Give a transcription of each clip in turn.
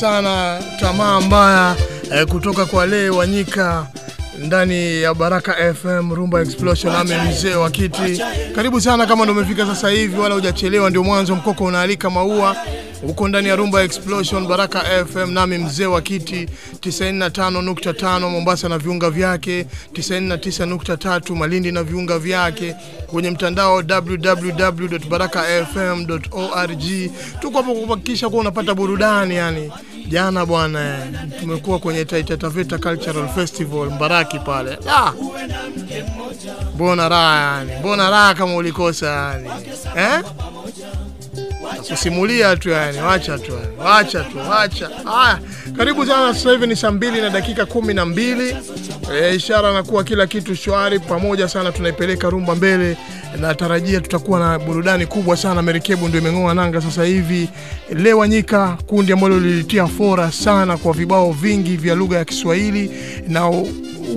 sana, tamaa mbaya eh, kutoka kwa Lee Wanyika ndani ya Baraka FM Rumba Explosion. Ame mzee wa kiti, karibu sana. Kama ndio umefika sasa hivi wala hujachelewa, ndio mwanzo, mkoko unaalika maua huko ndani ya Rumba Explosion Baraka FM, nami mzee wa kiti 95.5 Mombasa na viunga vyake, 99.3 Malindi na viunga vyake, kwenye mtandao www.barakafm.org. Tuko hapo kuhakikisha kuwa unapata burudani yani. Jana bwana, tumekuwa kwenye Taita Taveta Cultural Festival Mbaraki pale. Ah, mbona raha yani, mbona raha kama ulikosa yani eh? kusimulia tu yani, wacha tu yani, wacha tu, wacha. Haya, karibu sana. Sasa hivi ni saa mbili na dakika kumi na mbili. E, ishara na kuwa kila kitu shwari, pamoja sana tunaipeleka rumba mbele. Natarajia tutakuwa na burudani kubwa sana. Merikebu ndio imeng'oa nanga sasa hivi. Lewanyika, kundi ambalo lilitia fora sana kwa vibao vingi vya lugha ya Kiswahili na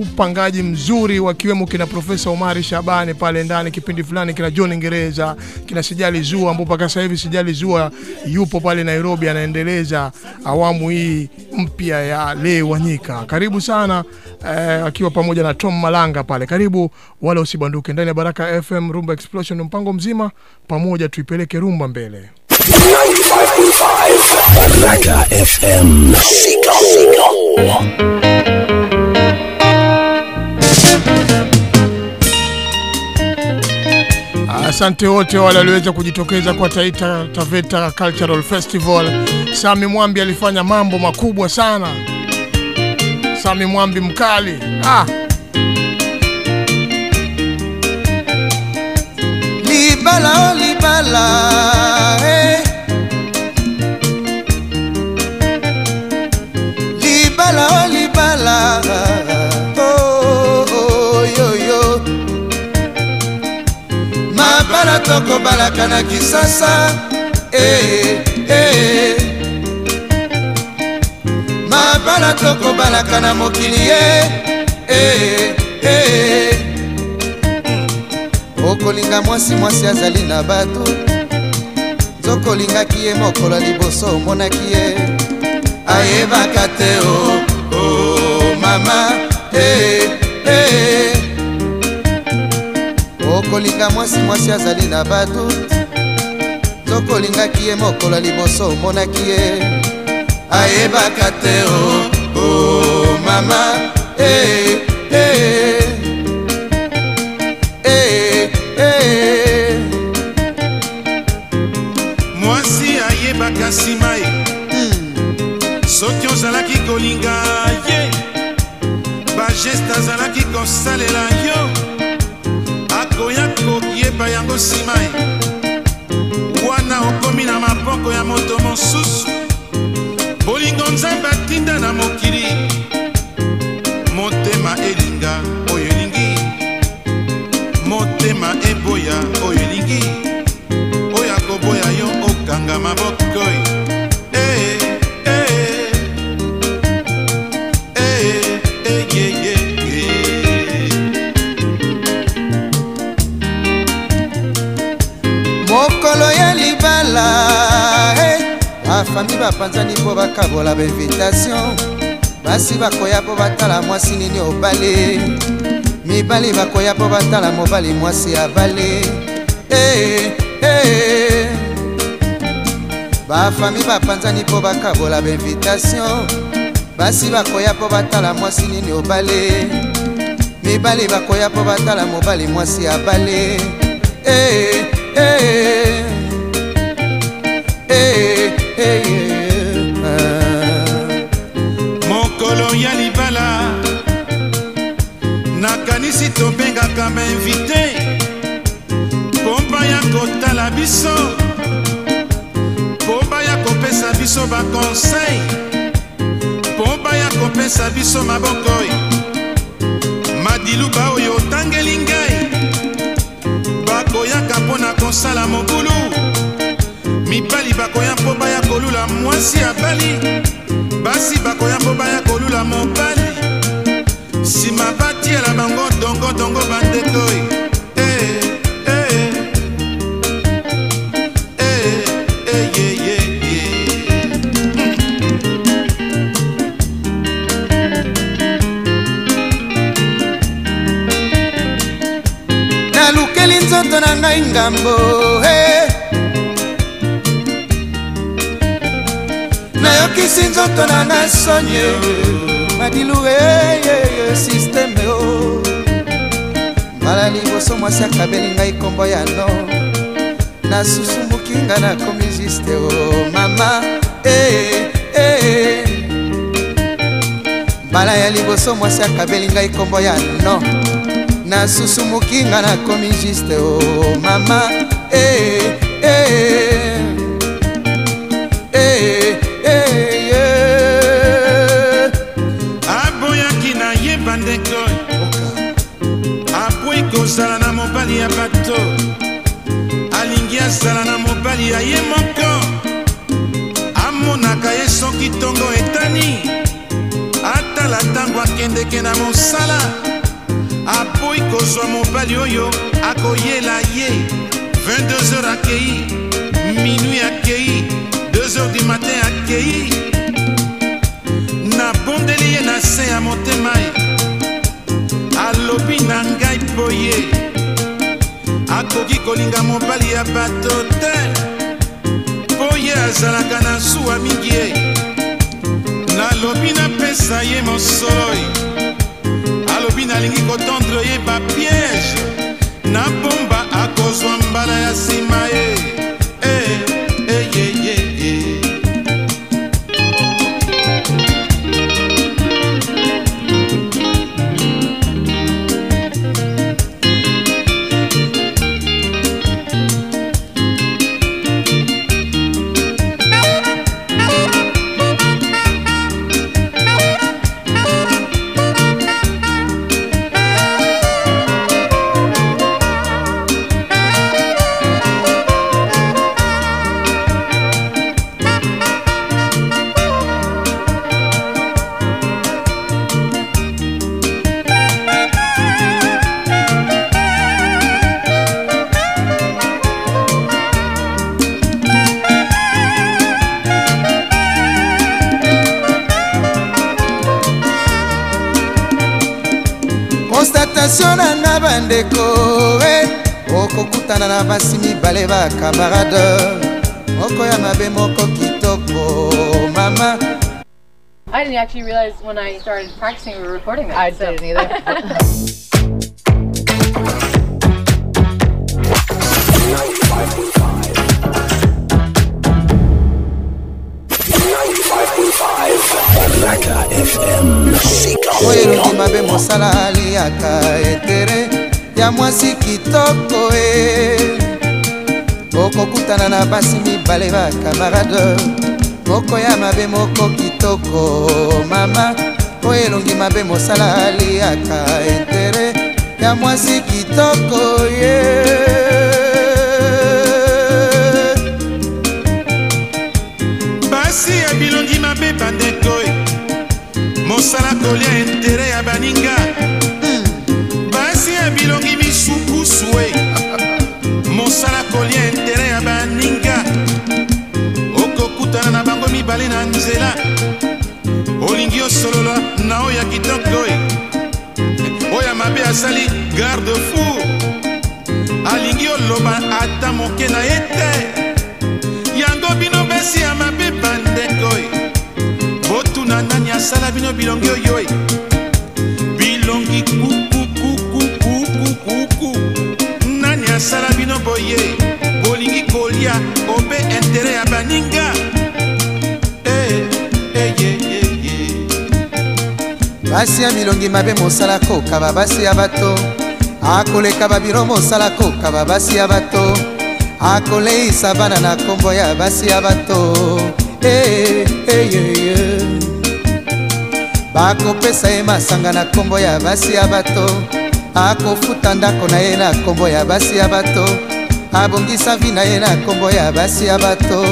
upangaji mzuri wakiwemo kina Profesa Omari Shabani pale ndani, kipindi fulani kina John Ingereza, kina Sijali Zua, ambapo mpaka sasa hivi Sijali Zua yupo pale Nairobi anaendeleza awamu hii mpya ya Lewanyika. Karibu sana eh, akiwa pamoja na Tom Malanga pale. Karibu wala usibanduke ndani ya Baraka FM Rumba Explosion, mpango mzima pamoja, tuipeleke rumba mbele. 95.5 Baraka FM Sika Asante wote wale walioweza kujitokeza kwa Taita Taveta Cultural Festival. Sami Mwambi alifanya mambo makubwa sana. Sami Mwambi mkali. Ah, libala o libala tokobalaka na kisasa eh, eh. mabala tokobalaka na mokili ye eh, eh. okolinga mwasi mwasi azali na bato nzokolingaki ye mokolo ya liboso omonaki ye ayebaka te o o mama eh, eh. Okolinga mwasi mwasi azali na bato. Nzokolingaki ye mokolo ya liboso omonaki ye. Ayebaka te o o mama. Eh, eh. Eh, eh. mwasi ayebaka nsima ye. Soki ozalaki kolinga ye bageste azalaki kosalela yo koyeba yango nsima ye wana okomi na maboko ya moto mosusu. Bolingo nzambe bakabola bainvitation basi bakoya mpo batala mwasi nini obale mibali bakoya mpo batala mobali mwasi abale eh, eh. bafami bapanzani mpo bakabola bainvitation basi bakoya mpo batala mwasi nini obale mibali bakoya mpo batala mobali mwasi abale eh, eh. Eh, eh, ah. Tobengaka bainvite mpo baya kotala biso. Mpo baya kopesa biso bakonseil mpo baya kopesa biso maboko. Madiluba oyo otangeli ngai. Bakoyaka mpo na kosala mobulu. Mibali bakoya mpo baya kolula mwasi abali basi bakoya mpo baya kolula mobali nsima batiela bango dongodongo bandekoi eh, eh, eh, nalukeli nzoto na ngai ngambo nayokisi nzoto na ngai sonye. Madilu eyeye sisteme o mbala liboso mwasi akabeli ngai nkombo ya no nasusumuki nga nakomi juste o mama eh, eh. mbala ya liboso mwasi akabeli ngai nkombo ya no nasusumuki nga nakomi juste o mama eh, eh. Azala na mobali ya ye moko. Amonaka ye soki ntongo etani. Atala ntango akendeke na mosala. Apoi kozwa mobali oyo akoyela ye. 22 heures akei minui akei 2 heures du matin akei. Nabondeli ye na se ya motema ye. Alobi na ngai mpo ye akoki kolinga mobali ya bato te. Mpo ye azalaka na zuwa mingi ye. Nalobi napesa ye mosolo ye alobi nalingi kotondre ye bapiège na bomba akozwa mbala ya nsima ye mibale bakamarade moko ya mabe moko kitoko mama I didn't actually realize when I started practicing we were recording that. I so- didn't either. Baraka FM. Oyo elongi mabe mosala aliaka etere ya mwasi okokutana na basi mibale bakamarade moko ya mabe moko kitoko. Mama oyo elongi mabe mosala aliaka etere ya mwasi kitoko ye. Basi ya bilongi mabe bandeko e. Mosala kolia intere ya baninga. Basi ya bilongi misukusu e. Mosala kolia intere mibale na nzela. Olingi osolola na oyo ya kitoko e oyo mabe asali garde four alingi oloba ata moke na ye te. Yango bino basi ya mabe bandeko e botuna nani asala bino bilongi oyo e bilongi kukukukukukuku nani asala bino boye? Bolingi kolia obe intere ya baninga basi ya milongi mabe mosala kokaba basi ya bato. Akoleka babiro mosala kokaba basi ya bato. Akoleisa bana na nkombo ya basi ya bato. Eh, eh, eh, eh. bakopesa ye masanga na nkombo ya basi ya bato. Akofuta ndako na ye na nkombo ya basi ya bato. Abongisa vi na ye na nkombo ya basi ya bato.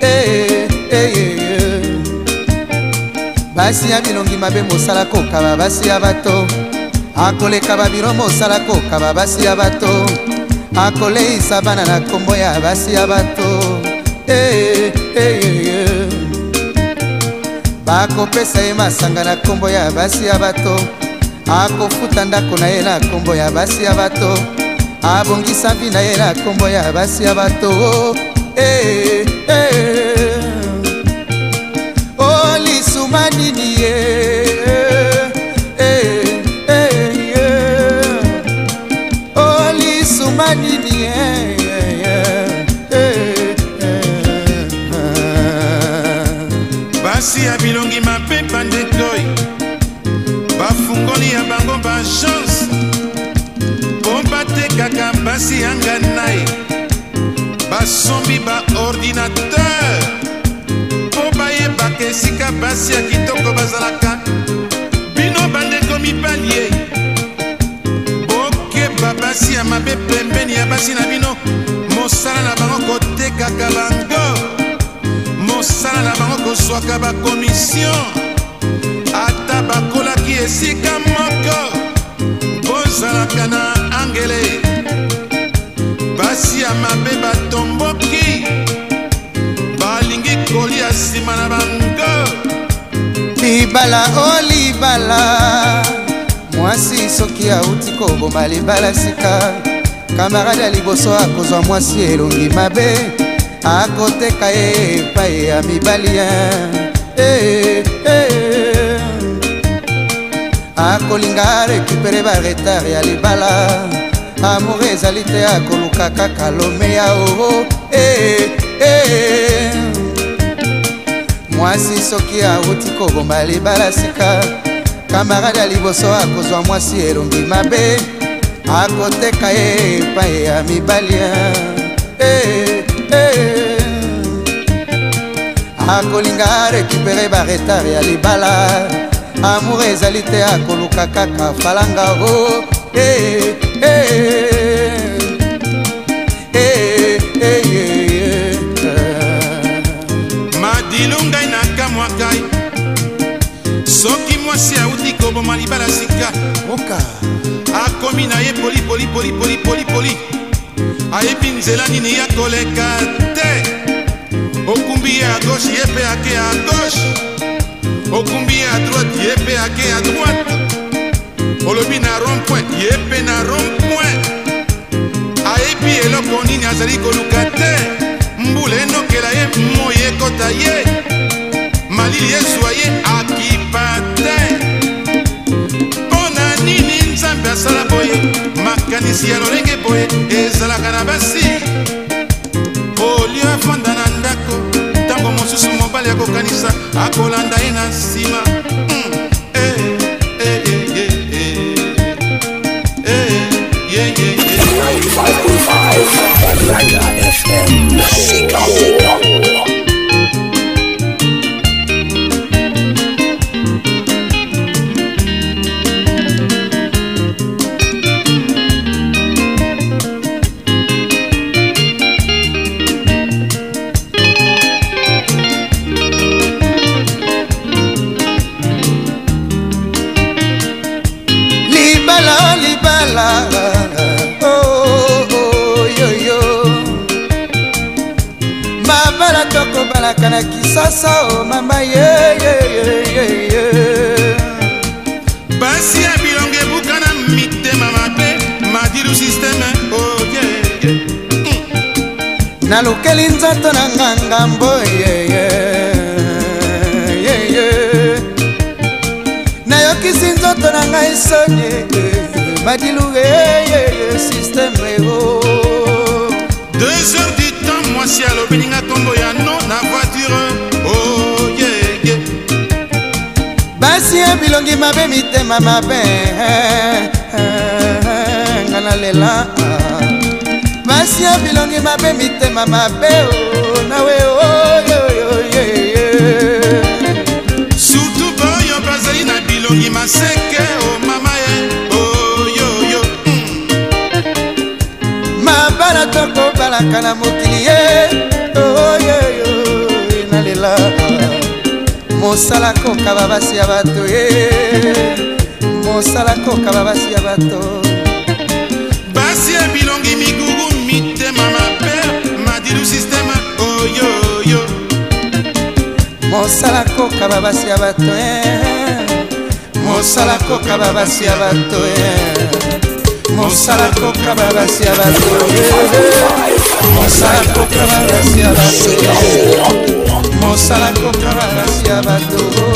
Eh, eh, eh. Basi ya bilongi mabe mosala kokaba basi ya bato. Akoleka babiro mosala kokaba basi ya bato. Akoleisa bana na nkombo ya basi ya bato. Eh, eh, eh, eh. bakopesa ye masanga na nkombo ya basi ya bato. Akofuta ndako na ye na nkombo ya basi ya bato. Abongisa mpi na ye na nkombo ya basi ya bato. Eh, eh. o batekaka basi ya nganai basombi baordinateur mpo bayebaka esika basi ya kitoko bazalaka. Bino bandeko mibali ye bokeba basi ya mabe pembeni ya basi na bino. Mosala na bango kotekaka bango. Mosala na bango kozwaka bakomission ata bakolaki esika moko. Bozalaka na angele ya mabe batomboki. Balingi kolia nsima na bango. Libala o libala. Mwasi soki auti koboma libala sika. Kamarade ya liboso akozwa mwasi elongi mabe. Akoteka ye epai ya mibali Eh, eh. akolinga rekupere baretard ya libala amour ezali te akoluka kaka lomeya oo Eh, eh. mwasi soki awuti koboma libala sika kamarade ya liboso akozwa mwasi elongi mabe akoteka ye epai ya mibali Eh, eh. akolinga rekupere baretard ya libala amour ezali te akoluka kaka falanga o Eh, eh. Madilu ngai nakamwakai soki mwasi auti koboma libala sika. Oka. Akomi na ye polipolipolipolipolipoli ayebi nzela nini ya koleka te. Okumbi ye a gauche ye mpe ake a gauche. Okumbi ye a droite ye mpe ake a droite olobi na rond point ye mpe na rond point. Ayebi eloko nini azali koluka te. Mbula enokela ye moi ekota ye. Malili ezwa ye akipa te. Mpo na nini nzambe asala boye? Makanisi ya lolenge boye ezalaka na basi. Olio afanda na ndako ntango mosusu mobali akokanisa akolanda ye na nsima 95.5 Baraka FM Chicago. Nalukeli nzoto na nga ngambo yeye nayokisi nzoto na ngai soni madilu yeye systeme o deux heures du temps mwasi alobelinga nkombo ya no na voiture. Oyeye basi ya bilongi mabe mitema mabe nga nalela ya bilongi mabe mitema mabe o nawe oyoyoyeye surtout boyo bazali na bilongi maseke o mama ye mabala tokobalaka na mokili ye nalela mosala kokaba basi ya bato ye mosala kokaba basi ya bato mosala koka babasi ya bato eh. mosala koka babasi ya bato eh. mosala koka babasi ya bato eh. mosala koka babasi ya bato mosala koka babasi ya bato.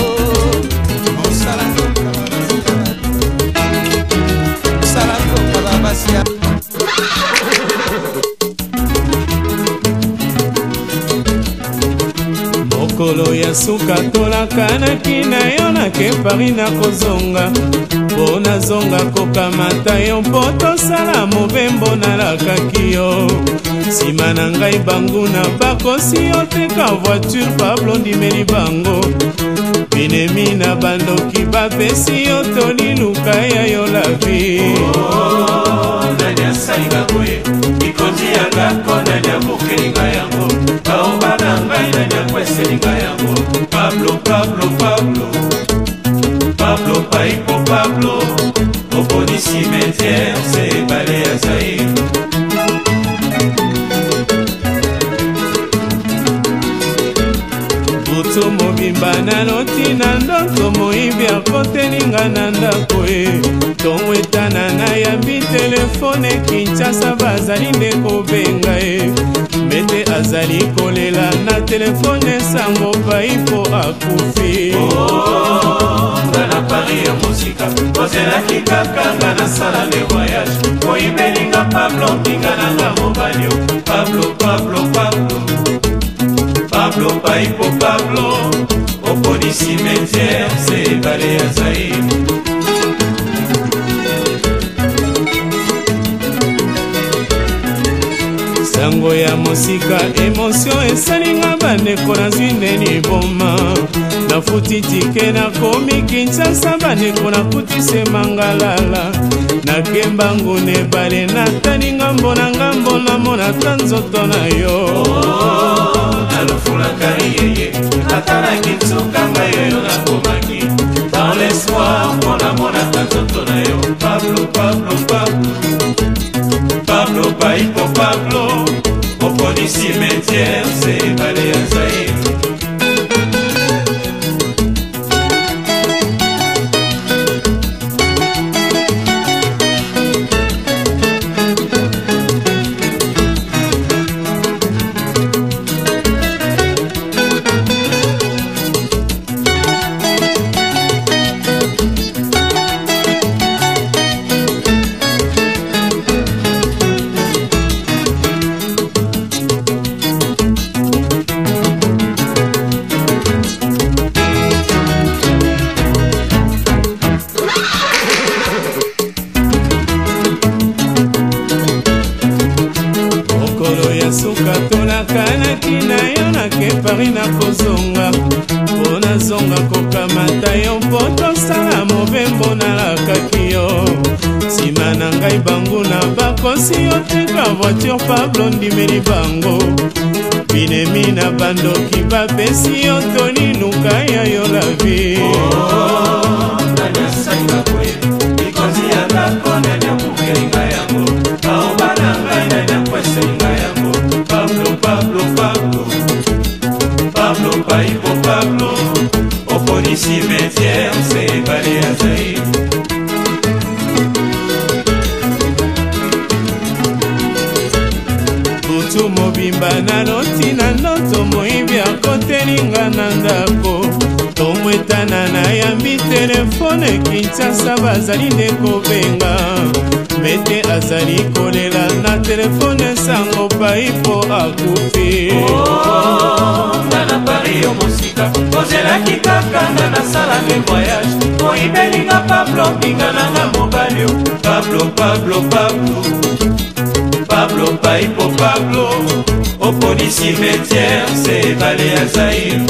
Suka tolakanaki na yo nake pari na kozonga. Mpo nazonga kokamata yo mpo tosala mobembo nalakaki yo. Nsima na ngai banguna bakosi yo teka voiture pablo ndimeli bango. Binemi na bandoki bapesi yo toliluka ya yo lavi. Nani asalinga boye. Likonzi yangako nani amokelinga yango. Baoba na ngai nani akweselinga yango pablo pablo pablo. Pablo paipo pablo. Oponi cimetière se ebale ya zaire butu mobimba naloti na ndoto moyibi akotelinga na ndako e. Ntongo etana nayambi telefone kinshasa bazali nde kobenga e azali kolela na telefone sango pai mpo akufi. Nga na paris ya mosika ozelaki kaka nga nasala le voyage. Koyibelinga pablo mbinga nanga mobali o pablo pablo pablo. Pablo paipo pablo. Oponi cimetière se ebale ya zaire sango ya mosika emotio esalinga bandeko nazwi nde liboma nafuti tike nakomi kinshasa bandeko nakutise mangalala. Nakemba nguna ebale natali ngambo na ngambo namona ta nzoto na yo. Nalofulaka yeye natalaki nsuka ngai oyo nakomaki. Dans l'espoir mpo namonaka nzoto na yo. Pablo pablo cimetière, c'est pas des bandoki bapesi yo toliluka pablo pablo. Pablo paipo pablo. Oponi cimetière se ebale ya zaire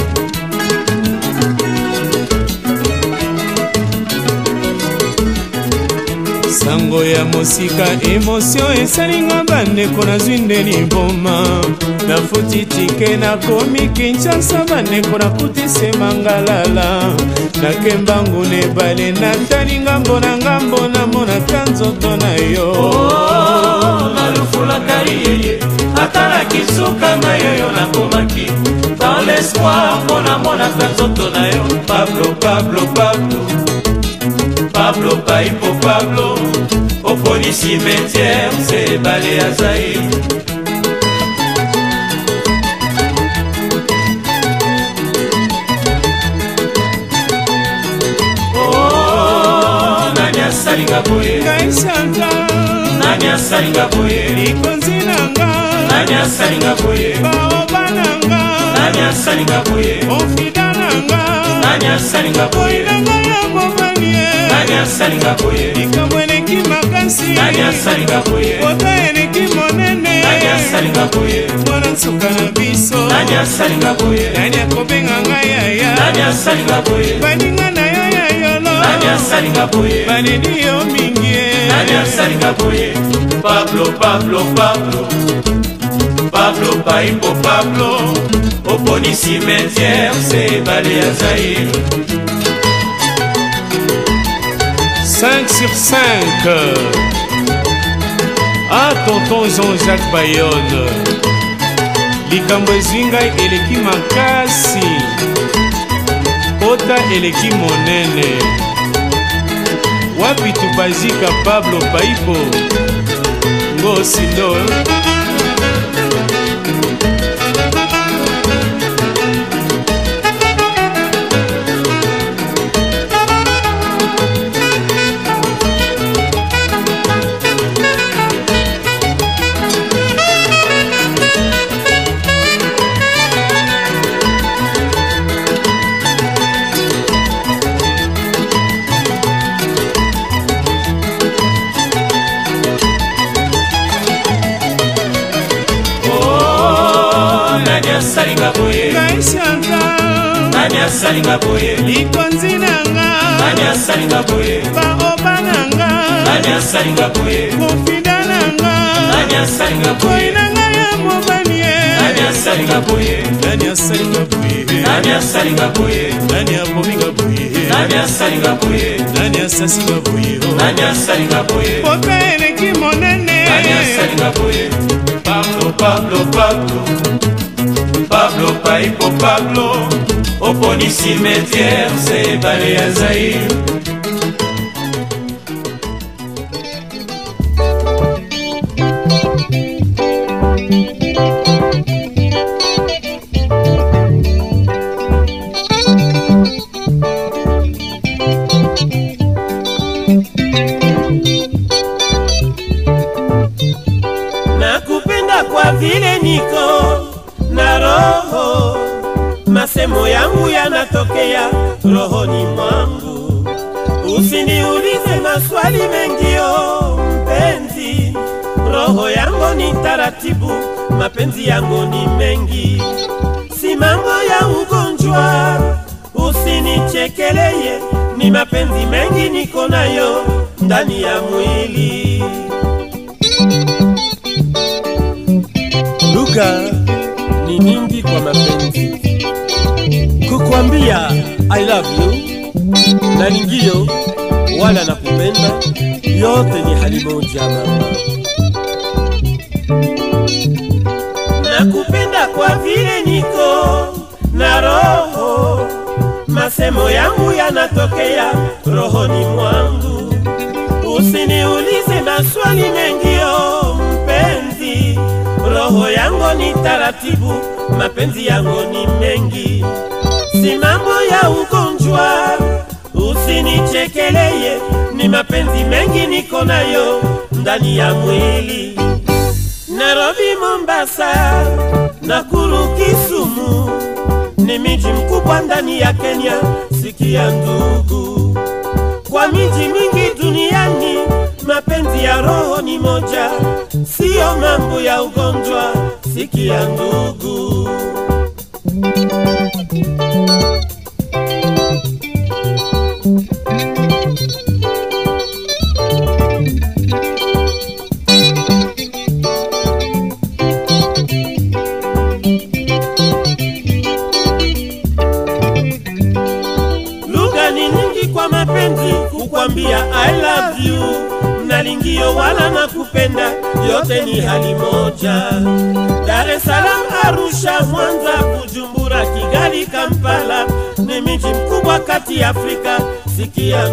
sango ya mosika emotio esalinga bandeko nazwi nde liboma nafuti tike nakomi kinshasa bandeko nakutise mangalala nakemba nguna ebale natali ngambo na ngambo namonaka nzoto na yo. Nalufulaka yeye atalaki suka ngai oyo nakomaki dans l'espoir mpo namonaka nzoto na yo. Pablo pablo pablo pablo paipo pablo oponi cimetière se ebale ya zaire asalinga boye. Ngai shanta nani asalinga boye? Likonzi na nga nani asalinga boye? Baoba na nga nani asalinga boye? Ofida na nga nani asalinga boye? Boyinanga ya mobanie nani asalinga boye? Likambo eleki makasi. Nani asalinga boye? Kota eleki monene. Nani asalinga boye? Mwana nsuka na biso. Nani asalinga boye? Nani akobenga ngai yaya nani asalinga boye? Baninga baleli yo mingi pablo pablo pablo. Pablo paipo pablo. Oponi cimetière se ebale ya zaire 5 sur 5 ah tonton jean-jacques bayone likambo ezwi ngai eleki makasi. Pota eleki monene wapi tubazika pablo paipo ngosindo asalinga boye likonzi na nga nani asalinga boye baoba na nga nani asalinga boye kofida na nga nani asalinga boye boyinanga ya mobanie nani asalinga boye nani asalinga boye nani asalinga boye nani abominga boye nani asalinga boye nani asasinga boye nani asalinga boye pota eleki monene nani asalinga boye pablo pablo pablo pablo paipo pablo oponi cimetière se ebale ya zaire yote ni Halima mama. Nakupenda kwa vile niko na roho, masemo yangu yanatokea rohoni mwangu. Usiniulize maswali mengi, o mpenzi, roho yangu ni taratibu, mapenzi yangu ni mengi, si mambo ya ugonjwa. Usinichekeleye, ni mapenzi mengi niko nayo ndani ya mwili. Nairobi, Mombasa, Nakuru, Kisumu ni miji mkubwa ndani ya Kenya. Sikia ndugu, kwa miji mingi duniani mapenzi ya roho ni moja, siyo mambo ya ugonjwa. Sikia ndugu, Afrika, sikia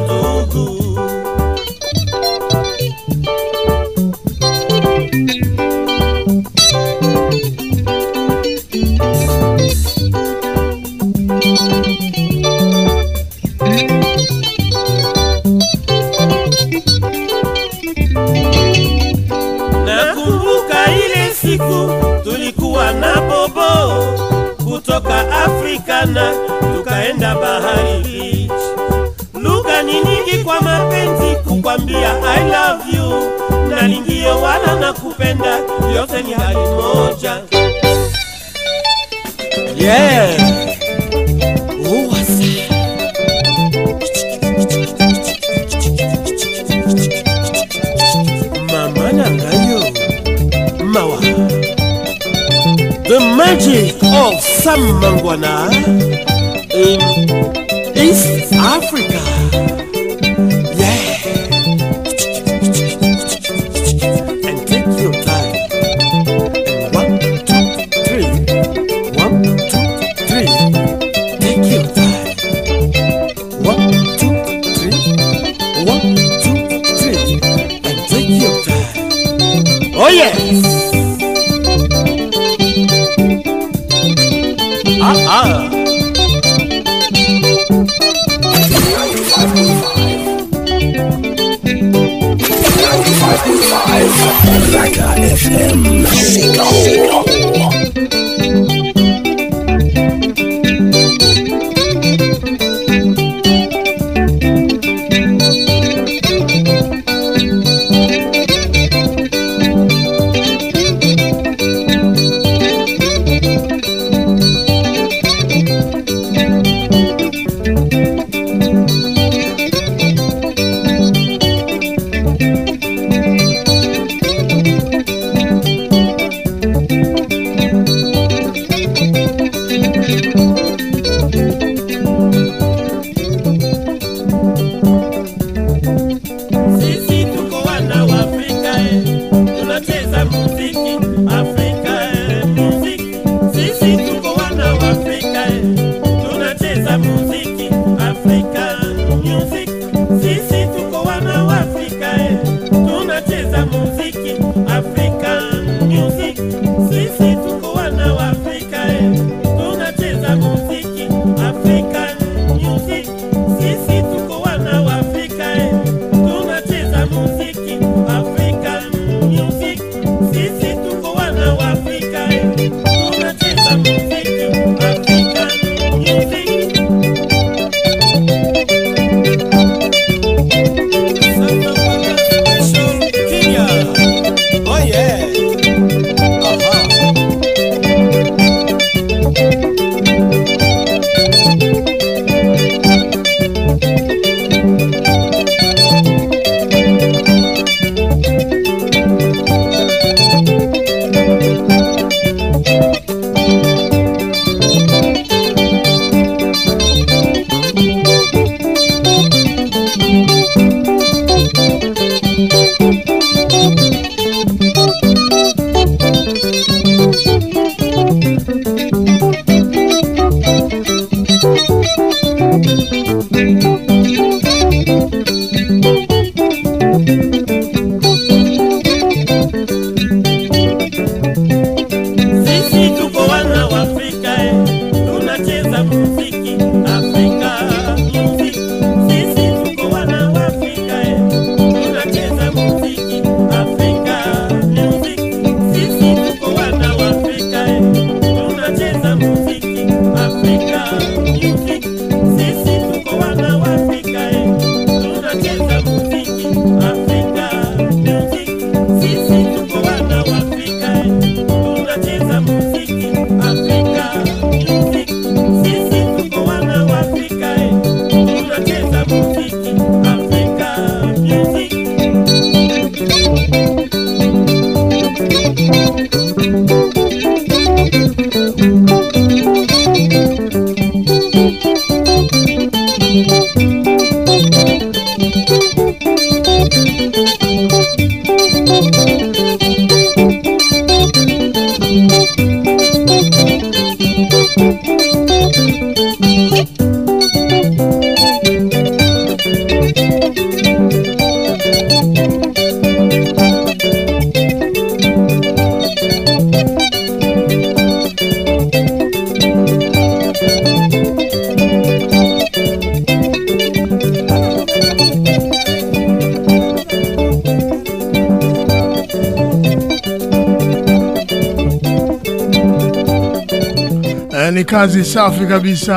safi kabisa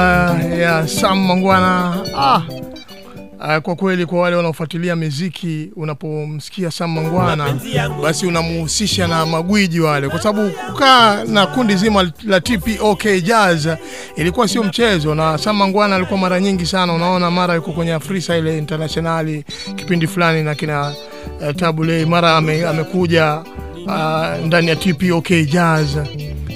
ya Sam Mangwana. Ah. Ah, kwa kweli kwa wale wanaofuatilia muziki, unapomsikia Sam Mangwana basi unamuhusisha na magwiji wale, kwa sababu kukaa na kundi zima la TPOK Jazz ilikuwa sio mchezo, na Sam Mangwana alikuwa mara nyingi sana, unaona mara yuko kwenye Afrisa ile International kipindi fulani na kina uh, Tabule, mara ame, amekuja uh, ndani ya TPOK Jazz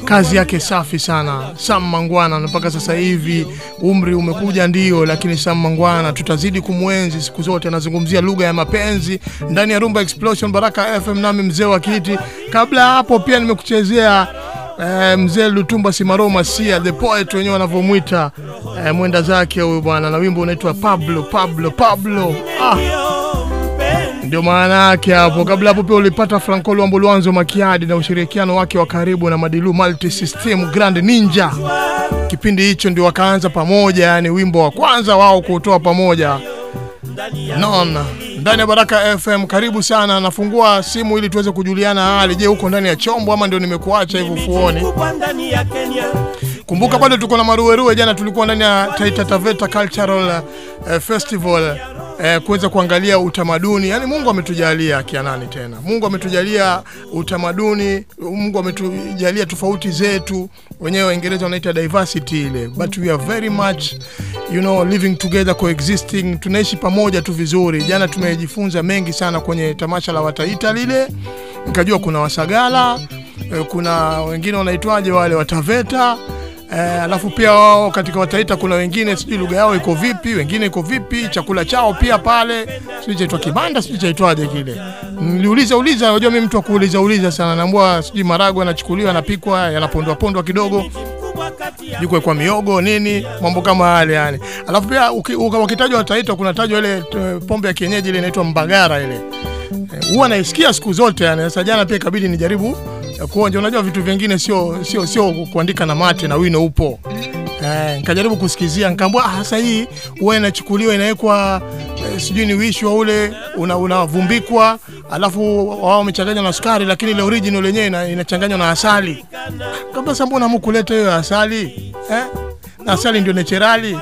kazi yake safi sana Sam Mangwana, na mpaka sasa hivi umri umekuja ndio, lakini Sam Mangwana tutazidi kumwenzi siku zote. Anazungumzia lugha ya mapenzi ndani ya Rumba Explosion Baraka FM, nami mzee wa kiti. Kabla hapo pia nimekuchezea eh, mzee Lutumba Simaroma Sia the poet wenyewe wanavyomwita eh, mwenda zake huyu bwana, na wimbo unaitwa Pablo Pablo Pablo ah. Ndio maana yake hapo. Kabla hapo pia ulipata Franco Luambo Luanzo Makiadi na ushirikiano wake wa karibu na Madilu Multi System Grand Ninja. Kipindi hicho ndio wakaanza pamoja, yani wimbo wa kwanza wao kutoa pamoja. Non, ndani ya Baraka FM, karibu sana. Nafungua simu ili tuweze kujuliana hali. Je, uko ndani ya chombo ama ndio nimekuacha hivyo ufuoni? Kumbuka bado tuko na maruweruwe. Jana tulikuwa ndani ya Taita Taveta Cultural uh, Festival eh, kuweza kuangalia utamaduni. Yani Mungu ametujalia kia nani tena, Mungu ametujalia utamaduni, Mungu ametujalia tofauti zetu, wenyewe Waingereza wanaita diversity ile, but we are very much you know living together coexisting, tunaishi pamoja tu vizuri. Jana tumejifunza mengi sana kwenye tamasha la Wataita lile, nikajua kuna Wasagala eh, kuna wengine wanaitwaje wale Wataveta Eh, alafu pia wao katika Wataita kuna wengine sijui lugha yao iko vipi, wengine iko vipi, chakula chao pia pale sijui chaitwa kibanda, sijui chaitwaje kile. Niliuliza uliza, unajua mimi mtu wa kuuliza uliza sana, naambua sijui maragwe yanachukuliwa yanapikwa yanapondwa pondwa kidogo jikwe kwa miogo nini, mambo kama yale yani. Alafu pia wakitajwa Wataita kuna tajwa ile uh, pombe ya kienyeji ile inaitwa mbagara ile huwa uh, naisikia siku zote yani. Sasa jana pia ikabidi nijaribu kuonja. Unajua vitu vingine sio sio sio kuandika na mate na wino upo. Eh, nikajaribu kusikizia nikaambia ah, sasa hii huwa inachukuliwa inawekwa eh, sijui ni wishwa ule unavumbikwa una alafu wao wamechanganywa na sukari, lakini ile original yenyewe inachanganywa na asali. Kabla sasa, mbona mkuleta hiyo asali eh? Na asali ndio naturali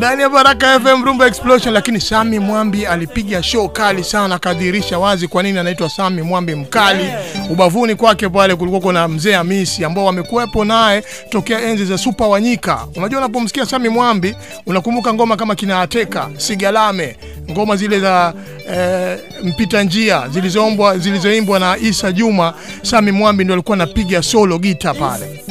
ndani ya Baraka FM Rumba Explosion. Lakini Sami Mwambi alipiga show kali sana, akadhihirisha wazi kwa nini anaitwa Sami Mwambi mkali. Ubavuni kwake pale kulikuwa kuna mzee Hamisi ambao wamekuwepo naye tokea enzi za Super Wanyika. Unajua, unapomsikia Sami Mwambi unakumbuka ngoma kama kina Ateka, Sigalame, ngoma zile za eh, mpita njia zilizoombwa zilizoimbwa na Isa Juma. Sami Mwambi ndio alikuwa anapiga solo gita pale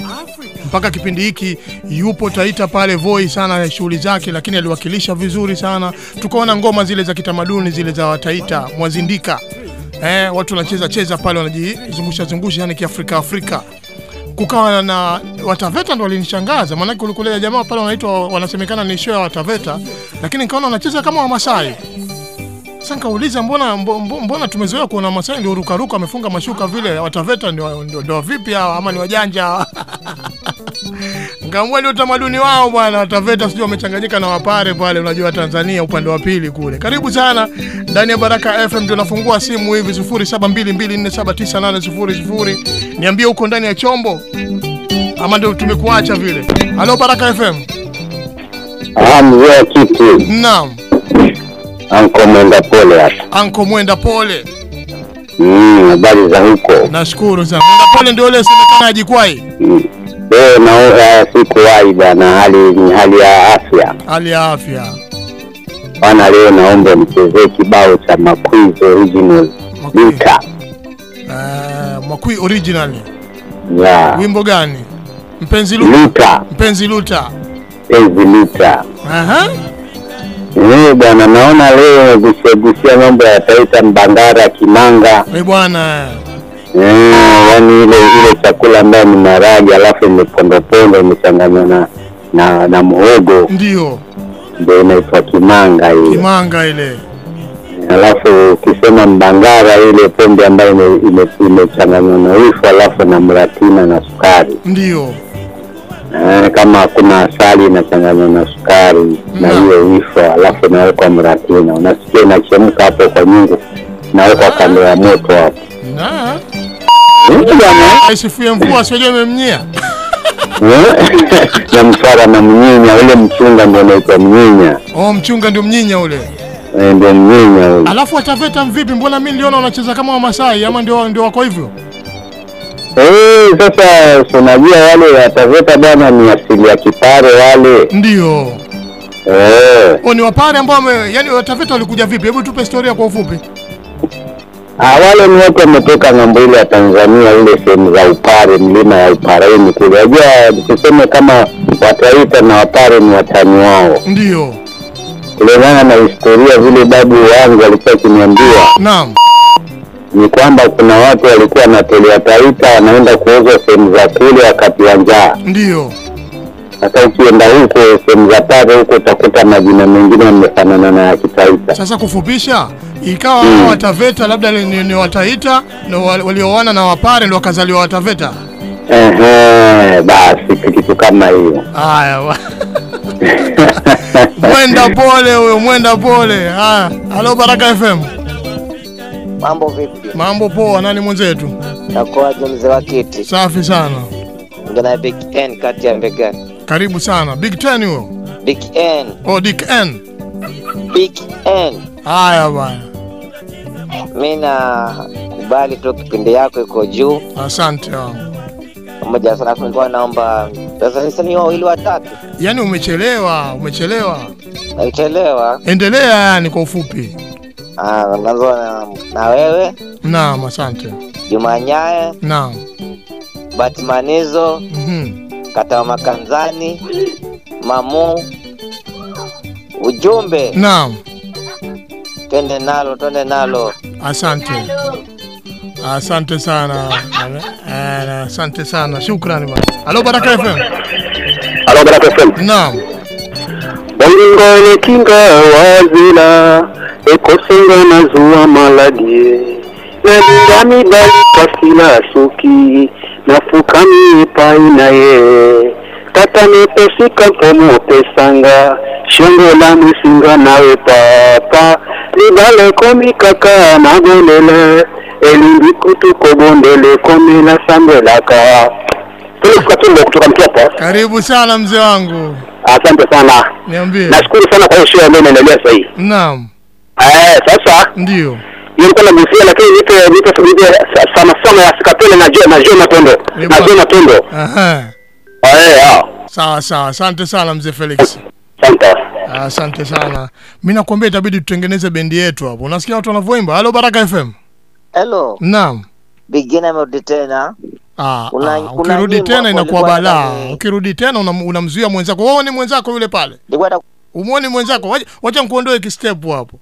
mpaka kipindi hiki yupo Taita pale Voi sana shughuli zake, lakini aliwakilisha vizuri sana. Tukaona ngoma zile za kitamaduni zile za Wataita Mwazindika, eh, watu wanacheza cheza pale wanajizungusha zungusha, yani kiafrika Afrika. Kukawa na Wataveta ndo walinishangaza, maanake kulikuwa jamaa pale wanaitwa wanasemekana ni show ya Wataveta, lakini nikaona wanacheza kama Wamasai. Sasa nikauliza mbona, mbona, tumezoea kuona Masai ndio rukaruka amefunga mashuka vile, Wataveta ndio vipi hawa ama ni wajanja? Ngamua ni utamaduni wao bwana. Wataveta sijui wamechanganyika na Wapare pale, unajua Tanzania upande wa pili kule. Karibu sana ndani ya Baraka FM, ndio nafungua simu hivi 0722479800. Niambie uko ndani ya chombo ama ndio tumekuacha vile. Halo Baraka FM. Ah, mzee kitu. Naam. Anko mwenda pole hapa. Anko mwenda pole. Mm, habari za huko? Nashukuru sana. Mwenda pole ndio ile semekana ajikwai. Mm. Leo na sikuwahi bwana, hali ni hali ya afya. Hali ya afya. Bwana, leo naomba mchezee kibao cha Makui original Mika. Uh, Makwi original. Yeah. Wimbo gani? Mpenzi Luta. Luta. Mpenzi Luta. Mpenzi Luta. Aha. Eh, bwana naona leo gusia gusia mambo ya Taita Mbangara Kimanga. Eh, bwana. Eh, yani ile ile chakula ambayo ni maragi alafu imepondopondo imechanganywa na na na muhogo Ndio. ndio inaitwa kimanga ile. Kimanga ile. Alafu ukisema mbangara ile pombe ambayo ime- ime- imechanganywa na wifu alafu na mratina na sukari. Ndio. Eh, kama kuna asali inachanganywa na sukari na hiyo wifu alafu inawekwa mratina, unasikia inachemka hapo kwa nyungu, inawekwa kando ya moto hapo. Mm, bwana. Aisifie mvua sio imemnyia. Eh? na msara na mnyinya, ule mchunga ndio anaitwa mnyinya, Oh, mchunga ndio mnyinya ule. Eh, ndio mnyinya ule. Alafu wataveta mvipi? Mbona mimi niliona wanacheza kama Wamasai ama ndio ndio wako hivyo? Eh, sasa unajua wale wataveta bwana ni asili ya Kipare wale. Ndio. Eh, Oni ni Wapare ambao yani wataveta walikuja vipi? Hebu tupe historia kwa ufupi. Wale ni watu wametoka ng'ambo ile ya Tanzania, ile sehemu za Upare, mlima ya Upareni kule. Wajua, tuseme kama Wataita na Wapare ni watani wao, Ndio. kulingana na historia vile babu wangu alikuwa akiniambia Naam. ni kwamba kuna watu walikuwa wanatolea Taita wanaenda kuuzwa sehemu za kule wakati wa njaa. Ndio. Sasa ukienda huko sehemu za Pare huko utakuta majina mengine yamefanana na ya Kitaita. Sasa kufupisha, ikawa Mm. Wataveta labda ni, ni, ni Wataita na walioana na Wapare ndio wakazaliwa Wataveta. Ehe, basi kitu kama hiyo. Haya. mwenda pole huyo, mwenda pole. Haya. Halo Baraka FM. Mambo vipi? Mambo poa, nani mwenzetu? Takoaje mzee wa kiti? Safi sana. Ngana Big N kati ya Mbega. Karibu sana. Big Ten huyo. Big N. Oh, Dick N. Big N. Haya bwana. Mimi na kubali tu kipindi yako iko juu. Asante. Pamoja sana kwa naomba sasa nisanii wawili watatu. Yaani umechelewa, umechelewa. Umechelewa. Endelea yani kwa ufupi. Ah, naanza na, na wewe Naam, asante. Juma Nyaye, Naam. Batmanizo, Mhm. Katawa Makanzani, Mamu. Ujumbe Naam. twende nalo, twende nalo. Asante. Asante sana. Eh, Asante sana. Shukrani bwana. Halo Baraka FM. alo Baraka FM. Naam. bongo ni kinga wazila ekosenga na zuwa maladie nalingami bali pasila suki nafukami epai na ye. Tata nepesika mpomo pesanga shongo la mwisinga nawe papa. Libala ekomi kaka magolela elimbi kutu kobondele komela sambelaka. Tulifika tumbo kutoka mkiapa Karibu sana mzee wangu. asante sana. Niambie. nashukuru sana kwa hiyo show ambayo inaendelea sasa hivi Naam. eh sasa? Ndio. Nilikuwa nagusia lakini nipe nipe nipe sa- sana sana ya sikapele na jo na jo matondo na jo matondo Aha. eh ha Sawa sawa. Asante sana mzee Felix. asante Asante sana. Mimi nakwambia itabidi tutengeneze bendi yetu hapo. Unasikia watu wanavyoimba? Hello Baraka FM. Hello. Naam. Bigina mode tena. Ah, ah, ukirudi tena inakuwa balaa. Ukirudi tena unamzuia unamzuia mwenzako. Wewe ni mwenzako yule pale. Umuone mwenzako. Wacha- Wacha nikuondoe kistep hapo.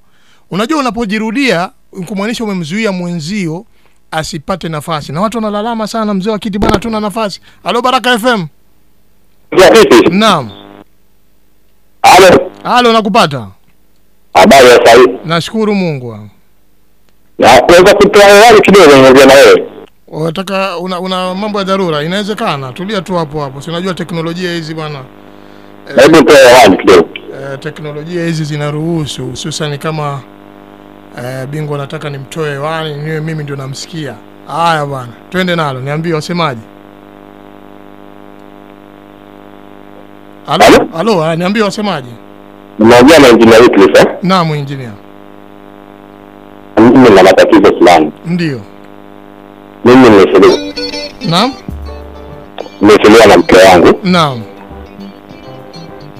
Unajua unapojirudia kumaanisha umemzuia mwenzio asipate nafasi. Na watu wanalalama sana mzee wa kiti bwana hatuna nafasi. Halo Baraka FM. ya vipi Naam. halo Halo nakupata. habari ya sasa Nashukuru Mungu. na kuweza kutoa hewani kidogo niongee na wewe Unataka una, una mambo ya dharura, inawezekana. Tulia tu hapo hapo. Si unajua teknolojia hizi bwana. hebu toa hewani kidogo Eh, teknolojia hizi zinaruhusu hususan kama eh, bingwa anataka nimtoe hewani niwe mimi ndio namsikia. Haya bwana, twende nalo, niambie wasemaji. Halo, halo, niambie wasemaji. Unajua na injinia Wycliffe eh Naam, engineer. mimi nina matatizo fulani Ndio. mimi nimechelewa Naam, nimechelewa na mke wangu naam.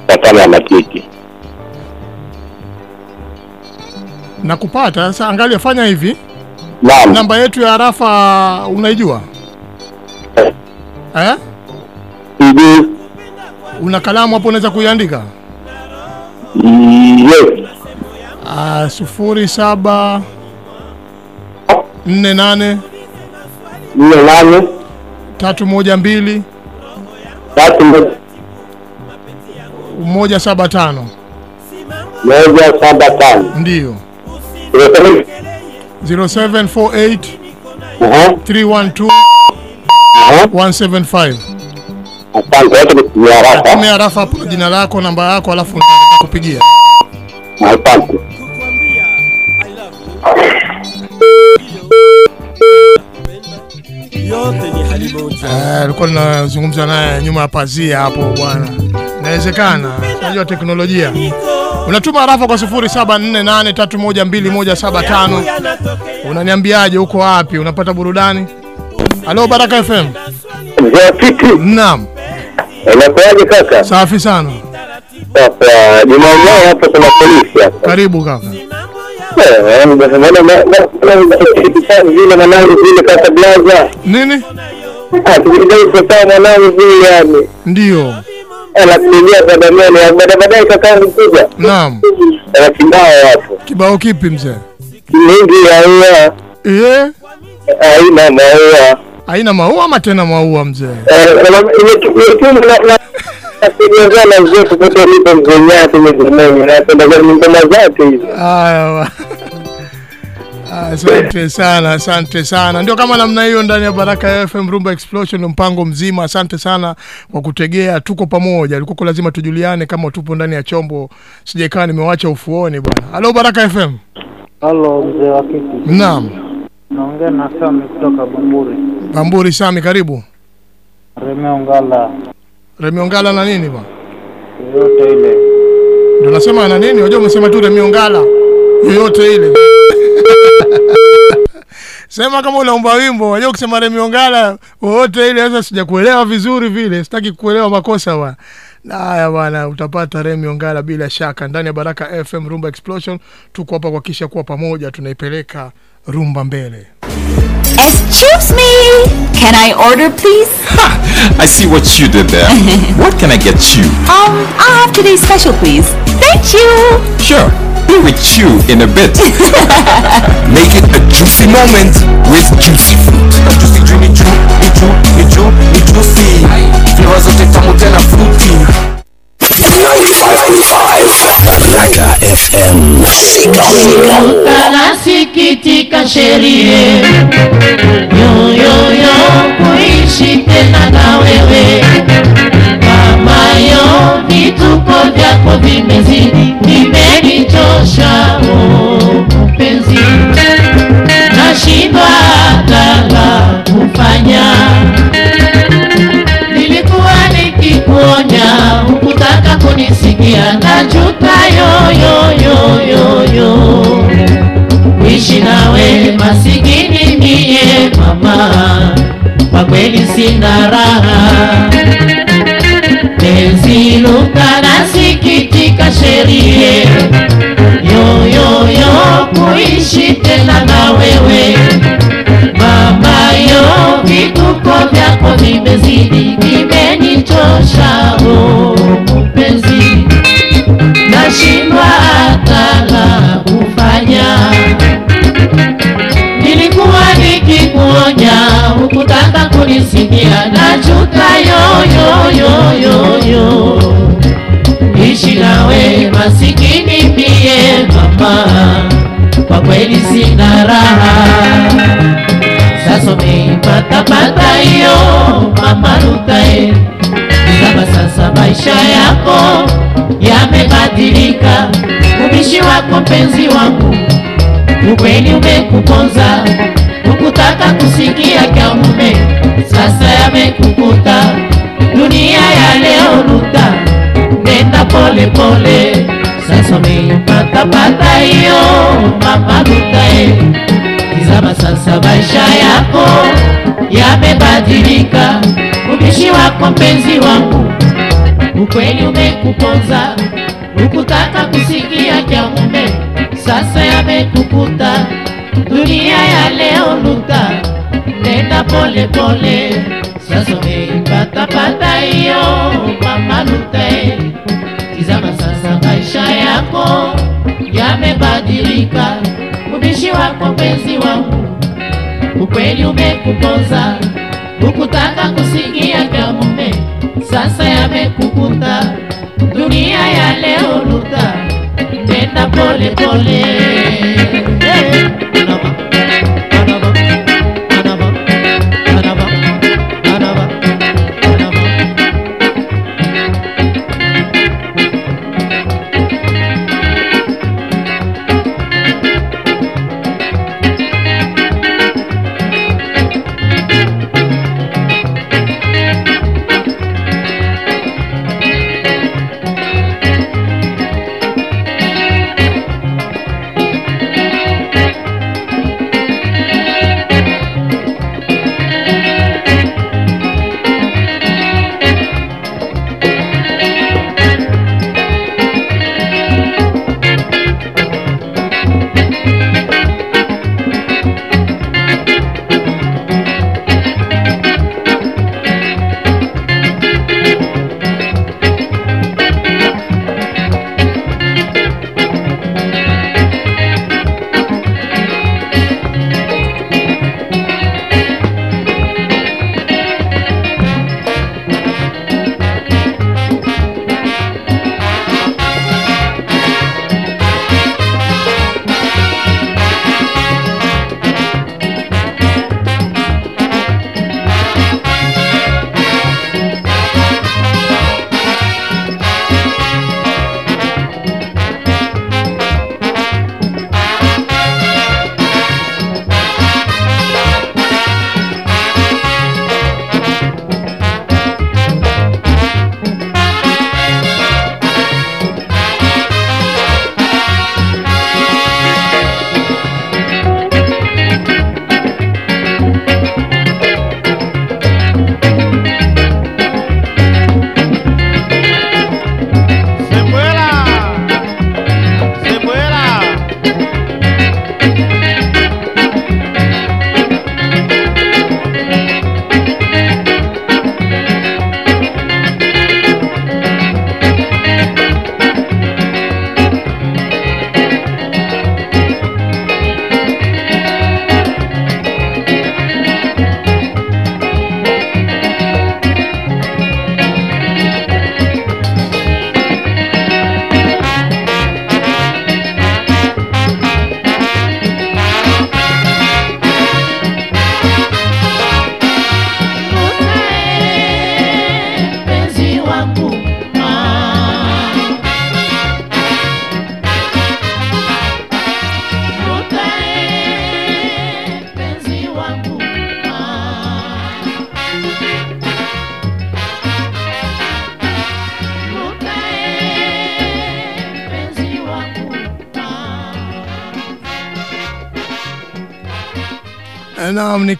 patana ya matiki Nakupata. Sasa angalia, fanya hivi. Naam. Namba yetu ya Arafa unaijua? Eh? eh? Sijui. Una kalamu hapo unaweza kuiandika? yes Ah, sufuri saba nne nane nne nane tatu moja mbili tatu moja moja saba tano moja saba tano ndiyo Zero seven- 0748 Aha. 312 175 asante wacha nikutumia haraka tumia rafa hapo jina lako namba yako alafu nitakupigia asante. Eh, alikuwa linazungumza naye nyuma ya pazia hapo bwana. Inawezekana. Unajua teknolojia. Unatuma arafa kwa 0748312175. Unaniambiaje uko wapi? Unapata burudani? Halo Baraka FM. Naam. unakwaje kaka? Safi sana. Sasa Jumamosi hapa kuna polisi hapa. Karibu kaka. Eh, vile mwanangu vile kaka blaza. Nini? Ah, mwanangu vile yani. Ndio. Anakulia badamani baada baadaye kaka mkuja. Naam. Ana kibao hapo. Kibao kipi mzee? Mingi ya ua. Eh? Haina maua. Haina maua ama tena maua mzee? Eh, na mzee nipo mzee nyati mzee kwa hizo. Wa- Asante sana, asante sana. Ndio kama namna hiyo ndani ya Baraka FM Rumba Explosion mpango mzima. Asante sana kwa kutegea, tuko pamoja. Ilikuwa lazima tujuliane kama tupo ndani ya chombo, sijekaa nimewacha ufuoni bwana. Halo Baraka FM. Halo mzee wa kiti, Naam. naongea na Sami kutoka Bamburi. Bamburi Sami, karibu. Remiongala. Remiongala na nini bwana? Yote ile. Ndio nasema na nini? Unajua umesema tu Remiongala yoyote ile. Sema kama unaomba wimbo, unajua ukisema Remiongala wowote ile sasa sijakuelewa vizuri vile, sitaki kuelewa makosa bwana. Haya bwana, utapata Remi Ongala bila shaka ndani ya Baraka FM Rumba Explosion. Tuko hapa kuhakikisha kuwa pamoja tunaipeleka rumba mbele. Excuse me, can I order please? Ha, I see what you did there. what can I get you? Um, I'll have today's special please. Thank you. Sure, be with you in a bit. Make it a juicy moment with juicy fruit. juicy juu ni juu ni juu ni juu ni juicy flavor zote tamu tena fruity 95.5 Baraka FM. Shika shika. Nasikitika sherie yoyoyo kuishi tena na wewe kamayo vituko vyako vimezidi vimenichosha mpenzi nashindwa hata kufanya. Nilikuwa nikikuonya hukutaka kunisikia. Najuta yoyoyoyoyo kuishi nawe masikini mie mama. Kwa kweli sina raha penzi luka nasikitika sherie. Yoyoyo kuishi tena na wewe. Mama yo vituko vyako vimezidi vimenichosha. O mpenzi nashindwa hata la kufanya. Nilikuwa nikikuonya hukutaka kunisikia. Najuta yoyoyoyoyo kwa kweli sina raha. Sasa umeipatapata hiyo mama Rutae, kama sasa maisha yako yamebadilika, kumishi wako mpenzi wangu ukweli umekuponza, ukutaka kusikia kya mume, sasa yamekukuta. Dunia ya leo Ruta, nenda pole pole, sasa umeipatapata hiyo mama Rutae tizama sasa maisha yako yamebadilika, ubishi wako mpenzi wangu ukweli umekuponza, ukutaka kusikia kya mume, sasa yamekukuta. Dunia ya leo Luta, nenda pole pole, sasa umeipatapata hiyo mama Luta, eh. Tizama sasa maisha yako yamebadilika, ubishi wako mpenzi wangu ukweli umekuponza, ukutaka kusikia mume, sasa yamekukuta. Dunia ya leo Luta, nenda pole pole. Hey.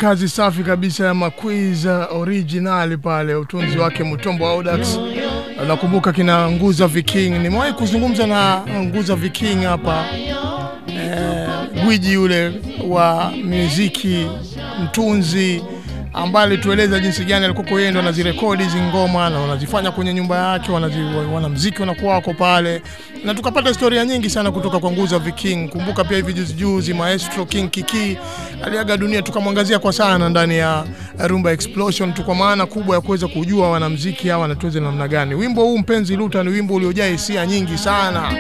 Kazi safi kabisa ya Makwiza original pale, utunzi wake Mutombo Audax. Nakumbuka kina Nguza Viking, nimewahi kuzungumza na Nguza Viking hapa eh, gwiji yule wa muziki, mtunzi ambaye alitueleza jinsi gani alikuwa yeye ndo anazirekodi hizi ngoma na wanazifanya kwenye nyumba yake, wanamuziki wanakuwa wako pale, na tukapata historia nyingi sana kutoka kwa Nguza Viking. Kumbuka pia hivi juzi juzi Maestro King Kiki aliaga dunia, tukamwangazia kwa sana ndani ya Rumba Explosion tu, kwa maana kubwa ya kuweza kujua wanamuziki hawa wanatuweza namna gani. Wimbo huu mpenzi Luta ni wimbo uliojaa hisia nyingi sana.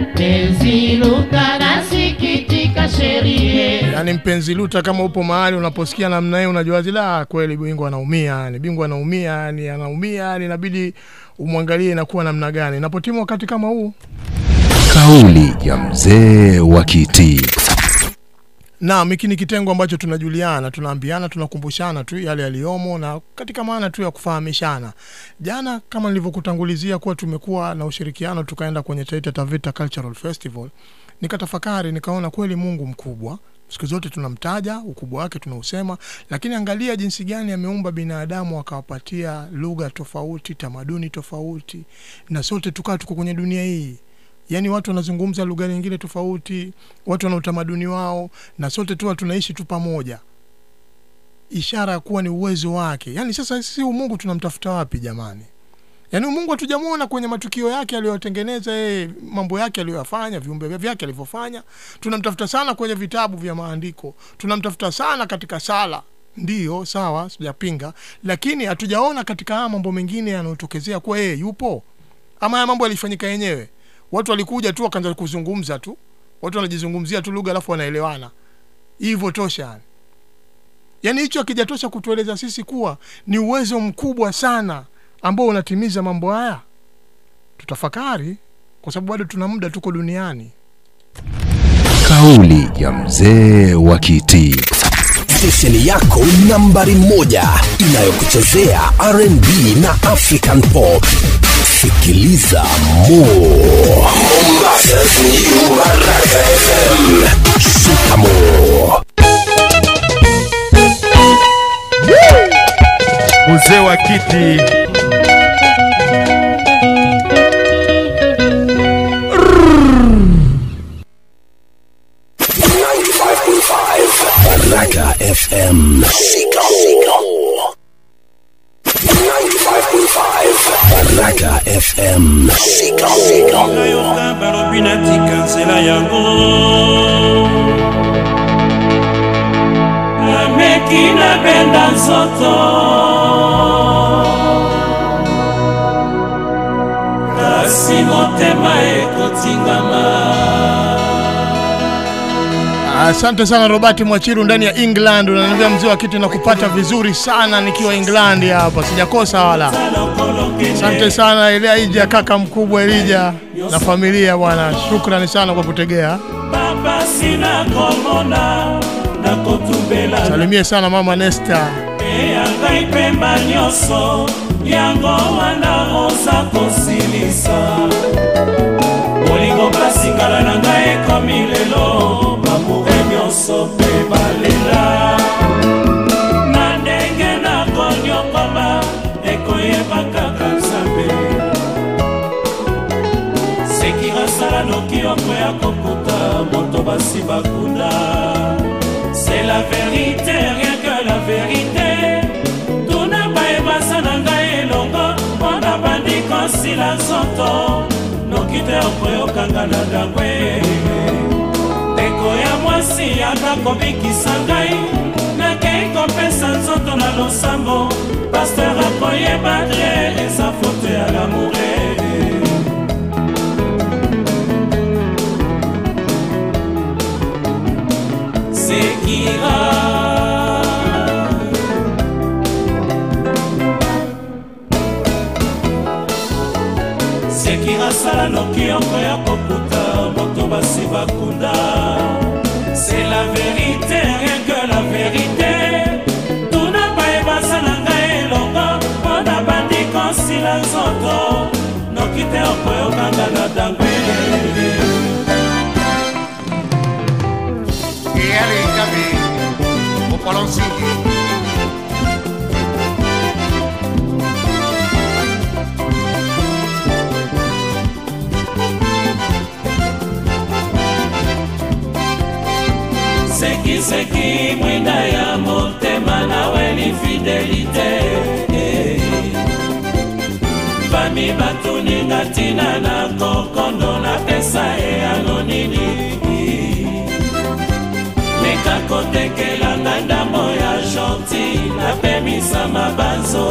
Mpenzi Luta nasikitika sherie Yaani mpenzi Luta, kama upo mahali unaposikia namna hiyo, unajua zila kweli bingwa anaumia, yani bingwa anaumia, yani anaumia, yani inabidi umwangalie inakuwa namna gani inapotimu wakati kama huu. Kauli ya mzee wa kiti. Naam, hiki ni kitengo ambacho tunajuliana, tunaambiana, tunakumbushana tu yale yaliyomo na katika maana tu ya kufahamishana. Jana kama nilivyokutangulizia kuwa tumekuwa na ushirikiano, tukaenda kwenye Taita Taveta Cultural Festival, nikatafakari nikaona kweli Mungu mkubwa siku zote tunamtaja ukubwa wake tunausema, lakini angalia jinsi gani ameumba binadamu akawapatia lugha tofauti, tamaduni tofauti, na sote tukaa tuko kwenye dunia hii yaani watu wanazungumza lugha nyingine tofauti, watu wana utamaduni wao, na sote tu tunaishi tu pamoja, ishara ya kuwa ni uwezo wake. Yani sasa sisi Mungu tunamtafuta wapi jamani? Yaani Mungu hatujamuona kwenye matukio yake aliyotengeneza yeye, mambo yake aliyoyafanya, viumbe vyake alivyofanya. Tunamtafuta sana kwenye vitabu vya maandiko, tunamtafuta sana katika sala, ndiyo sawa, sijapinga, lakini hatujaona katika haya mambo mengine yanayotokezea kuwa yeye yupo, ama haya mambo yalifanyika yenyewe watu walikuja tu wakaanza kuzungumza tu, watu wanajizungumzia tu lugha alafu wanaelewana hivyo tosha. Yani yaani hicho akijatosha kutueleza sisi kuwa ni uwezo mkubwa sana ambao unatimiza mambo haya, tutafakari kwa sababu bado tuna muda, tuko duniani. Kauli ya mzee wa kiti. stesheni yako nambari moja inayokuchezea rnb na african pop sikiliza mo mombasas new baraka fm shikamo mzee wa kiti baraka fm shikamo 95.5 baraka fm shikamo nayoka balobi natika nzela yango nameki nabenda nzoto kasi motema ekotingama Asante sana Robert Mwachiru ndani ya England, unaniambia mzee wa kitu nakupata vizuri sana nikiwa England hapa, sijakosa wala. Asante sana Elijah, kaka mkubwa Elija na familia bwana, shukrani sana kwa kutegea. baba sina komona nakotumbela Salimie sana mama Nesta. eya ngai pemba nyonso yango wana oza kosilisa bolingo kala na ngai ekomi nyonso mpe balela. Na ndenge nakonyokoma ekoyeba kaka nzambe seki basala noki okoya kokuta moto basi bakunda. C'est la vérité rien que la vérité. Tuna bayebasa na ngai elongo mpona bandi kosila nzoto. Noki te okoyokanga na dangwe ndeko ya mwasi ata kobikisa ngai nakei kopesa nzoto na losambo. Paster akoyeba te eza foto ya lamoure sekira. Sekira sala noki yoko ya kokuta moto basi bakunda. c'est la vérité rien que la vérité. Tuna bayebasa na ngai elongo mpona bandi kosila nzoto noki te okoyokanga na dangwe Palansingi. Sekiseki mwinda ya motema nawe ni fidelite. Eh. bami batuninga ntina na kokondo napesa eyano nini? Meka kotekelanga ndambo ya gentil napemisa mabanzo.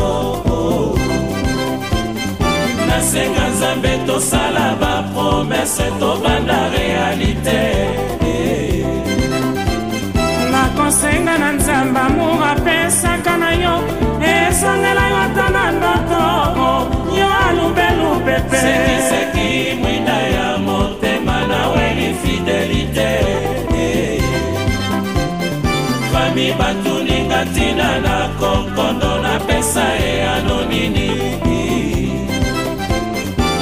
Nasenga nzambe tosala bapromese tobanda realite nakosenga na nzambe amour apesaka na yo. Esangela yo ata na ndoto. Yo alubelupepe sekiseki mwinda ya motema nawe ni fidelite. Fami batuninga ntina na kokondo napesa eyano nini?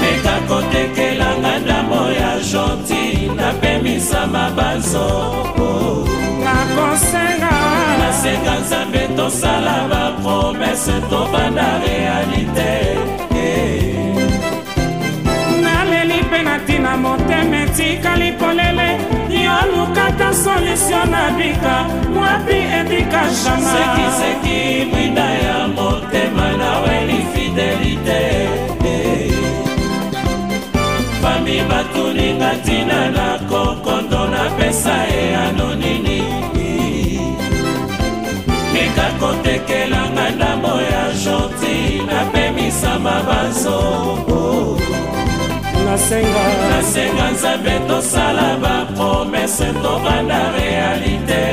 Meka kotekelanga ndambo ya gentil napemisa mabanzo. Nakosenga nasenga nzambe tosala bapromese tobanda realite naleli mpe na ntina motema etikali polele. Yo lukata solution na bika. Mwapi ebika jama sekiseki mwinda ya motema nawe ni fidelite fami batuninga ntina na kokondo napesa eyano nini? Meka kotekelanga ndambo ya gentil napemisa mabanzo nasenga. Nasenga nzambe tosala bapromese tobanda realite.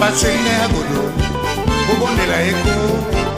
Pacheline Agodo, Bobondela Eko, Fifi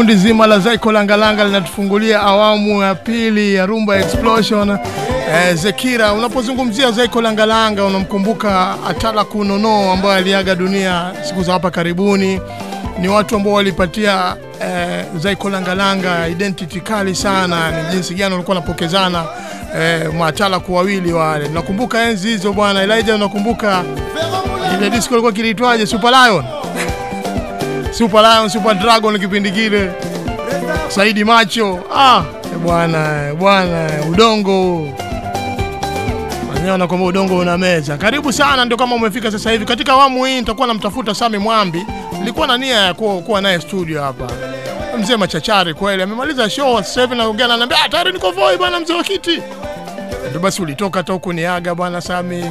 kundi zima la Zaiko Langalanga linatufungulia awamu ya pili ya Rumba Explosion. Eh, Zekira, unapozungumzia Zaiko Langalanga unamkumbuka Atala Kunono ambaye aliaga dunia siku za hapa karibuni. Ni watu ambao walipatia eh, Zaiko Langalanga identity kali sana, ni jinsi gani walikuwa wanapokezana eh, matala wawili wale. Nakumbuka enzi hizo bwana Elijah, unakumbuka ile disco ilikuwa kiliitwaje? Super Lion Super Lion, Super Dragon kipindi kile. Saidi Macho. Ah, eh bwana, eh bwana, udongo. udongo. Wanaona kwamba udongo una meza. Karibu sana ndio kama umefika sasa hivi. Katika awamu hii nitakuwa namtafuta Sami Mwambi. Nilikuwa na nia ya kuwa, kuwa naye studio hapa. Mzee machachari kweli. Amemaliza show sasa hivi naongea na ananiambia, "Ah, tayari niko voi bwana mzee wa kiti." Ndio basi ulitoka hata huko niaga bwana Sami.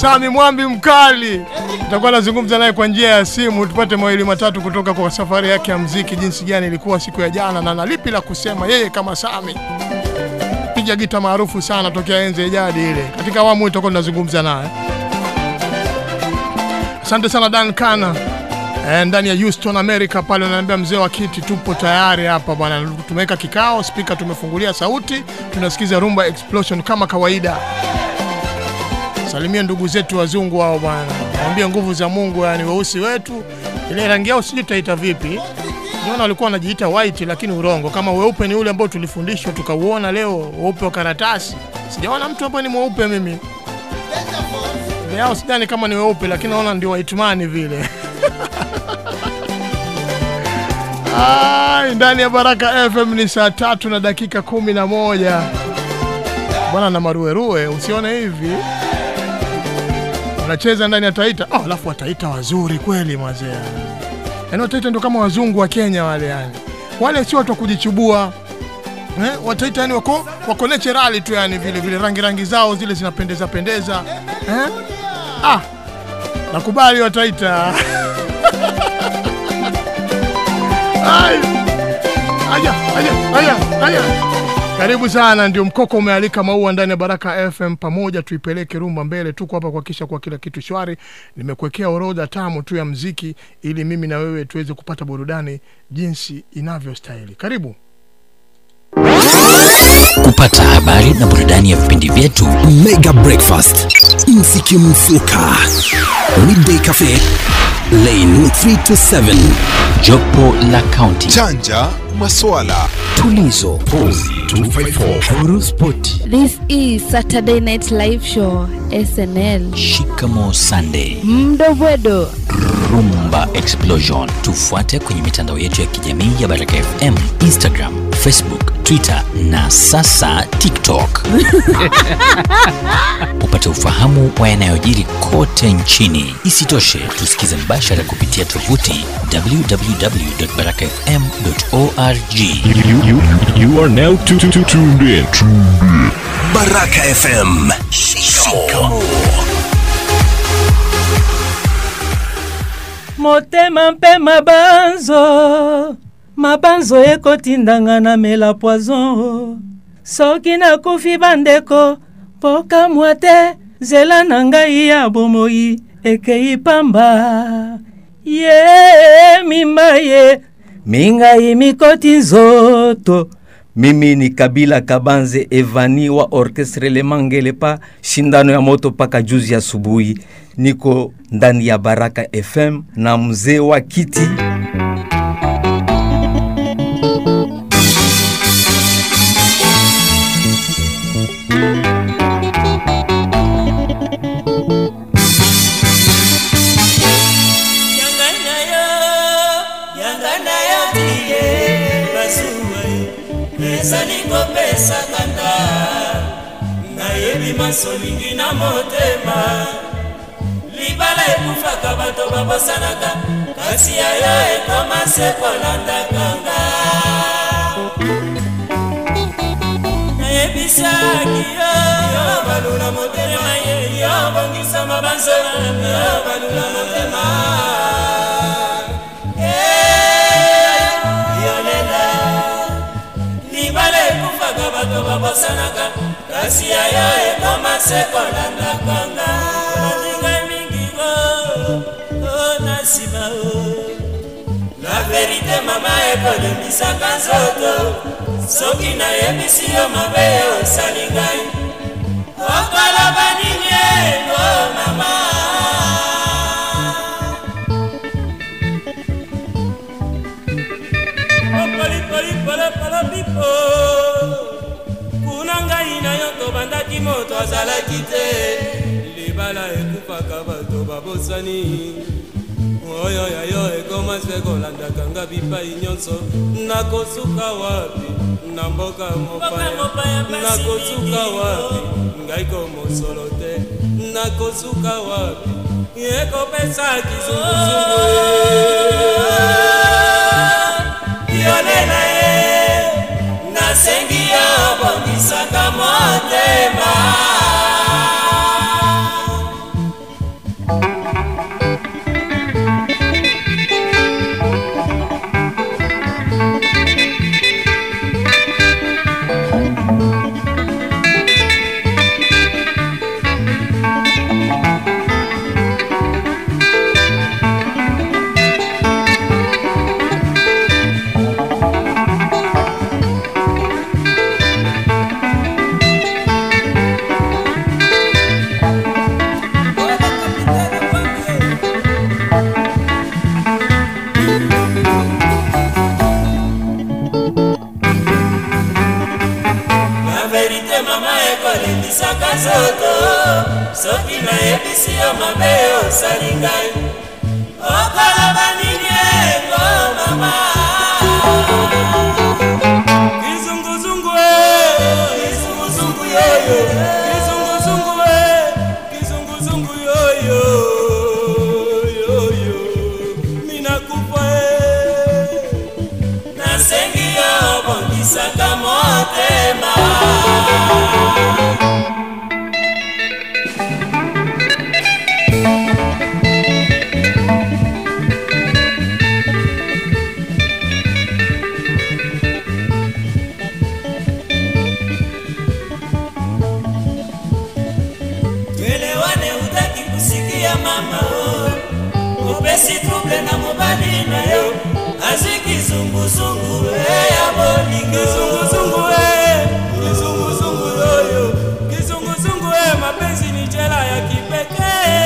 Sami Mwambi mkali. Nitakuwa nazungumza naye kwa njia ya simu tupate mawili matatu kutoka kwa safari yake ya mziki, jinsi gani ilikuwa siku ya jana na nalipi la kusema yeye kama Sami. Piga gita maarufu sana tokea enzi ya jadi ile. Katika awamu tutakuwa tunazungumza naye. Asante sana Dan Kana. Eh, ndani ya Houston America pale ananiambia mzee wa kiti tupo tayari hapa bwana. Tumeweka kikao, spika tumefungulia sauti, tunasikiza Rumba Explosion kama kawaida. Salimia ndugu zetu wazungu hao bwana, waambie nguvu za Mungu, yani weusi wetu. Ile rangi yao sijui tutaita vipi. Niona walikuwa wanajiita white, lakini urongo. Kama weupe ni ule ambao tulifundishwa tukauona leo, weupe wa karatasi. Sijaona mtu hapa ni mweupe mimi. Yao sidhani kama ni weupe, lakini naona ndio white man vile. Ai, ndani ya Baraka FM ni saa tatu na dakika kumi na moja bwana, na maruerue, usione hivi unacheza ndani ya Taita. Oh, alafu wataita wazuri kweli mzee. Yaani wataita ndio kama wazungu wa Kenya wale yani. Wale si watu wa kujichubua. Eh, wataita yani wako wako natural tu yani vile vile rangi rangi zao zile zinapendeza pendeza. Eh? Ah. Nakubali wataita. Ai. Aya, aya, aya, aya. Karibu sana, ndio mkoko umealika maua ndani ya Baraka FM. Pamoja tuipeleke rumba mbele. Tuko hapa kuhakikisha kwa kila kitu shwari. Nimekuwekea orodha tamu tu ya mziki, ili mimi na wewe tuweze kupata burudani jinsi inavyostahili. Karibu. kupata habari na burudani ya vipindi vyetu mega breakfast mziki mfuka. Midday cafe lane 3 to 7 jopo la county. Chanja maswala. Tulizo. Pozi 254 huru spoti This is Saturday Night Live Show SNL. shikamo sunday. Mdobwedo rumba explosion. Tufuate kwenye mitandao yetu ya kijamii ya baraka fm instagram facebook twitter na sasa tiktok. Upate ufahamu wa yanayojiri kote nchini. Isitoshe tusikize mbashara kupitia tovuti www.barakafm.org You, you, you are now tu- tu- tu- tuned in. baraka fm motema mpe mabanzo. Mabanzo ekotindanga na mela poison. Soki nakufi bandeko pokamwa te nzela na ngai ya bomoi ekei pamba ye mima ye mingai mikoti nzoto. Mimi ni kabila kabanze evani wa orkestre lemangele pa shindano ya moto mpaka juzi asubuhi niko ndani ya baraka fm na mzee wa kiti nayebi masolingi na motema. Libala ekufaka bato babosanaka kasi yayo ekoma se kolandakanga nayebisaki yo yo balula motema ye yo bongisa mabanzo yo balula motema bato babosanaka. Kasi yayo ekoma se kolandakanga olingai mingi o na nsima o. Verite mama ekolemisaka nzoto. Soki nayebisi yo mabe osali ngai. Okoloba nini eko mama. Opolipolipolopolopipo ngai na yo tobandaki moto azalaki te. Libala ekufaka bato babosani. Oyo ya yo ekoma se kolandaka nga bipai nyonso. Nakosuka wapi? Na mboka mopaya. Nakosuka wapi? Ngai komosolo te. Nakosuka wapi? Ekopesa kizunguzungu yolela ye nasengi yo bondisaka nzoto soki nayebisi yo mabe osali ngai. Okoloba nini eko mama. Kizunguzungu kizunguzungu yoyo kizunguzungu kizunguzungu yoyo yoyo minakufa e. Nasengi yo bondisaka motema kizunguzungu eya bolingo. Kizunguzungu e kizunguzungu oyo kizunguzungu e mapenzi ni jela ya kipekee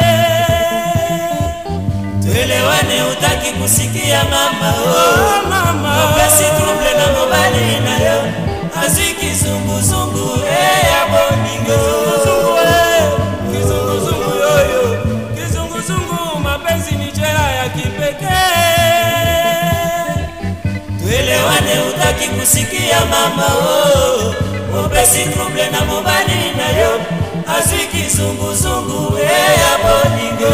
twelewane utaki kusikia mama o mama opesi trouble na mobali na yo. Azwi kizunguzungu twelewane utaki kusikia mama o mopesi trouble na mobali na yo. Azwi kizunguzungu bolingo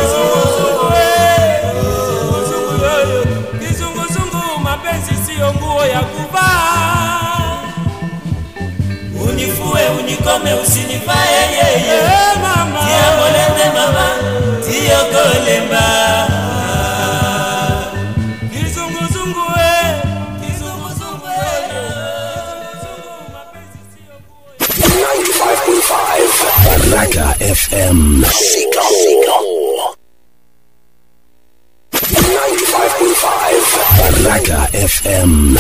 kizunguzungu yoyo kizunguzungu mapenzi siyo nguo ya kuvaa. Unifue unikome usinifae yeye molende mama. Tiyo Baraka FM. Shika Shika. 95.5 Baraka FM.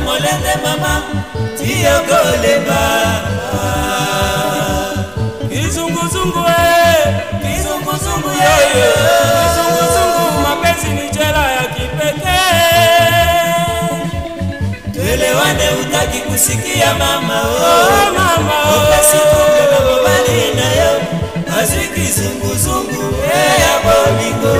Tia molende mama tiyo kolemba kizunguzungu e kizunguzungu yoyo kizunguzungu mapenzi ni jela ya kipekee twelewane utaki kusikia mama o mama upesi kumbe na mobali nayo azwi kizunguzungu eya bolingo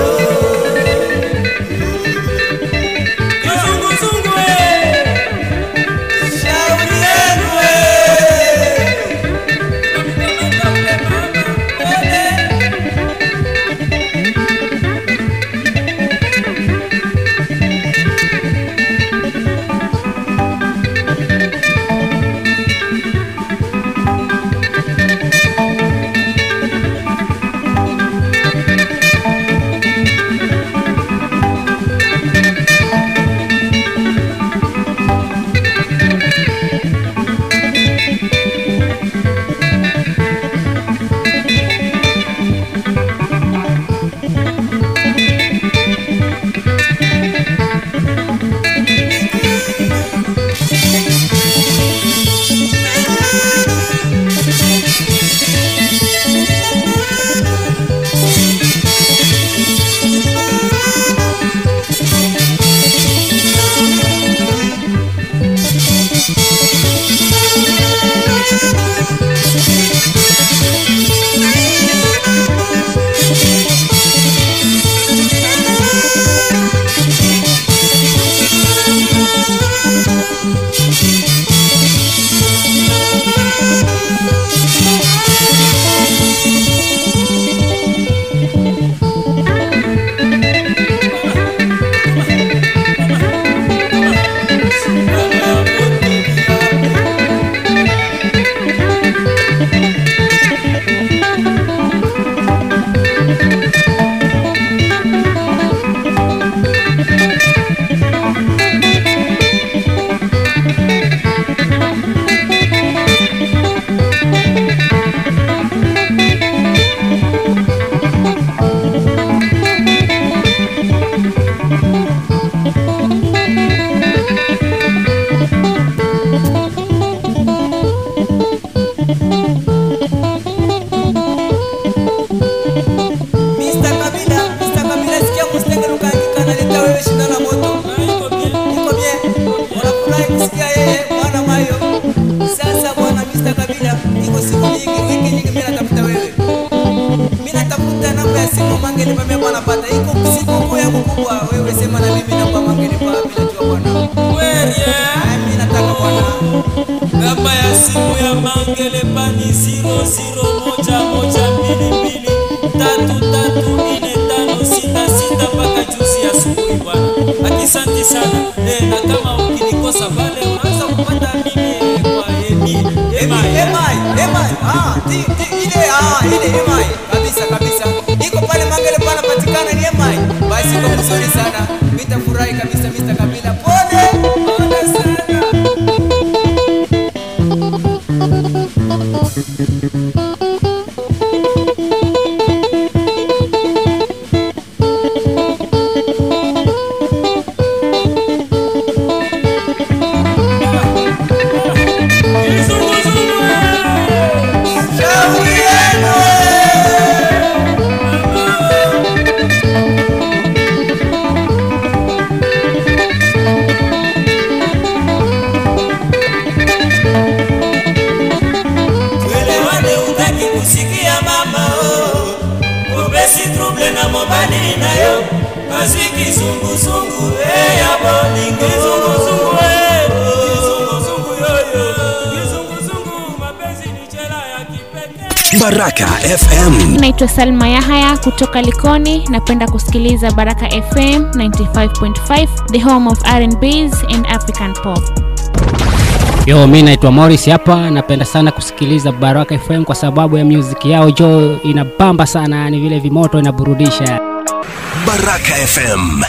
kutoka likoni napenda kusikiliza baraka fm 95.5 the home of rnbs and african pop Yo, mi naitwa Morris hapa, napenda sana kusikiliza Baraka FM kwa sababu ya muziki yao jo inabamba sana, yani vile vimoto inaburudisha. Baraka FM.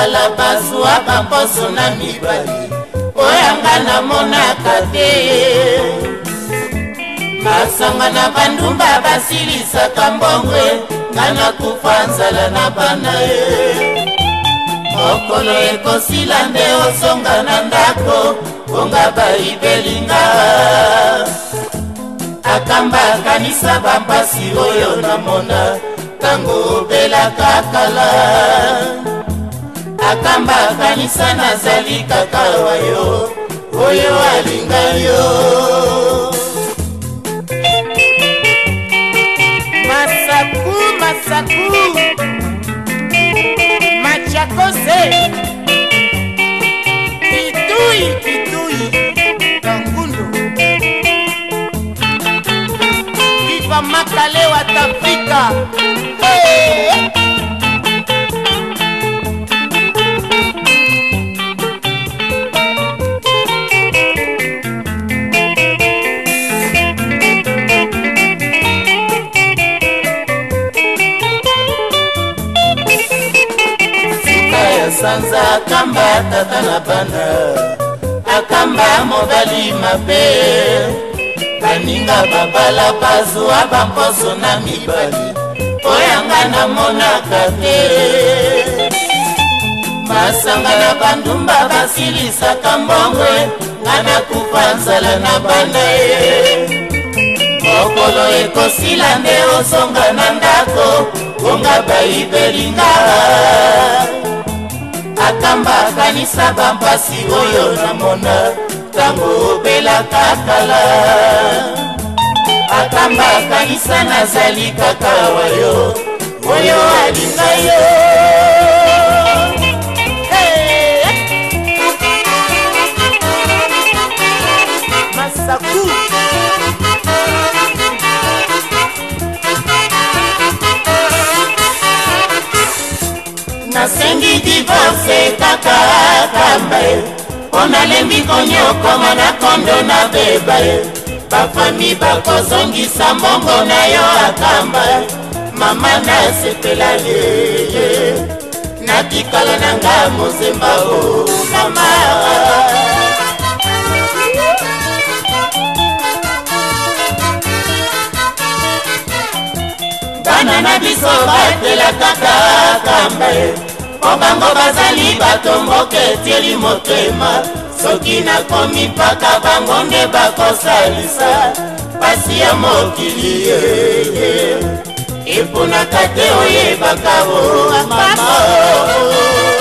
Babala bazwa bamposo na mibali, oyanga namonaka te. masanga na bandumba basilisaka mbongwe nga na kufa nzala na bana ye. Mokolo ekosila nde ozonga na ndako bonga bayibelinga akamba kanisa bampasi oyo namona ntango obelaka kala akamba kanisa nazali kaka wayo oyo alinga yo Masaku, Masaku, Machakose, Kitui, Kitui, Kangundu, Viva Makale watafika. Hey! Sanza akamba tata na bana akamba mobali mabe. Baninga babala bazwa bamposo na mibali. Oyanga namonaka te. Masanga na bandumba basilisaka mbongwe nga nakufa nzala na bana ye. Mokolo ekosila nde ozonga na ndako bonga bayibelinga akamba kanisa bampasi oyo namona ntango obelaka kala. Akamba kanisa nazali kaka wayo. Oyo alinga yo. Hey! masaku! Nasengi divorce kaka akamba ye mpo nalembi konyokoma na kondo na beba. Ye bafami bakozongisa mbongo na yo akamba. Mama nasepela yeye natikala na nga mozemba o mama. Bana na biso batela kaka kamba. ye mpo bango bazali bato mboka etieli motema. Soki nakomi mpaka bango nde bakosalisa. Pasi ya mokili ye eponaka te oyebaka o mama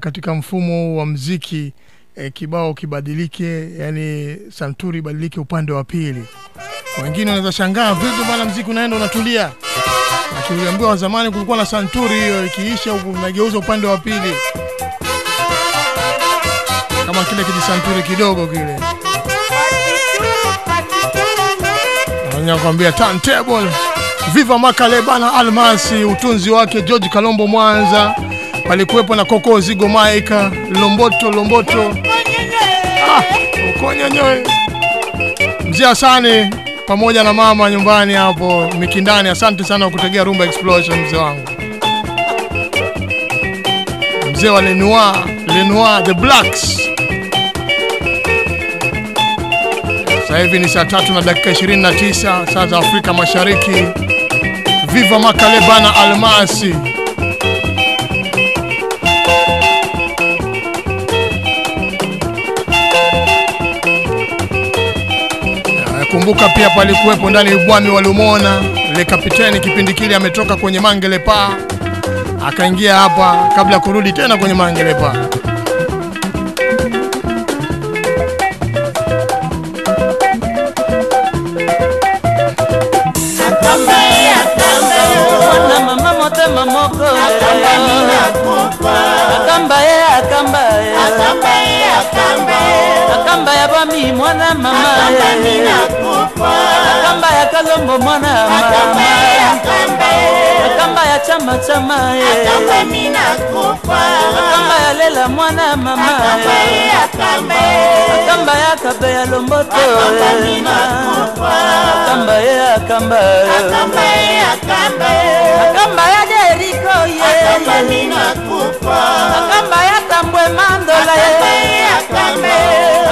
katika mfumo wa mziki e, kibao kibadilike, yani santuri ibadilike upande wa pili. Wengine wanaweza shangaa vipi bwana, mziki unaenda unatulia, lakini uliambiwa zamani kulikuwa na santuri hiyo, ikiisha unageuza upande wa pili, kama kile kijisanturi kidogo kile. Nakwambia turntable Viva Makale bana Almasi, utunzi wake George Kalombo Mwanza, palikuwepo na Koko Zigo Maika, Lomboto Lomboto, ah, ukonyonyoe mzee asani pamoja na mama nyumbani hapo Mikindani. Asante sana kwa kutegea Rumba Explosion, mzee wangu, mzee wa Lenoir, Lenoir the Blacks. Sasa hivi ni saa tatu na dakika 29 saa za Afrika Mashariki. Viva Makale bana Almasi. Kumbuka pia palikuwepo ndani Bwami Walumona, le kapiteni kipindi kile ametoka kwenye mangelepa akaingia hapa kabla ya kurudi tena kwenye Mangele yakamba ya kalombo mwana ya mama. Ya chama chama eh. yakamba ya lela mwana ya mama eh. yakamba ya kabe ya lomboto eh. yakamba ye yakamba yakamba ya jeriko ye akamba ya tambwe mandola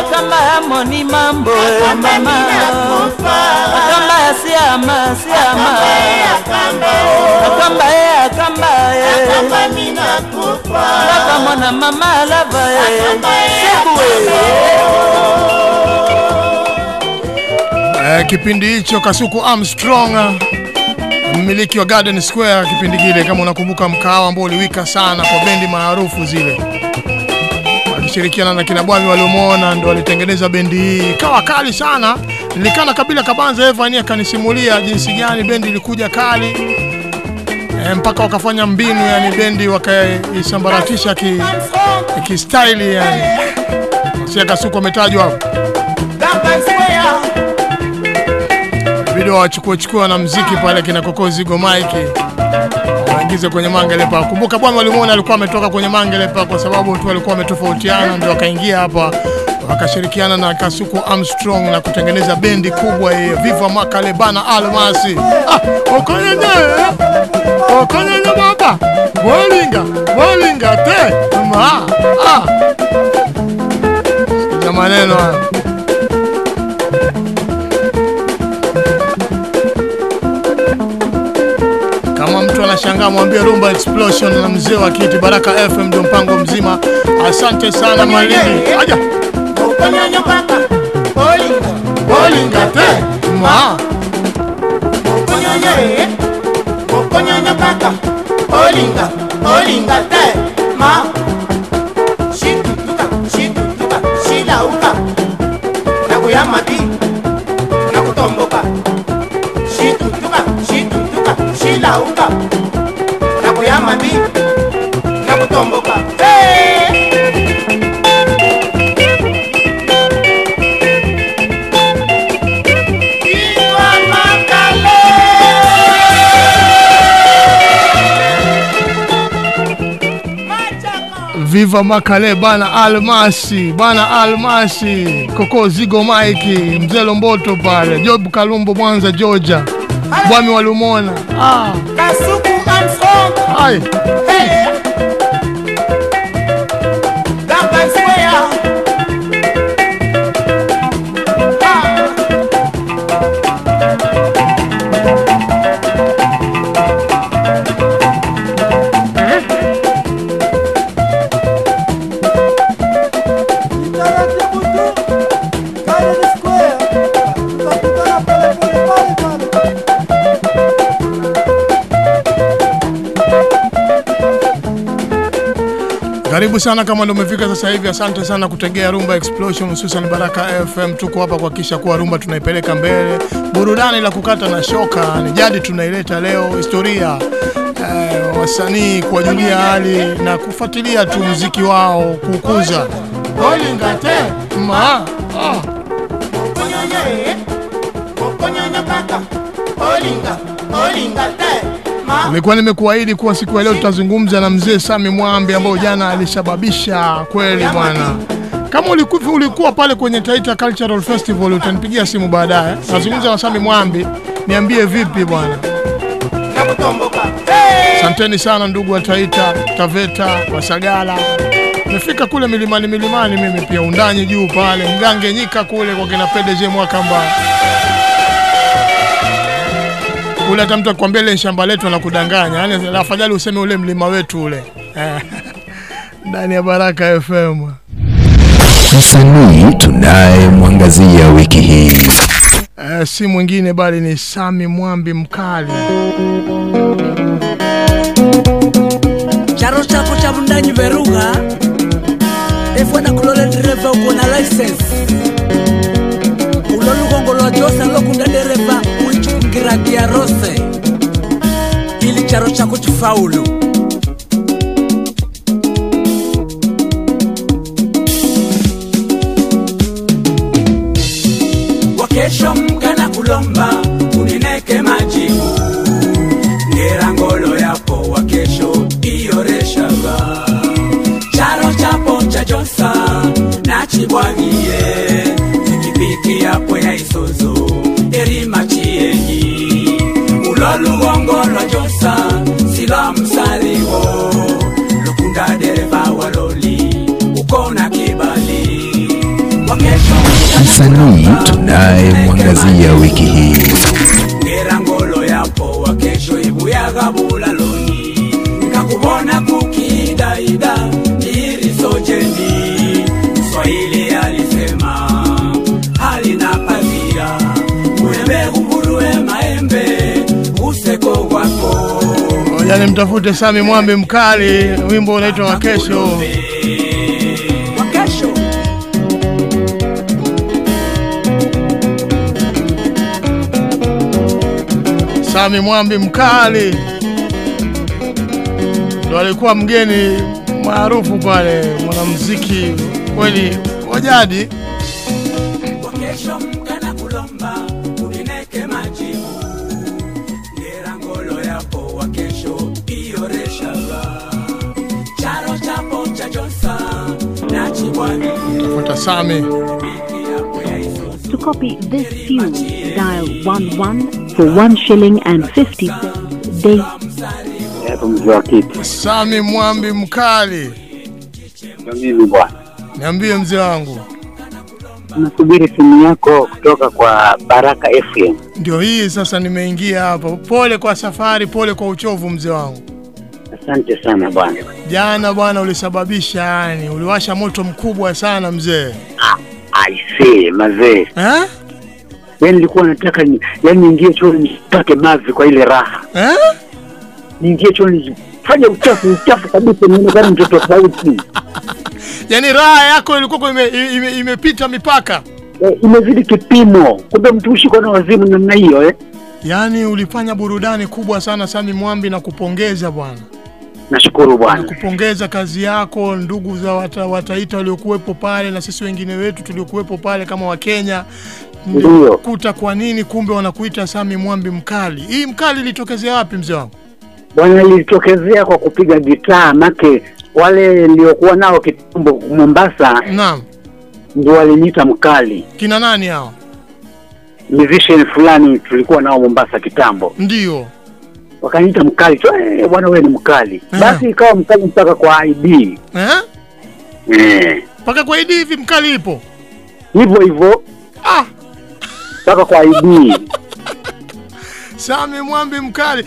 akamba ya moni mambo. Akamba ya siama siama. Akamba ye akamba ye kaka mwana mama lava ye. Sekue Eh, kipindi hicho Kasuku Armstrong mmiliki wa Garden Square kipindi kile, kama unakumbuka, mkahawa ambao uliwika sana kwa bendi maarufu zile, akishirikiana na kina Bwami waliomwona, ndo alitengeneza bendi hii, ikawa kali sana. Nilikana Kabila Kabanza Evan akanisimulia jinsi gani bendi ilikuja kali e, mpaka wakafanya mbinu, yani bendi wakaisambaratisha ki, ki style yani. Sia Kasuku ametajwa hapo. Inabidi wawachukue chukua na mziki pale kina Kokozi Zigo Mike waingize kwenye Mangelepa. Kumbuka bwana walimuona alikuwa ametoka kwenye Mangelepa kwa sababu tu walikuwa wametofautiana, ndio wakaingia hapa wakashirikiana na Kasuku Armstrong na kutengeneza bendi kubwa hii Viva Makale bana Almasi. Ah, okonyenye okonyenye baba bolinga bolinga te ma ah. Maneno. Anashangaa mwambie Rumba Explosion na mzee wa kiti Baraka FM ndio mpango mzima. Asante sana mwalimu. Aja. Bolinga te ma eh, okonyonyo bolinga olinga, olinga te, ma. Shitutuka, shitutuka, shilauka, nakuyama bi, nakutomboka. Shitutuka, shitutuka, shilauka, Hey! Makale! Viva Makale bana Almasi bana Almasi Koko Zigo Mike Mzee Lomboto pale Job Kalumbo Mwanza Georgia Bwami Walumona ah. Kasuku Armstrong. Hai. Hey. Karibu sana kama ndio umefika sasa hivi, asante sana kutegea Rumba Explosion, hususan Baraka FM. Tuko hapa kuhakikisha kuwa Rumba tunaipeleka mbele, burudani la kukata na shoka ni jadi tunaileta leo, historia eh, wasanii kuwajulia hali na kufuatilia tu muziki wao kukuza. Bolingate ma. Kaka. Olinga. Nilikuwa nimekuahidi kuwa siku ya leo tutazungumza na mzee Sami Mwambi ambao jana alisababisha kweli bwana. Kama ulikuwa, ulikuwa pale kwenye Taita Cultural Festival utanipigia simu baadaye. Nazungumza na Sami Mwambi, niambie vipi bwana. Asanteni sana ndugu wa Taita, Taveta, Wasagala. Nimefika kule milimani milimani mimi pia undanyi juu pale Mgange Nyika kule kwa kina mwaka Mwakamba. Kule hata mtu akwambia ile shamba letu anakudanganya. Yaani afadhali useme ule mlima wetu ule. Ndani ya Baraka FM. Msanii tunayemwangazia wiki hii Eh, si mwingine bali ni Sami Mwambi Mkali. charo chako cha mundanyi veruga efwana kulole dereva uko na license ulo lugongo lwa josa lokunda uichukungiragia rose ili charo chako chifaulu msanii tunayemwangazia wiki hii. Ngera ngolo yapo wakesho ibuyaga bulaloni nikakubona kukidaida irisojeni swahili alisema halina pazia mwembe nguruwe maembe useko wako Ngoja mtafute Sami Mwambi Mkali, wimbo unaitwa wakesho Sami Mwambi mkali. Ndo alikuwa mgeni maarufu pale, mwanamuziki kweli wa jadi. Tafuta Sami. To copy this tune, dial 11 for one shilling and 50 cents. They mzee wa kiti Sami Mwambi mkali, niambie mzee wangu. nasubiri simu yako kutoka kwa baraka fm Ndio hii sasa, nimeingia hapa. Pole kwa safari, pole kwa uchovu mzee wangu. asante sana bwana Jana bwana ulisababisha, yani uliwasha moto mkubwa sana mzee. Ah, aisee mazee eh? Yani nilikuwa nataka ni, yani niingie chooni nipate mavi kwa ile raha eh? niingie chooni nifanye uchafu uchafu kabisa nionekane mtoto tofauti Yani raha yako ilikuwa ime, ime, imepita mipaka. Eh, imezidi kipimo kumbe mtu ushiko na wazimu namna hiyo eh? Yaani ulifanya burudani kubwa sana Sami Mwambi na kupongeza bwana. nashukuru bwana Kupongeza kazi yako, ndugu za wata, Wataita waliokuwepo pale na sisi wengine wetu tuliokuwepo pale kama Wakenya. Ndio. Kuta kwa nini kumbe wanakuita Sami Mwambi mkali. Hii mkali ilitokezea wapi mzee wangu? bwana ilitokezea kwa kupiga gitaa make wale niliokuwa nao kitambo mombasa Naam. ndio waliniita mkali Kina nani hao? musician fulani tulikuwa nao mombasa kitambo Ndio. wakaniita mkali tu "Eh, bwana wewe ni mkali basi ikawa mkali mpaka kwa id Eh? eh Mpaka kwa ID hivi mkali ipo. hivyo hivyo ah mpaka kwa id Sami Mwambi mkali.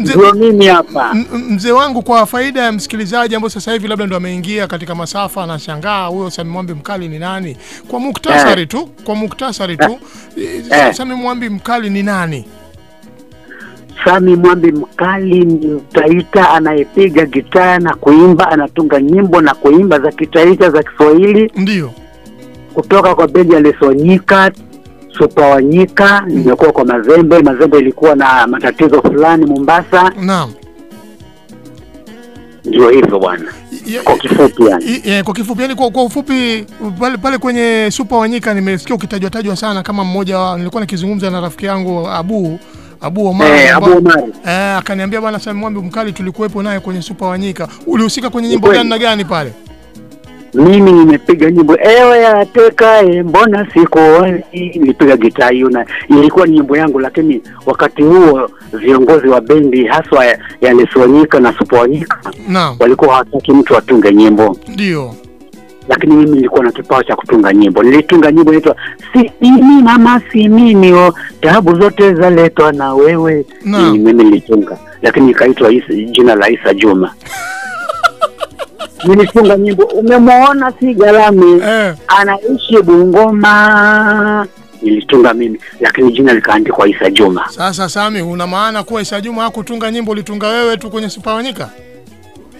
Mzee mimi hapa mzee wangu, kwa faida ya msikilizaji ambao sasa hivi labda ndo ameingia katika masafa, anashangaa huyo Sami Mwambi mkali ni nani? Kwa muktasari Eh. tu, kwa muktasari tu, eh, Eh. Sami Mwambi mkali ni nani? Sami Mwambi mkali ni mtaita anayepiga gitaa na kuimba, anatunga nyimbo na kuimba za kitaita za Kiswahili. Ndio. Kutoka kwa bendi ya Lesonyika, Supa Wanyika, nimekuwa kwa Mazembe. Mazembe ilikuwa na matatizo fulani Mombasa. Naam. Ndio hivyo bwana, kwa kifupi yani. Kwa kifupi yani, kwa, kwa ufupi pale, pale kwenye Super Wanyika nimesikia ukitajwa tajwa sana kama mmoja wa, nilikuwa nikizungumza na rafiki yangu Abu Abu Omar Eh, Abu Omar. eh, akaniambia bwana Sami Mwambi mkali tulikuwepo naye kwenye Super Wanyika. Ulihusika kwenye nyimbo gani na gani pale? Mimi nimepiga nyimbo ewe atekae, mbona sikuoni. Nilipiga gitaa hiyo, na ilikuwa ni nyimbo yangu, lakini wakati huo viongozi wa bendi haswa ya, Lesonyika na Supawanyika Naam. walikuwa hawataki mtu atunge nyimbo, Ndio. lakini mimi nilikuwa na kipawa cha kutunga nyimbo. Nilitunga nyimbo inaitwa si mimi mama si mimi, o, taabu zote zaletwa na wewe. Mimi nilitunga, lakini ikaitwa jina la Isa Juma. nilitunga nyimbo umemwona si galami eh. anaishi Bungoma nilitunga mimi lakini jina likaandikwa Isa Juma Sasa Sami, una maana kuwa Isa Juma hakutunga nyimbo, ulitunga wewe tu kwenye Sipawanyika? Wanyika?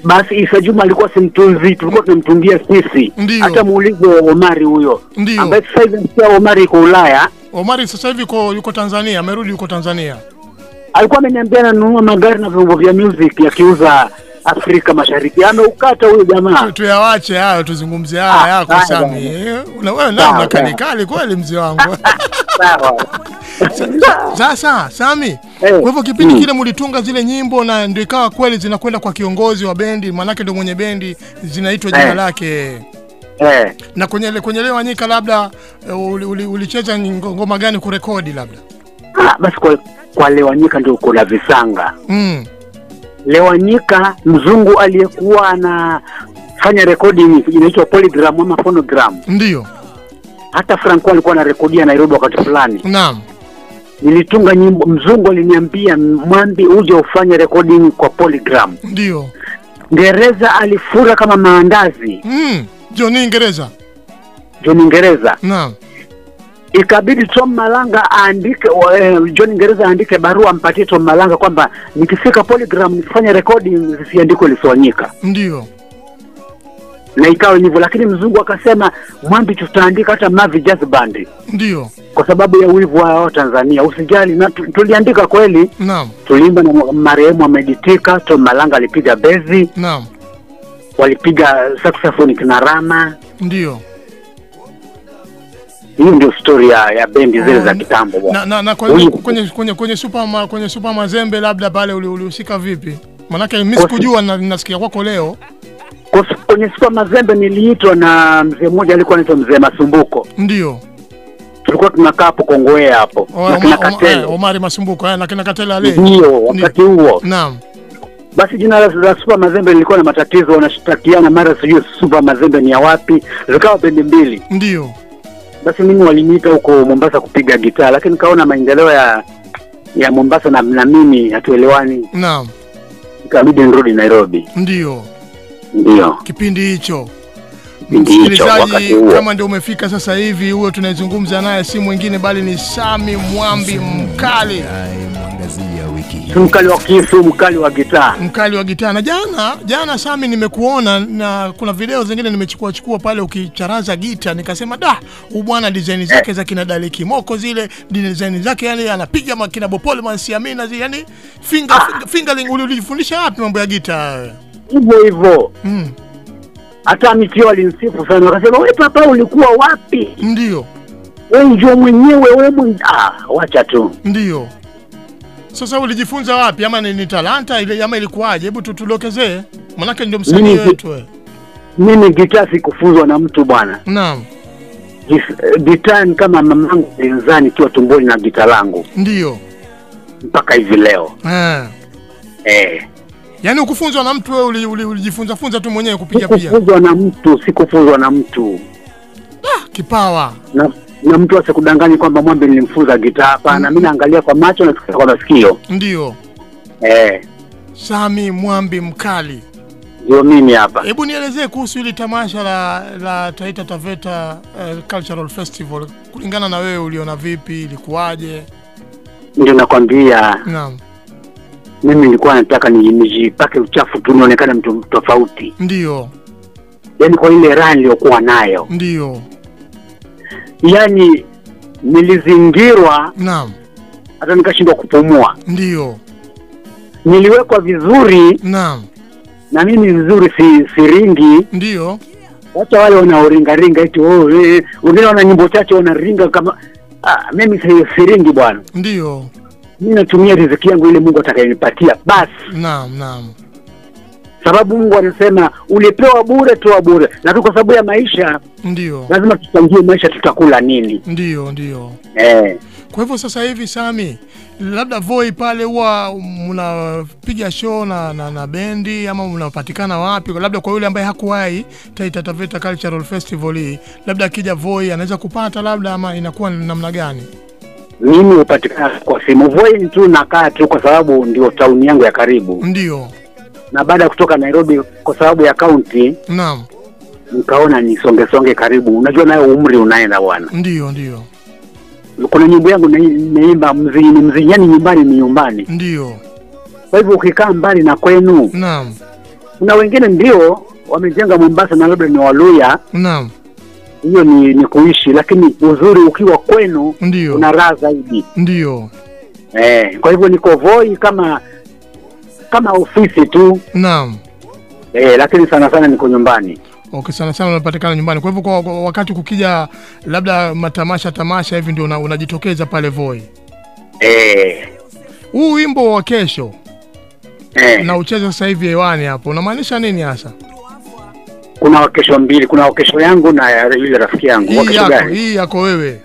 basi Isa Juma alikuwa si mtunzi tulikuwa tunamtungia sisi Ndio. hata muulize Omari huyo ambaye sasa hivi msikia Omari iko Ulaya Omari sasa hivi yuko yuko Tanzania, amerudi yuko Tanzania. alikuwa ameniambia ananunua magari na vyombo vya music yakiuza Afrika Mashariki ameukata huyo jamaa Tuyawache hayo, tuzungumzie haya yako haya Sami. Eh, Una wewe na una sawa. kali kali kweli mzee wangu. sawa Sasa Sami, kwa hivyo kipindi kile mlitunga zile nyimbo na ndio ikawa kweli zinakwenda kwa kiongozi wa bendi, manake ndio mwenye bendi zinaitwa jina Eh. lake. eh Na kwenye kwenye leo Wanyika labda eh, uli- uli- ulicheza uli ngoma gani kurekodi labda? ah, basi kwa, kwa Lewanyika ndio kuna visanga Mm. Lewanyika mzungu aliyekuwa anafanya recording inaitwa polygram ama phonogram. Ndio. Hata Franco alikuwa anarekodia Nairobi wakati fulani. Naam. Nilitunga nyimbo, mzungu aliniambia Mwambi, uje ufanye recording kwa polygram. Ndio. Ngereza alifura kama maandazi. Mm. John ngereza joni ngereza Naam. Ikabidi Tom Malanga aandike eh, John Ngereza aandike barua ampatie Tom Malanga kwamba nikifika polygram nikifanya recording zisiandikwe Liswanyika. Ndio. na ikawa hivyo, lakini mzungu akasema Mwambi, tutaandika hata Mavi Jazz Band Ndio. kwa sababu ya wivu wao Tanzania. Usijali, na tuliandika kweli, Naam. tuliimba na marehemu Ameditika, Tom Malanga alipiga bezi, Naam. walipiga saxophone kina Rama. Ndio. Hiyo ndio story ya, ya bendi zile za kitambo bwana. Na na, na kwa kwenye, kwenye kwenye kwenye super ma, kwenye super mazembe labda pale uli- ulihusika vipi? Manake mimi sikujua na nasikia kwako leo. kwa kwenye super mazembe niliitwa na mzee mmoja alikuwa anaitwa mzee Masumbuko. Ndio. Tulikuwa tunakaa hapo Kongowea hapo na kina Oma- Oma- eh, Omari Masumbuko eh, na kina Katela Ale. Ndio, wakati huo. Naam. Basi jina la, la Super Mazembe lilikuwa na matatizo, wanashtakiana mara sijui Super Mazembe ni ya wapi, zikawa bendi mbili. Ndio. Basi mimi waliniita huko Mombasa kupiga gitaa, lakini kaona maendeleo ya ya Mombasa na, na mimi hatuelewani, Naam. ikabidi nirudi Nairobi. Ndio. Ndio Kipindi hicho. kipindi hicho, Msikilizaji, kama ndio umefika sasa hivi, huyo tunayezungumza naye si mwingine bali ni Sami Mwambi Mkali. Si mkali wa kisu, mkali wa gitaa. mkali wa gitaa. Na jana jana, Sami, nimekuona na kuna video zingine nimechukua chukua pale ukicharaza gita, nikasema da, huyu bwana design zake eh, za kina Dali Kimoko zile design zake, yani anapiga makina Bopole Mansiamina zile, yani finger, finger fingering. Ulijifundisha wapi mambo ya gita? Hivyo hivyo mm. hata mitio alinisifu sana, akasema wewe papa, ulikuwa wapi? Ndio wewe ndio mwenyewe wewe, mwenye... ah, wacha tu Ndio. Sasa ulijifunza wapi, ama ni, talanta ile ama ilikuwaje? Hebu tutulokezee, manake ndio msanii wetu. wewe. mimi gitaa sikufunzwa na mtu bwana. Naam, Gitaa ni kama mamangu alinizaa kiwa tumboni na gitaa langu ndio mpaka hivi leo eh. eh. Yaani ukufunzwa na mtu wewe, uli- uli- ulijifunza funza tu mwenyewe kupiga pia. Sikufunzwa na mtu, sikufunzwa na mtu Ah, Kipawa. na, na mtu asikudanganyi kwamba mwambe nilimfunza gitaa. Hapana, mi naangalia kwa macho na kwa masikio Ndio. eh. Sami Mwambi Mkali. Ndio mimi hapa. Hebu nielezee kuhusu hili tamasha la, la Taita Taveta uh, Cultural Festival. Kulingana na wewe uliona vipi, ilikuwaje? Ndio nakwambia Naam, mimi nilikuwa nataka ni- nijipake uchafu tu nionekane mtu tofauti, ndio, yaani kwa ile raha niliyokuwa nayo, ndio. Yaani nilizingirwa Naam, hata nikashindwa kupumua. ndio. Niliwekwa vizuri Naam, na mimi vizuri, si siringi. ndio. Wacha wale wanaoringaringa eti oh, eh, wengine wana nyimbo chache wanaringa kama ah, mimi si siringi bwana. Ndio. Mimi natumia riziki yangu ile Mungu atakayenipatia basi, Naam, naam. sababu Mungu anasema ulipewa bure, toa bure, na tu kwa sababu ya maisha Ndio. lazima tuchangie maisha, tutakula nini? Ndio, ndio. Eh, Kwa hivyo sasa hivi Sami, labda Voi pale huwa mnapiga show na, na, na bendi ama mnapatikana wapi? Labda kwa yule ambaye hakuwahi Taita Taveta Cultural Festival hii, labda akija Voi anaweza kupata labda, ama inakuwa namna gani? mimi hupatikana kwa simu Voi tu, nakaa tu kwa sababu ndio tauni yangu ya karibu, Ndio. na baada ya kutoka Nairobi kwa sababu ya kaunti Naam, nikaona nisonge songe karibu. Unajua nayo umri unaenda bwana. ndio, ndio, Kuna nyimbo yangu naimba mzini mzini, yani nyumbani ni nyumbani. ndio. Kwa hivyo ukikaa mbali na kwenu, Naam, kuna wengine ndio wamejenga Mombasa na labda ni Waluya, naam, hiyo ni, ni kuishi, lakini uzuri ukiwa kwenu Ndio. una raha zaidi ndio. eh. Kwa hivyo niko Voi kama kama ofisi tu Naam. eh, lakini sana sana niko nyumbani. Okay, sana sana unapatikana nyumbani. Kwa hivyo kwa, wakati kukija labda matamasha tamasha hivi ndio unajitokeza una- pale Voi. Eh, Huu wimbo wa kesho eh. na ucheza sasa hivi hewani hapo, unamaanisha nini hasa? Kuna wakesho mbili, kuna wakesho yangu na yule rafiki yangu. Hii Wakesho yako, gani? hii yako wewe.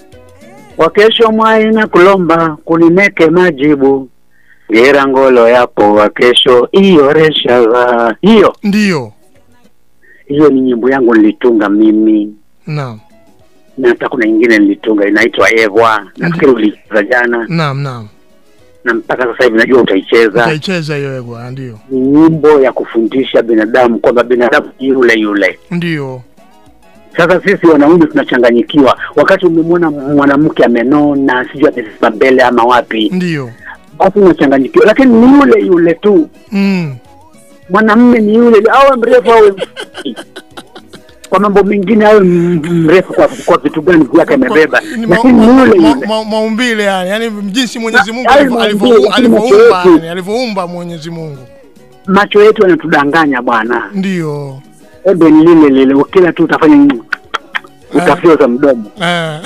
wakesho mwaina kulomba kunineke majibu gera ngolo yapo wakesho resha hiyo Ndio. Hiyo ni nyimbo yangu nilitunga mimi Naam. na hata kuna nyingine nilitunga inaitwa Evwa nafikiri ulicheza jana Naam, naam. na mpaka sasa hivi najua utaicheza. Utaicheza hiyo Evwa ndio. Ni nyimbo ya kufundisha binadamu kwamba binadamu ni yule yule. Ndio. Sasa sisi wanaume tunachanganyikiwa, wakati umemwona mwanamke amenona, sijui amesimama mbele ama wapi, Ndio. basi unachanganyikiwa, lakini ni yule yule tu. Mm. Mwanamume ni yule awe mrefu awe kwa mambo mengine awe mrefu kwa, kwa vitu gani vyake amebeba, lakini ni yule ma- yule. maumbile yani, yani jinsi Mwenyezi Mungu alivyoumba yani, alivyoumba Mwenyezi Mungu. Macho yetu yanatudanganya bwana. Ndio. Ebe ni lile lile, ukila tu utafanya nini? utafyoza mdomo. Eh.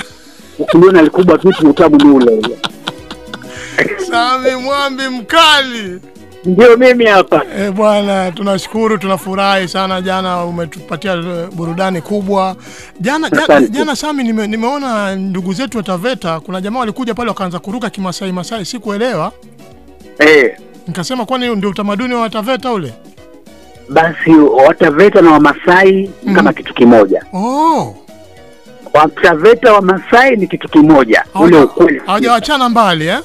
Ukiliona likubwa vitu utabu ni ule ule. Sami Mwambi mkali. Ndio mimi hapa. Eh, bwana tunashukuru, tunafurahi sana. Jana umetupatia eh, burudani kubwa. Jana jana, jana Sami, nime, nimeona ndugu zetu wa Taveta, kuna jamaa walikuja pale wakaanza kuruka kimasai masai, sikuelewa. Eh, Nikasema kwani ndio utamaduni wa Taveta ule? basi Wataveta na Wamasai mm. kama kitu kimoja. Oh, Wataveta Wamasai ni kitu kimoja, ule ukweli. hawajawachana mbali eh?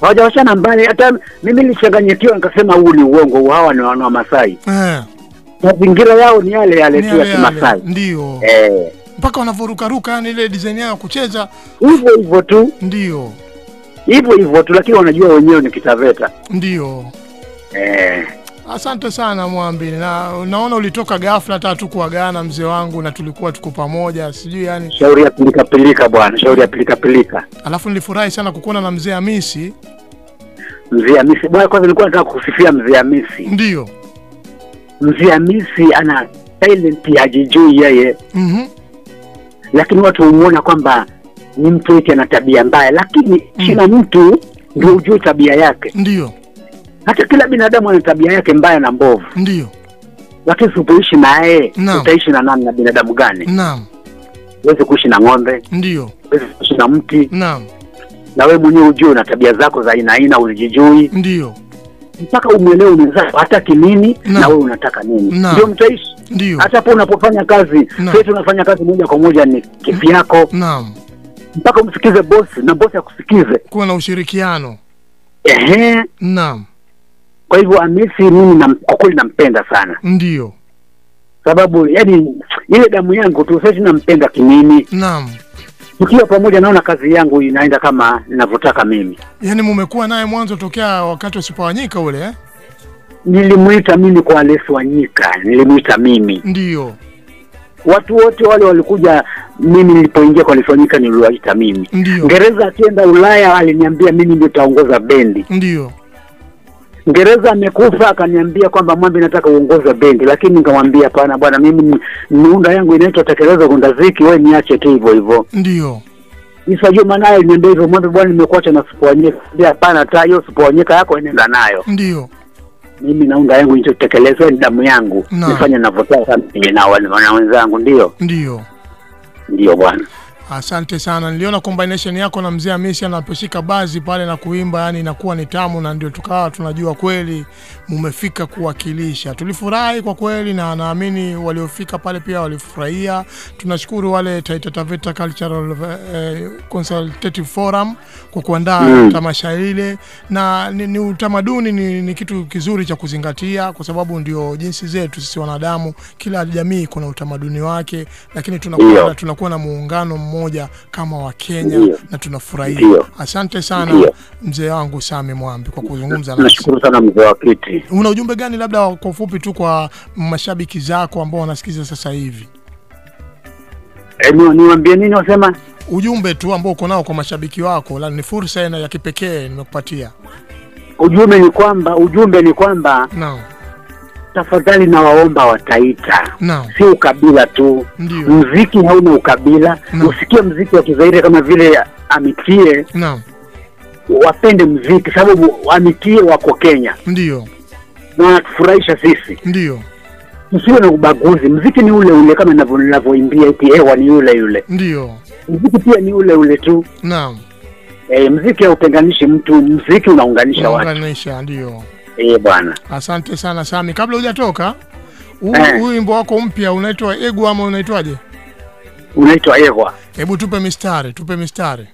Hawajawachana mbali. Hata mimi nilichanganyikiwa nikasema huu ni uongo, hawa ni wana Wamasai. Eh, Mazingira yao ni yale yale tu ya. Kimasai. Ndio. Eh, Mpaka wanavorukaruka yani ile design yao kucheza hivyo hivyo tu, ndio. hivyo hivyo tu, lakini wanajua wenyewe ni Kitaveta. Ndio. Eh, Asante sana Mwambi, na naona ulitoka ghafla hata tukuagana mzee wangu, na tulikuwa tuko pamoja, sijui yani. shauri ya pilika pilika bwana, shauri ya pilika pilika. Alafu nilifurahi sana kukuona na mzee Hamisi. Mzee Hamisi bwana, kwanza nilikuwa nataka kusifia mzee Hamisi. Ndio. Mzee Hamisi ana talent hajijui yeye, Mhm. lakini watu humuona kwamba ni mtu eti ana tabia mbaya, lakini kila mtu ndio ujue tabia yake. Ndio. Hata kila binadamu ana tabia yake mbaya na mbovu, Ndio. lakini usipoishi naye yeye utaishi na nani? Na binadamu gani? Naam. Huwezi kuishi na ng'ombe, Ndio. huwezi kuishi na mti, Naam. na wewe mwenyewe ujue na tabia zako za aina aina, uzijijui Ndio. mpaka umwelewe mwenzako hataki nini na, na wewe unataka nini, ndio mtaishi. Ndio. Hata hapo unapofanya kazi, sasa tunafanya kazi moja kwa moja ni kipi yako, Naam. mpaka umsikize bosi na bosi akusikize. Kuwa na ushirikiano. Ehe, Naam. Kwa hivyo amesi mimi na, kwa kweli nampenda sana, Ndio. sababu yani ile damu yangu tu sasa nampenda kimimi. Naam. Tukiwa pamoja, naona kazi yangu inaenda kama ninavyotaka mimi. yani mumekuwa naye mwanzo tokea wakati usipowanyika ule eh? Nilimuita mimi kwa Alesi Wanyika, nilimuita mimi. Ndio. Watu wote wale walikuja, mimi nilipoingia kwa Alesi Wanyika niliwaita mimi. Ndio. Ngereza akienda Ulaya aliniambia mimi ndio taongoza bendi. Ndio. Ngereza amekufa akaniambia kwamba Mwambi nataka uongoze bendi, lakini nikamwambia hapana bwana, mimi miunda yangu inaitwa tekeleza kundaziki, wewe niache tu hivyo hivyo. Ndio. Isa Juma naye aliniambia hivyo, Mwambi bwana, nimekuacha na Sipowanyika. Ambia hapana, hata hiyo Sipowanyika yako inaenda nayo. Ndio. Mimi naunda yangu inachotekelezwa ni damu yangu, nifanye ninavyotaka mimi na wenzangu, ndio Ndio. ndio bwana. Asante sana. Niliona combination yako na mzee Hamisi anaposhika bazi pale na kuimba, yani inakuwa ni tamu, na ndio tukawa tunajua kweli mumefika kuwakilisha. Tulifurahi kwa kweli, na naamini waliofika pale pia walifurahia. Tunashukuru wale Taita Taveta Cultural eh, Consultative Forum kwa kuandaa Mm. tamasha ile na ni, ni utamaduni ni, ni kitu kizuri cha kuzingatia, kwa sababu ndio jinsi zetu sisi wanadamu. Kila jamii kuna utamaduni wake, lakini tunakuwa yeah. na, tunakuwa na muungano mmoja kama Wakenya Ndio. na tunafurahia. Asante sana mzee wangu Sami Mwambi kwa kuzungumza nasi. Nashukuru sana mzee wa kiti. Una ujumbe gani labda kwa ufupi tu kwa mashabiki zako ambao wanasikiza sasa hivi? E, niwaambie nini wasema? Ujumbe tu ambao uko nao kwa mashabiki wako, la ni fursa ina- ya kipekee nimekupatia. Ujumbe ni kwamba ujumbe ni kwamba Naam. Tafadhali nawaomba Wataita, no. si ukabila tu. Ndiyo. Mziki hauna ukabila. no. Usikie mziki wa Kizaire kama vile Amitie, no. wapende mziki sababu Amitie wako Kenya Ndio. na wanatufurahisha sisi. Ndio. usiwe na ubaguzi, mziki ni ule ule kama inavyoimbia ninavyoimbia eti hewa ni yule yule, Ndio. mziki pia ni ule ule tu. Naam. E, mziki hautenganishi mtu, mziki unaunganisha watu. Ndio. Eh bwana, Asante sana Sami. Kabla hujatoka, huu Eh. wimbo wako mpya unaitwa Egwa ama unaitwaje? unaitwa Egwa. Hebu tupe mistari, tupe mistari.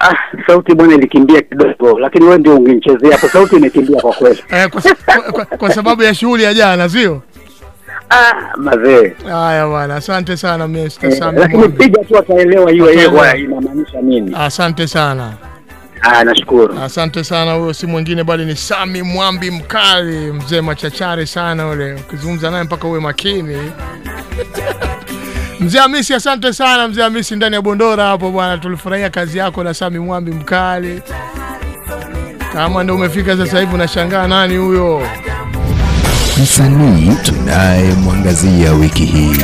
Ah, sauti bwana ilikimbia kidogo, lakini wewe ndio ungenichezea hapo. Sauti imekimbia kwa kweli. Eh, kwa, kwa, kwa, sababu ya shughuli ya jana, sio? Ah, mazee. Haya bwana, asante sana Mr. Eh, Sami lakini piga tu ataelewa hiyo Egwa inamaanisha nini. Asante sana. Ah, nashukuru. Asante sana. Huyo si mwingine bali ni Sami Mwambi mkali, mzee machachari sana ule, ukizungumza naye mpaka uwe makini. Mzee Hamisi, asante sana mzee Hamisi ndani ya Bondora hapo bwana, tulifurahia kazi yako na Sami Mwambi mkali. Kama ndio umefika sasa hivi unashangaa nani huyo? Msanii tunayemwangazia wiki hii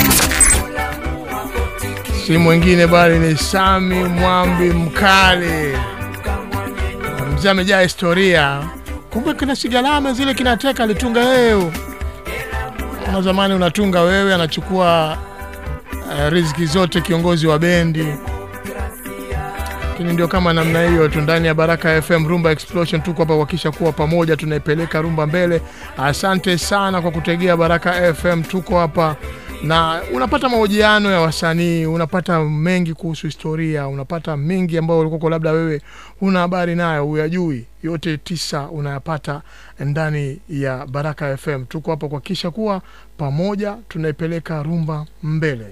si mwingine bali ni Sami Mwambi mkali. Amejaa historia. Kumbe kina Sigalame zile kinateka alitunga yeye. Kuna zamani unatunga wewe, anachukua uh, riziki zote kiongozi wa bendi. Lakini ndio kama namna hiyo tu ndani ya Baraka FM Rumba Explosion, tuko hapa kuhakikisha kuwa pamoja tunaipeleka rumba mbele. Asante sana kwa kutegea Baraka FM, tuko hapa na unapata mahojiano ya wasanii, unapata mengi kuhusu historia, unapata mengi ambayo ulikuwa labda wewe huna habari nayo huyajui. Yote tisa unayapata ndani ya Baraka FM. Tuko hapa kuhakikisha kuwa pamoja tunaipeleka rumba mbele.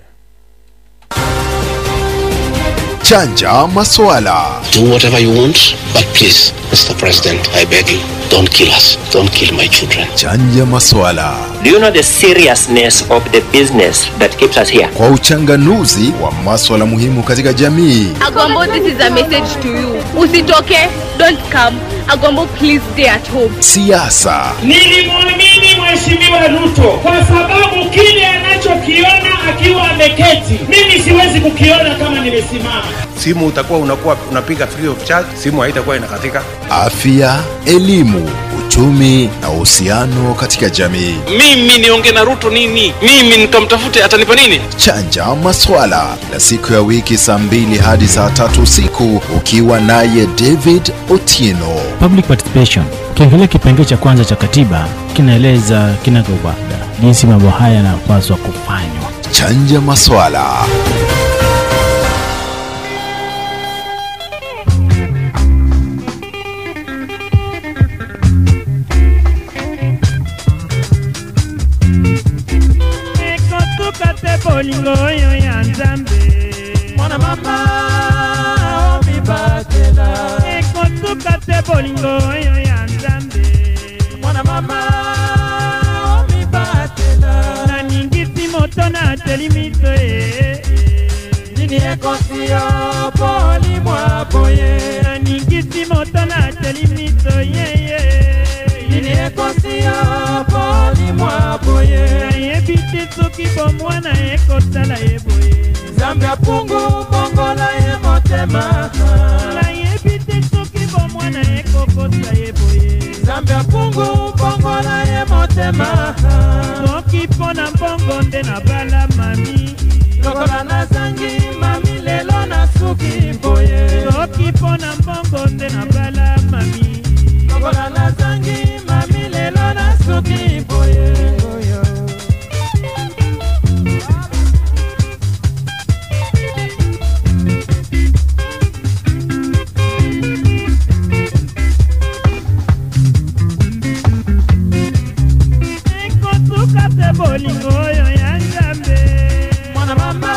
Chanja maswala. Do whatever you want, but please, Mr. President, I beg you, don't kill us. Don't kill my children. Chanja maswala Do you know the seriousness of the business that keeps us here? kwa uchanganuzi wa maswala muhimu katika jamii. Agombo, this is a message to you. Usitoke, don't come. Agombo, please stay at home. Siasa, Nilimwamini Mheshimiwa Ruto kwa sababu kile anachokiona akiwa ameketi, mimi siwezi kukiona kama nimesimama. simu utakuwa unakuwa unapiga free of charge, simu haitakuwa inakatika. afya, elimu, uchumi na uhusiano katika jamii. mimi niongee na ruto nini mimi nikamtafute atanipa nini Chanja maswala na siku ya wiki saa mbili hadi saa tatu usiku ukiwa naye David Otieno. Public participation. Ukiangalia kipengele cha kwanza cha katiba kinaeleza kinagaubaga jinsi mambo haya yanapaswa kufanywa. Chanja maswala. Bolingo oyo ya nzambe. Mwana mama omibatela ekotuka te bolingo oyo ya nzambe. Mwana mama omibatela naningisi moto nateli miso ye. Nini ekosi yo polimwa boye? Naningisi moto nateli miso yeye nini ekosi yo polimwa boye. Nayebi te soki bomwana ekosala ye boye. Nzambe apungu bongola ye motema. Nayebi te soki bomwana ekokosa ye boye. Nzambe apungu bongola ye motema. Soki mpo na mbongo nde nabala mami. Lokola nazangi mami lelo nasuki boye. Soki mpo na mbongo nde nabala mami. Lokola nazangi nasuki boye ekotuka te bolingo oyo ya nzambe. Mwana mama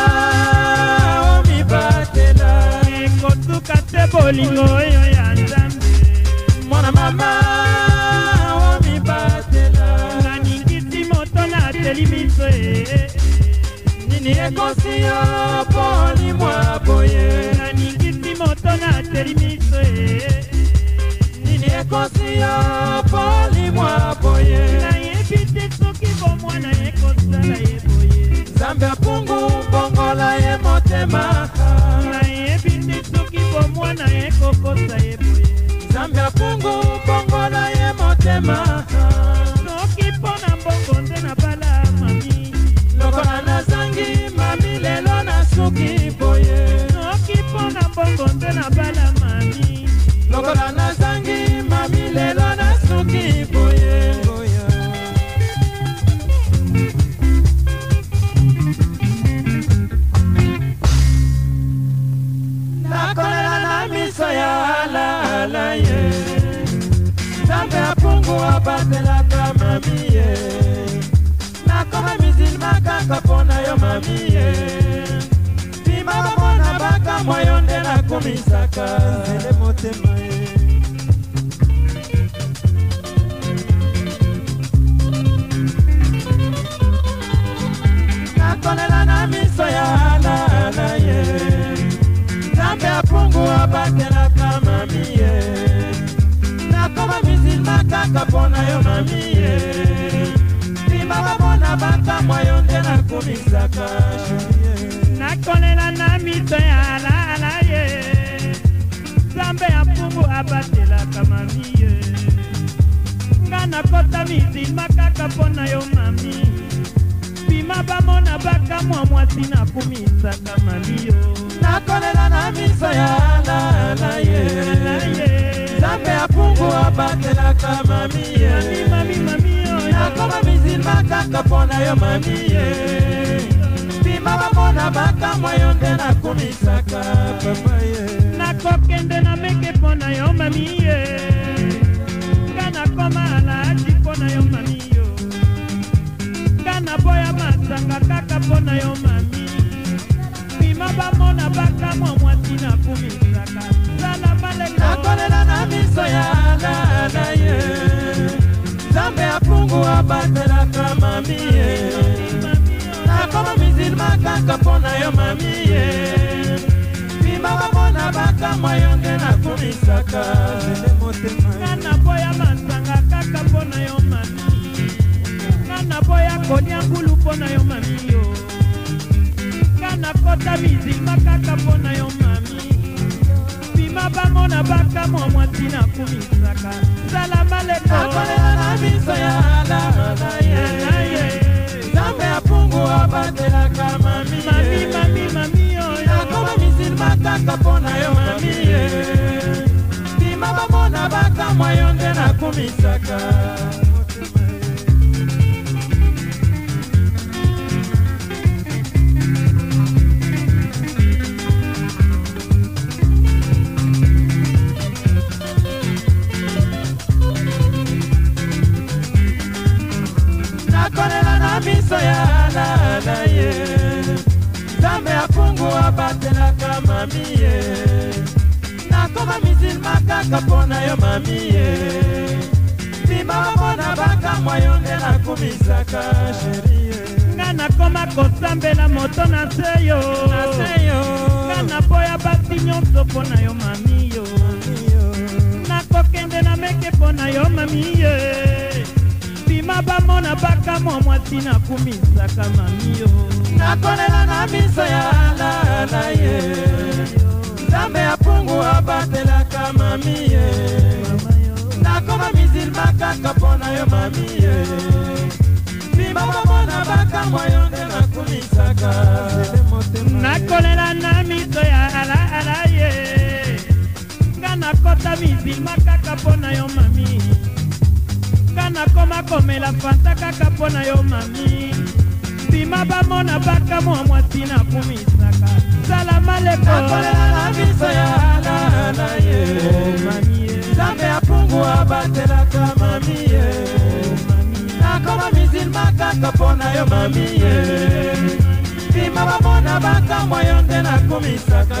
omibatela ekotuka te bolingo oyo ya nzambe. Mwana mama nini ekosi yo? Polimwa boye. Naningisi moto nateli miso ye nini ekosi yo? Polimwa boye. Nayebi te soki bomwana ekosala ye boye. Nzambe apungu bongola ye motema. Nayebi te soki bomwana ekokosa ye boye. Nzambe apungu bongola ye motema apungu abatelaka mami ye. Nakoma misilma kaka mpo na yo mami ye. Bima bamona bakamwa yo nde nakomisaka. Nzele motema ye. Nakolela na miso ya alaala ye. Nzambe apungu abatelaka misilma kaka mpo na yo mami ye. Bima bamona bakamwa yo nde nakomisaka nakolela na miso ya alaala ye. Nzambe ya mpungu abatelaka mami ye. Nga nakota misilma kaka mpo na yo mami. Bima bamona bakamwa mwasi nakumisaka mami yo. Nakolela na miso ya lala ye nzambe ya pungu abatelaka mami ye. Nakoma misilma kaka mpo na yo mami ye. Bima bamona bakamwa yo nde nakumisaka papa ye. Nakokende na meke mpo na yo mami ye. Nga nakoma alaji mpo na yo mami yo. Nga naboya masanga kaka mpo na yo mami. Bima bamona bakamwa mwasi nakumisaka nakolela na miso ya lala ye. Nzambe ya pungu abatelaka mami ye. Nakoma misilma kaka mpo na yo mami ye. Bima bamona bakamwa yo nde nakumisaka nga naboya masanga kaka mpo na yo mami nga naboya kolia ngulu mpo na yo mami yo. Nga nakota misilma kaka mpo na yo mami bima bamona bakamwa mwasi nakumisaka sala maleko. Nakolela na miso ya lala ye. Nzambe ya pungu abatelaka mami mami mami mami oyo. Nakoma misilma kaka mpo na yo mami ye. Bima bamona bakamwa yo nde nakumisaka nakolela na miso ya lala ye. Nzambe ya pungu abatelaka mami ye. Nakoma misilma kaka mpo na yo mami ye. Bima bamona bakamwa yo nde nakumisaka sheri nga nakoma kosambela moto na se yo. Nga naboya basi nyonso mpo na yo. Mami yo. Nakokende na meke mpo na yo mami ye bima bamona bakamwa mwasi nakumisaka mami yo. Nakolela na miso ya lala ye. Nzambe ya pungu abatelaka mami ye. Nakoma misilma kaka mpo na yo mami ye. Bima bamona bakamwa yo nde nakumisaka. Motema nakolela na miso ya alaala ye. Nga nakota misilma kaka mpo na yo mami nga nakoma komela fanta kaka mpo na yo mami. Bima bamona bakamwa mwasi nakumisaka sala maleko. Nakolela na miso ya lala ye. Nzambe ya pungu abatelaka mami ye. Nakoma misilma kaka mpo na yo mami ye. Bima bamona bakamwa yo nde nakumisaka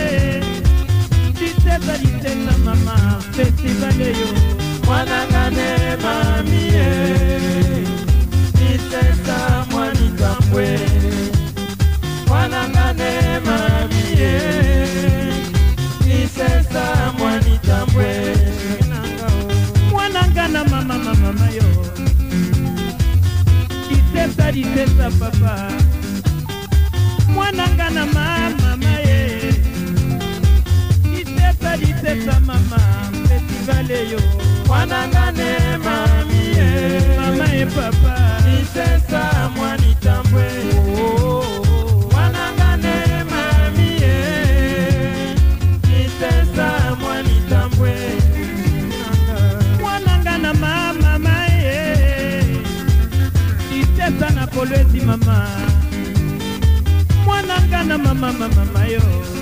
ezali teta mama festivale yo. Mwananga ne mamie liteta mwanitambwe mwananga ne mamie liteta mwanitambwe mwananga na mama mamama yo. Liteta liteta papa. Mwananga na mamama mobali pesa mama festivale yo mwana nga ne mami ye mama e papa. Lisesa mwani tambwe. Mwana nga ne mami ye lisesa mwani tambwe. Mwana nga na mamama ye lisesa na polo ezi mama mwana nga na mamamamama yo.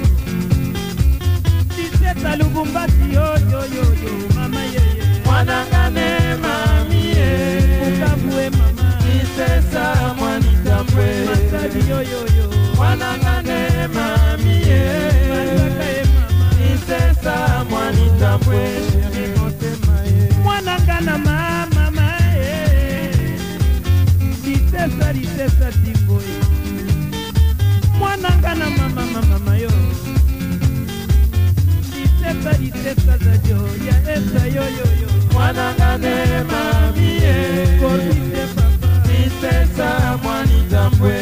koleta lubumbasi yoyoyoyo mama yeye mwananga ne mami ye. Ukabue mama. Isesa mwanitabwe masali yoyoyo mwananga ne mami ye. Masaka ye mama. Isesa mwanitabwe mimotema ye mwananga na mamama ye. Lisesa lisesa timboye mwananga na mama mama yo. baritesa za joya esa yoyoyo mwananga neema mie korbise papa mitesa mwanizambwe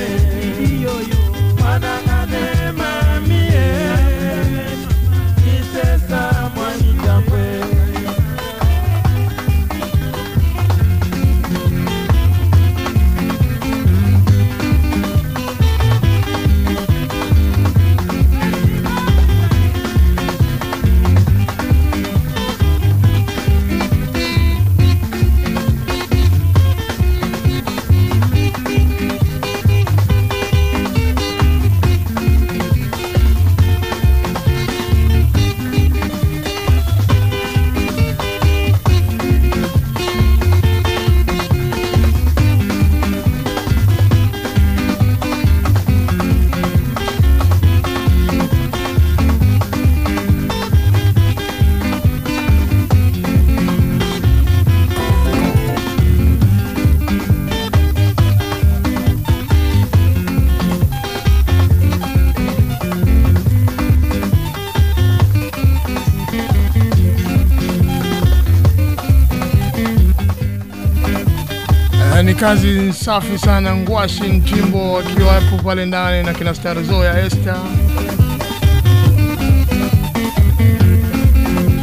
kazi safi sana ngwashi nchimbo akiwa hapo pale ndani na kina star zoya Esther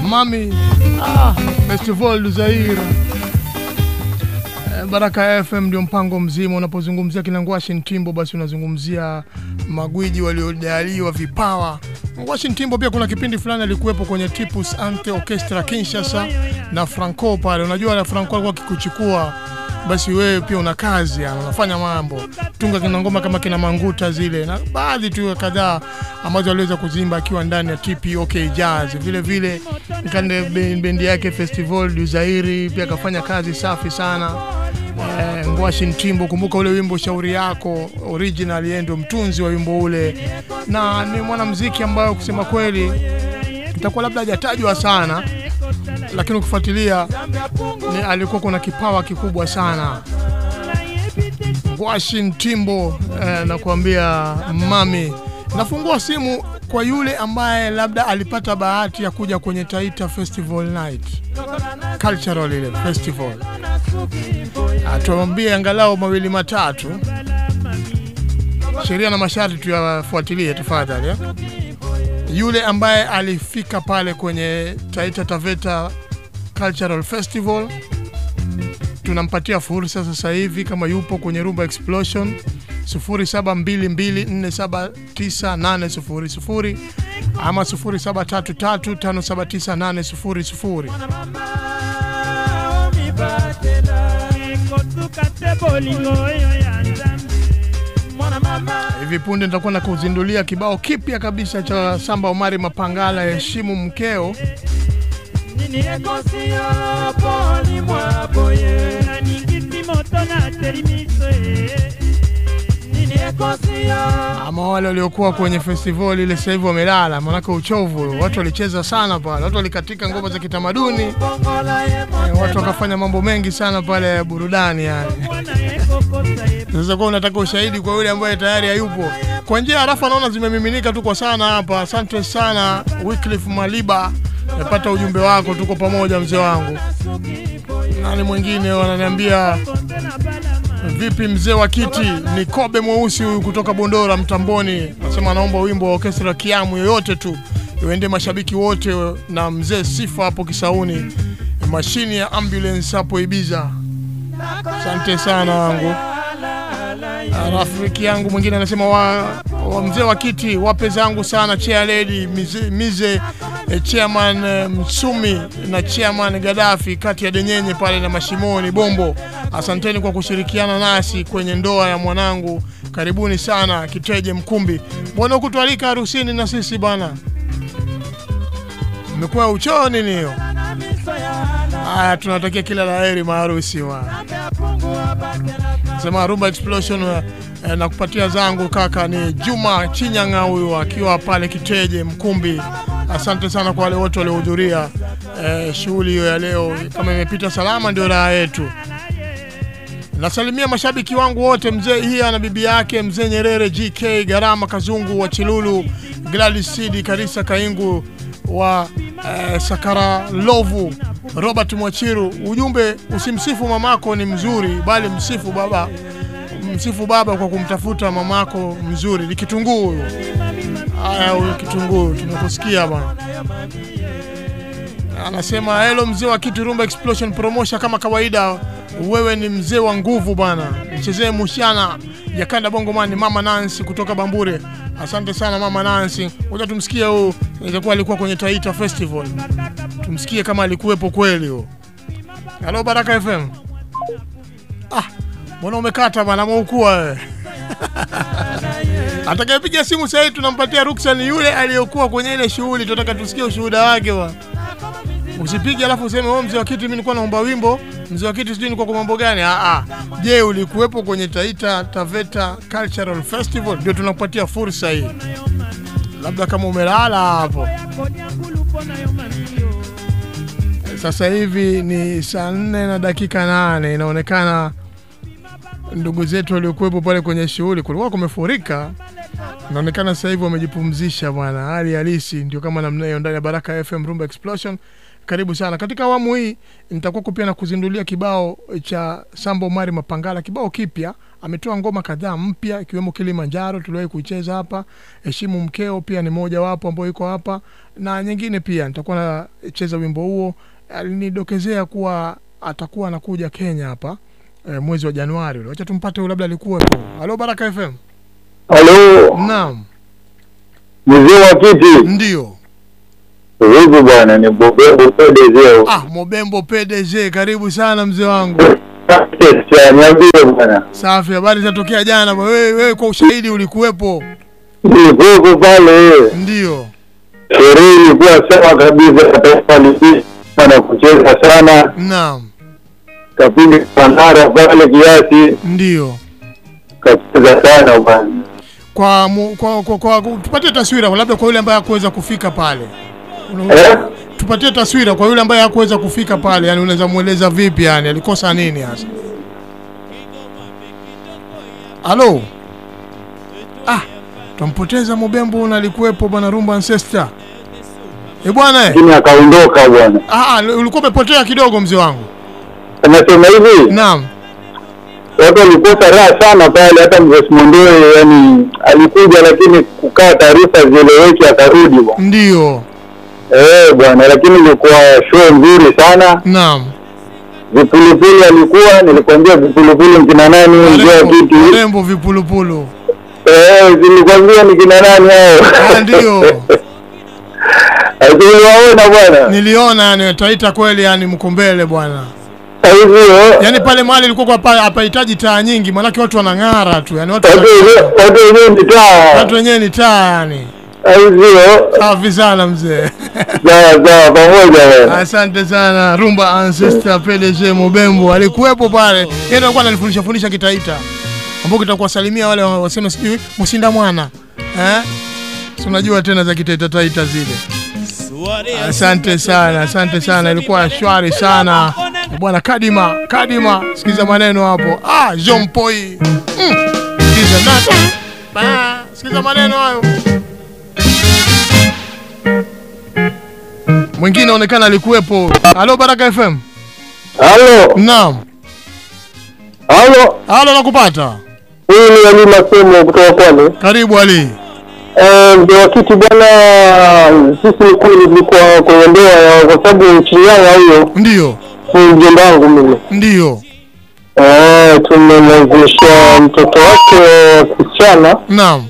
mami ah, festival du Zaire Eh, Baraka FM ndio mpango mzima. Unapozungumzia kina Ngwashi Ntimbo, basi unazungumzia magwiji waliojaliwa vipawa. Ngwashi Ntimbo pia kuna kipindi fulani alikuwepo kwenye Tipus Ante Orchestra Kinshasa na Franco pale. Unajua na Franco alikuwa akikuchukua basi wewe pia una kazi ya unafanya mambo tunga kina ngoma kama kina manguta zile na baadhi tu kadhaa ambazo aliweza kuzimba akiwa ndani ya TPOK Jazz. Vile vile kande bendi yake Festival du Zaire pia akafanya kazi safi sana. Eh, Ngwashi Ntimbo, kumbuka ule wimbo shauri yako original, yeye ndio mtunzi wa wimbo ule, na ni mwanamuziki ambayo kusema kweli itakuwa labda hajatajwa sana, lakini ukifuatilia ni alikuwa kuna kipawa kikubwa sana. Washin Timbo eh, nakuambia mami, nafungua simu kwa yule ambaye labda alipata bahati ya kuja kwenye Taita Festival Night Cultural ile festival, atuambie angalau mawili matatu. Sheria na masharti tuyafuatilie tafadhali eh? Yule ambaye alifika pale kwenye Taita Taveta Cultural Festival tunampatia fursa sasa hivi kama yupo kwenye Rumba Explosion 0722479800 ama 0733579800. Hivi punde nitakuwa na kuzindulia kibao kipya kabisa cha Samba Omari Mapangala, heshimu mkeo. Nini ekosio poni mwaboye na ningisi moto nini ama wale waliokuwa kwenye festival ile sasa hivi wamelala, maanake uchovu. Watu walicheza sana pale, watu walikatika ngoma za kitamaduni. E, watu wakafanya mambo mengi sana pale ya burudani yani. Sasa kwa unataka ushahidi kwa yule ambaye tayari hayupo? Kwa njia ya anaona naona zimemiminika tu kwa sana hapa. Asante sana Wycliffe Maliba, nimepata ujumbe wako, tuko pamoja mzee wangu. Nani mwingine wananiambia Vipi mzee wa kiti? Ni Kobe mweusi huyu kutoka Bondora Mtamboni, nasema anaomba wimbo wa orkestra Kiamu yoyote tu iwende mashabiki wote, na mzee Sifa hapo Kisauni, mashini ya ambulance hapo Ibiza. Asante sana wangu. Rafiki yangu mwingine anasema wa mzee wa kiti wape zangu sana chair lady mize, mize eh, chairman eh, Msumi na chairman gadafi kati ya Denyenye pale na Mashimoni Bombo. Asanteni kwa kushirikiana nasi kwenye ndoa ya mwanangu. Karibuni sana Kiteje Mkumbi. Mbona kutualika harusini na sisi bana? Mmekuwa uchoo nini hiyo? Haya, tunatakia kila la heri maharusi wa sema Rumba Explosion eh, na kupatia zangu kaka ni Juma Chinyanga huyu akiwa pale Kiteje Mkumbi. Asante sana kwa wale wote waliohudhuria eh, shughuli hiyo ya leo. Kama imepita salama, ndio raha yetu. Nasalimia mashabiki wangu wote, mzee Hia na bibi yake, mzee Nyerere, GK Garama, Kazungu wa Chilulu, Gladys Sidi, Karisa Kaingu wa eh, Sakara Lovu, Robert Mwachiru. Ujumbe, usimsifu mamako ni mzuri, bali msifu baba, msifu baba kwa kumtafuta mamako mzuri. Ni kitunguu huyo. Haya, huyo kitunguu tunakusikia bwana. Anasema hello mzee wa kitu Rumba Explosion Promotion, kama kawaida wewe ni mzee wa nguvu bwana, mchezee mushana Jakanda Bongomani, mama Nancy kutoka Bambure. Asante sana mama Nancy. Ngoja tumsikie huu, itakuwa alikuwa kwenye Taita Festival, tumsikie kama alikuwepo kweli huo. Halo Baraka FM. Ah, mbona umekata bwana, mwaukua wewe Atakayepiga simu sasa hivi tunampatia ruksa ni yule aliyokuwa kwenye ile shughuli, tunataka tusikie ushuhuda wake bwana. Usipige alafu useme wewe mzee wa kitu, mimi nilikuwa naomba wimbo mzee wa kitu, sijui nilikuwa kwa mambo gani. Ah ah, je, ulikuwepo kwenye Taita Taveta Cultural Festival? Ndio tunakupatia fursa hii, labda kama umelala hapo. Sasa hivi ni saa nne na dakika nane inaonekana ndugu zetu waliokuwepo pale kwenye shughuli kulikuwa kumefurika, inaonekana sasa hivi wamejipumzisha bwana. Hali halisi ndio kama namna hiyo ndani ya Baraka FM Rumba Explosion. Karibu sana katika awamu hii, nitakuwa pia na kuzindulia kibao cha Sambo Mari Mapangala, kibao kipya. Ametoa ngoma kadhaa mpya ikiwemo Kilimanjaro tuliwahi kuicheza hapa, Heshimu Mkeo pia ni moja wapo ambao iko hapa na nyingine pia nitakuwa nacheza wimbo huo. Alinidokezea kuwa atakuwa anakuja Kenya hapa e, mwezi wa Januari ule. Wacha tumpate huyo, labda alikuwepo. Halo Baraka FM. Halo, Naam, mzee wa kiti. ndio. Vipi bwana, ni Mobembo PDG. Ah, Mobembo PDG, karibu sana mzee wangu. Niambie bwana. Safi, habari zinatokea jana. Wewe wewe kwa ushahidi ulikuwepo. Nilikuwepo pale. Ndio. Sherehe ilikuwa sawa kabisa, taifa lipisa na kucheza sana. Naam. kapindi pandara pale kiasi, Ndio. kacheza sana bwana. Kwa, mu, kwa, kwa, kwa, kwa tupatie taswira labda kwa yule ambaye hakuweza kufika pale. Eh? Tupatie taswira kwa yule ambaye hakuweza kufika pale, yani unaweza mueleza vipi yani alikosa nini hasa? Halo. Ah, tumpoteza Mubembo na alikuwepo bwana Rumba Ancestor. Eh bwana eh. Akaondoka bwana. Ah, ah, ulikuwa umepotea kidogo mzee wangu. Anasema hivi, Naam. watu walikosa raha sana pale, hata mzee Simondoe yani alikuja, lakini kukaa taarifa zieleweke, akarudi bwana. Ndio. Eh bwana, lakini ilikuwa show nzuri sana. Naam. Vipulupulu alikuwa, nilikwambia vipulupulu ni kina nani, ndio kitu. Rembo vipulupulu. Eh, nilikwambia ni kina nani hao. Ah, ndio. Uliwaona bwana? Niliona yani taita kweli yani mkumbele bwana. Hivyo. Yaani pale mahali ilikuwa kwa pale hapahitaji taa nyingi, maanake watu wanang'ara tu, yani watu wenyewe ni taa. watu wenyewe ni taa yani. Safi sana mzee. Pamoja. Asante sana Rumba Ancestor PDG Mobembo alikuwepo pale. Yeye ndiye alikuwa ananifundisha fundisha Kitaita. Ambao kitakuwasalimia wale wasema sijui Musinda mwana. Eh? Si unajua tena za Kitaita Taita zile. Asante sana, asante sana, ilikuwa shwari sana bwana. Kadima, Kadima, sikiza maneno hapo. Ah, Jean Poi. Mm. Sikiza nata. Ba, sikiza maneno hayo. Mwingine onekana alikuwepo. Halo Baraka FM. Halo. Naam. Halo. Halo nakupata. Mimi ni Ali Masemo kutoka Kwale. Karibu Ali. Eh, ndio wakati bwana, sisi ni kweli nilikuwa kwenye ndoa kwa sababu chini yangu hiyo. Ndio. ni mjomba wangu mimi. Ndio. Eh, tumemwezesha mtoto wake kuchana. Naam.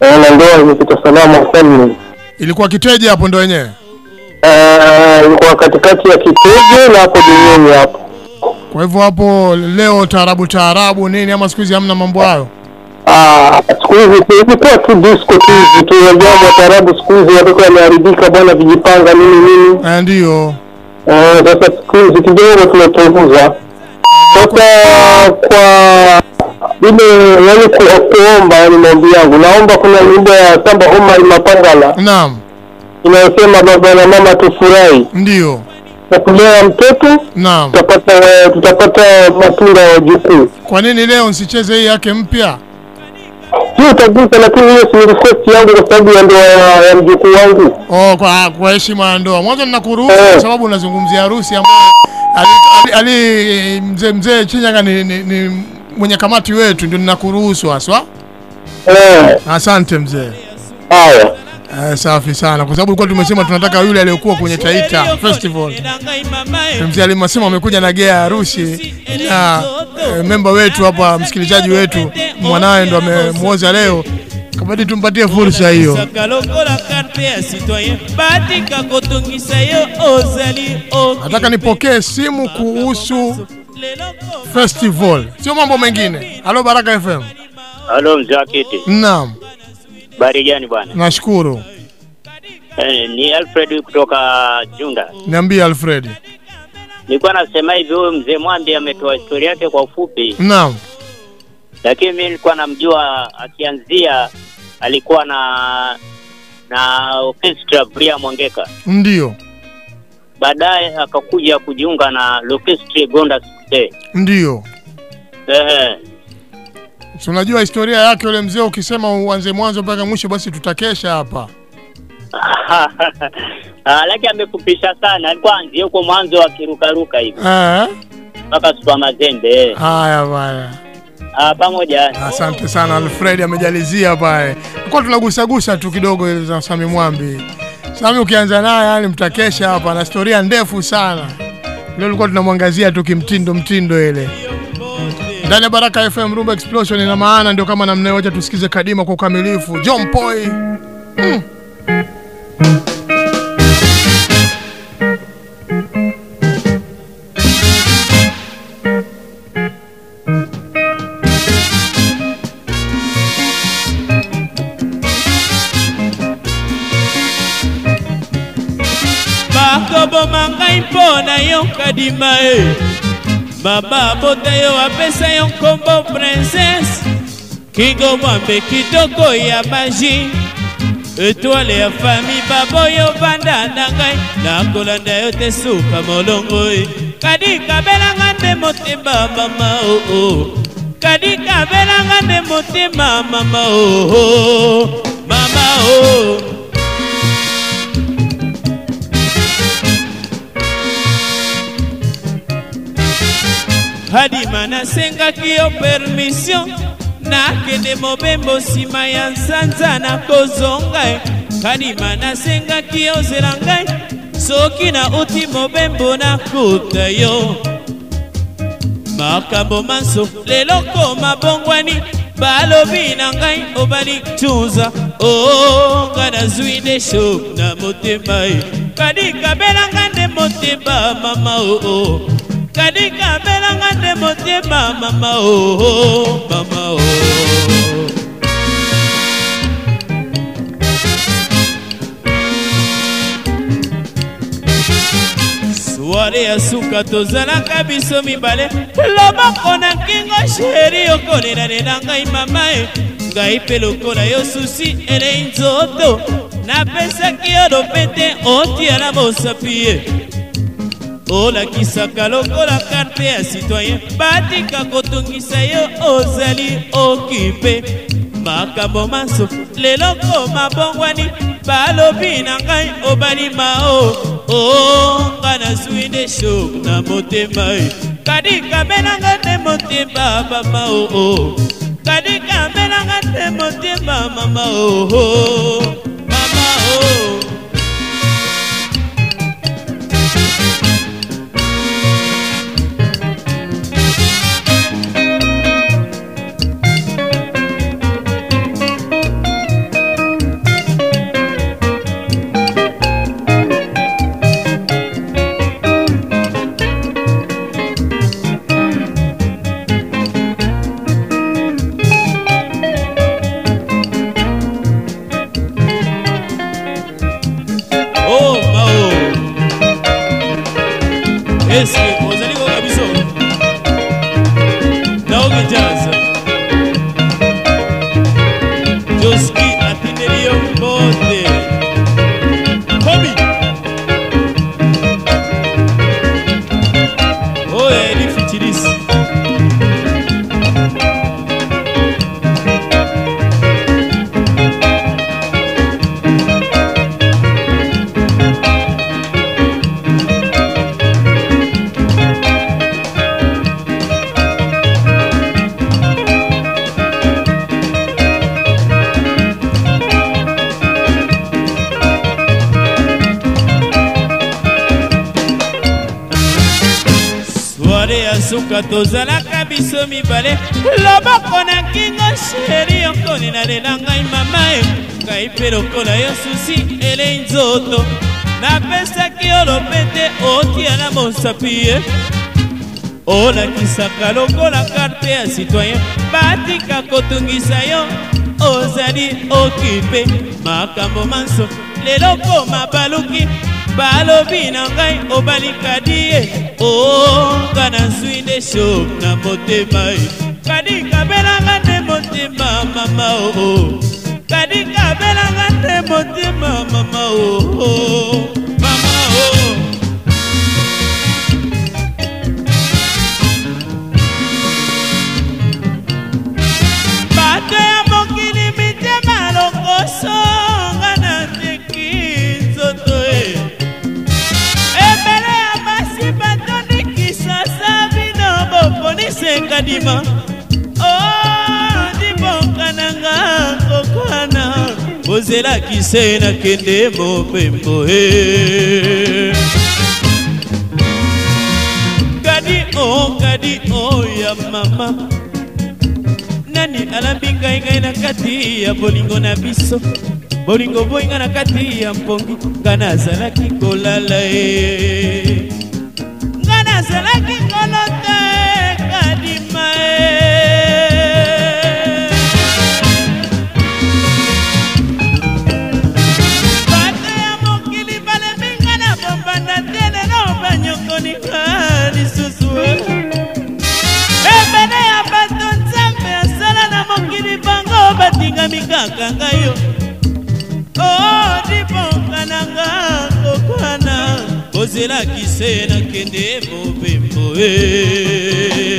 eh, na ndoa imepita salama sana. Ilikuwa kiteje hapo ndo wenyewe. Eh, ilikuwa katikati ya Kitege na hapo duniani hapo. Kwa hivyo hapo leo taarabu taarabu nini ama siku hizi hamna mambo hayo? Ah, siku hizi ilikuwa tu disco tu hizi tu, jambo taarabu siku hizi watoto wameharibika bwana, vijipanga nini nini. Eh, ndio. Eh, Sasa siku hizi kidogo tumepunguza. Sasa kwa ile yani kuomba, yani maombi yangu, naomba kuna nyimbo ya Samba Omar Mapangala Naam, inayosema baba na mama tufurahi ndio. kwa kulea mtoto Naam. tutapata tutapata matunda ya wajukuu. Kwa nini leo nsicheze hii yake mpya? Hiyo tabisa, lakini hiyo si request yangu kwa sababu ya ndoa ya mjukuu wangu. Oh, kwa kwa heshima ya ndoa. Mwanzo ninakuruhusu kwa sababu unazungumzia harusi ambayo ali, ali, ali mzee mzee Chinyaga ni, ni, ni mwenye kamati wetu ndio ninakuruhusu haswa. Eh, Asante mzee. haya. Eh, safi sana kwa sababu kwa tumesema tunataka yule aliyokuwa kwenye Taita Festival. Mzee alimsema amekuja na gea ya harusi na eh, memba wetu hapa msikilizaji wetu mwanawe ndo amemwoza leo. Kabidi tumpatie fursa hiyo. Nataka nipokee simu kuhusu festival, sio mambo mengine. Halo Baraka FM. Halo mzee Akiti. kiti, Naam, habari gani bwana? nashukuru. Eh, ni Alfred kutoka Junda. Niambie Alfred. Nilikuwa nasema hivi, huyu mzee Mwambi ametoa historia yake kwa ufupi, Naam, lakini mimi nilikuwa namjua akianzia, alikuwa na na orchestra Bria Mwangeka, ndio baadaye akakuja kujiunga na orchestra Gonda Sikute. ndio. Eh, Si unajua historia yake yule mzee, ukisema uanze mwanzo mpaka mwisho, basi tutakesha hapa. Ah, lakini amefupisha sana, alikuwa anzie huko mwanzo akirukaruka hivi Eh, mpaka Super Mazembe. haya bwana. Ah, pamoja. Asante sana Alfred, amejalizia pale. Tulikuwa tunagusagusa tu kidogo za Sami Mwambi. Sami ukianza naye, yani mtakesha hapa na historia ndefu sana. Leo tulikuwa tunamwangazia tu kimtindo mtindo ile. Ndani ya Baraka FM Rumba Explosion ina maana ndio kama namna yote tusikize Kadima kwa ukamilifu. John Poi. Mm. Bakobo mangai mpona yo kadima e mama abota yo apesa yo nkombo princese kingo mwambe kitoko ya magi etwale ya fami baboyo banda na ngai. Nakolanda yo te suka molongo e kadi kabelanga nde motema mama oo oh, oh. kadi kabelanga nde motema mama oo oh. mama oo hadima nasengaki yo permission nakende mobembo nsima ya nsanza nakozonga e kadima nasengaki yo zela ngai soki na uti mobembo nakuta yo. Makambo manso lelo koma bongwani balobi na ngai obali tunza. O nga nazwi nde shok na motema e kadi kabelanga nde motema mama oo oh, oh. Kadi kabelanga nde motema mama oh, mama oo sware ya suka tozalaka biso mibale. Loboko na nkingo sheri okolelanela ngai mama e. Ngai mpe lokola yo susi elei nzoto. Napesaki yo lopete otiala mosapi ye olakisaka lokola karte ya citoyen batika kotungisa yo ozali okipe makambo maso lelo koma bongwani balobi na ngai obalima o o nga nazwi nde shok na motema e. Kadi kabelanga nde motema mama o o. Kadi kabelanga nde motema mama o o. Mama o. suka tozalaka biso mibale. Loboko na kingo sheri okolela ngai mama e ngai mpe lokola yo susi elei nzoto. Napesaki yo lopete otia na mosapi ye olakisaka lokola karte ya citoyen. Batika kotungisa yo ozali okipe. Makambo manso lelo koma baluki balobi na ngai obalikadi ye o nga nazwi nde shok na motema e. kadikabelanga nde motema mama o kadikabelanga nde motema mama o oh, oh. Boponise dima o dibonkananga kokwana. Bozelaki se nakende mobembo e kadi o kadi o ya mama. Nani alambi ngai ngai na kati ya bolingo na biso? Bolingo boyinga na kati ya mpongi nga nazalaki kolala e batingami kaka ngai yo odibonkananga kokwana. Ozelaki se nakende mobembo e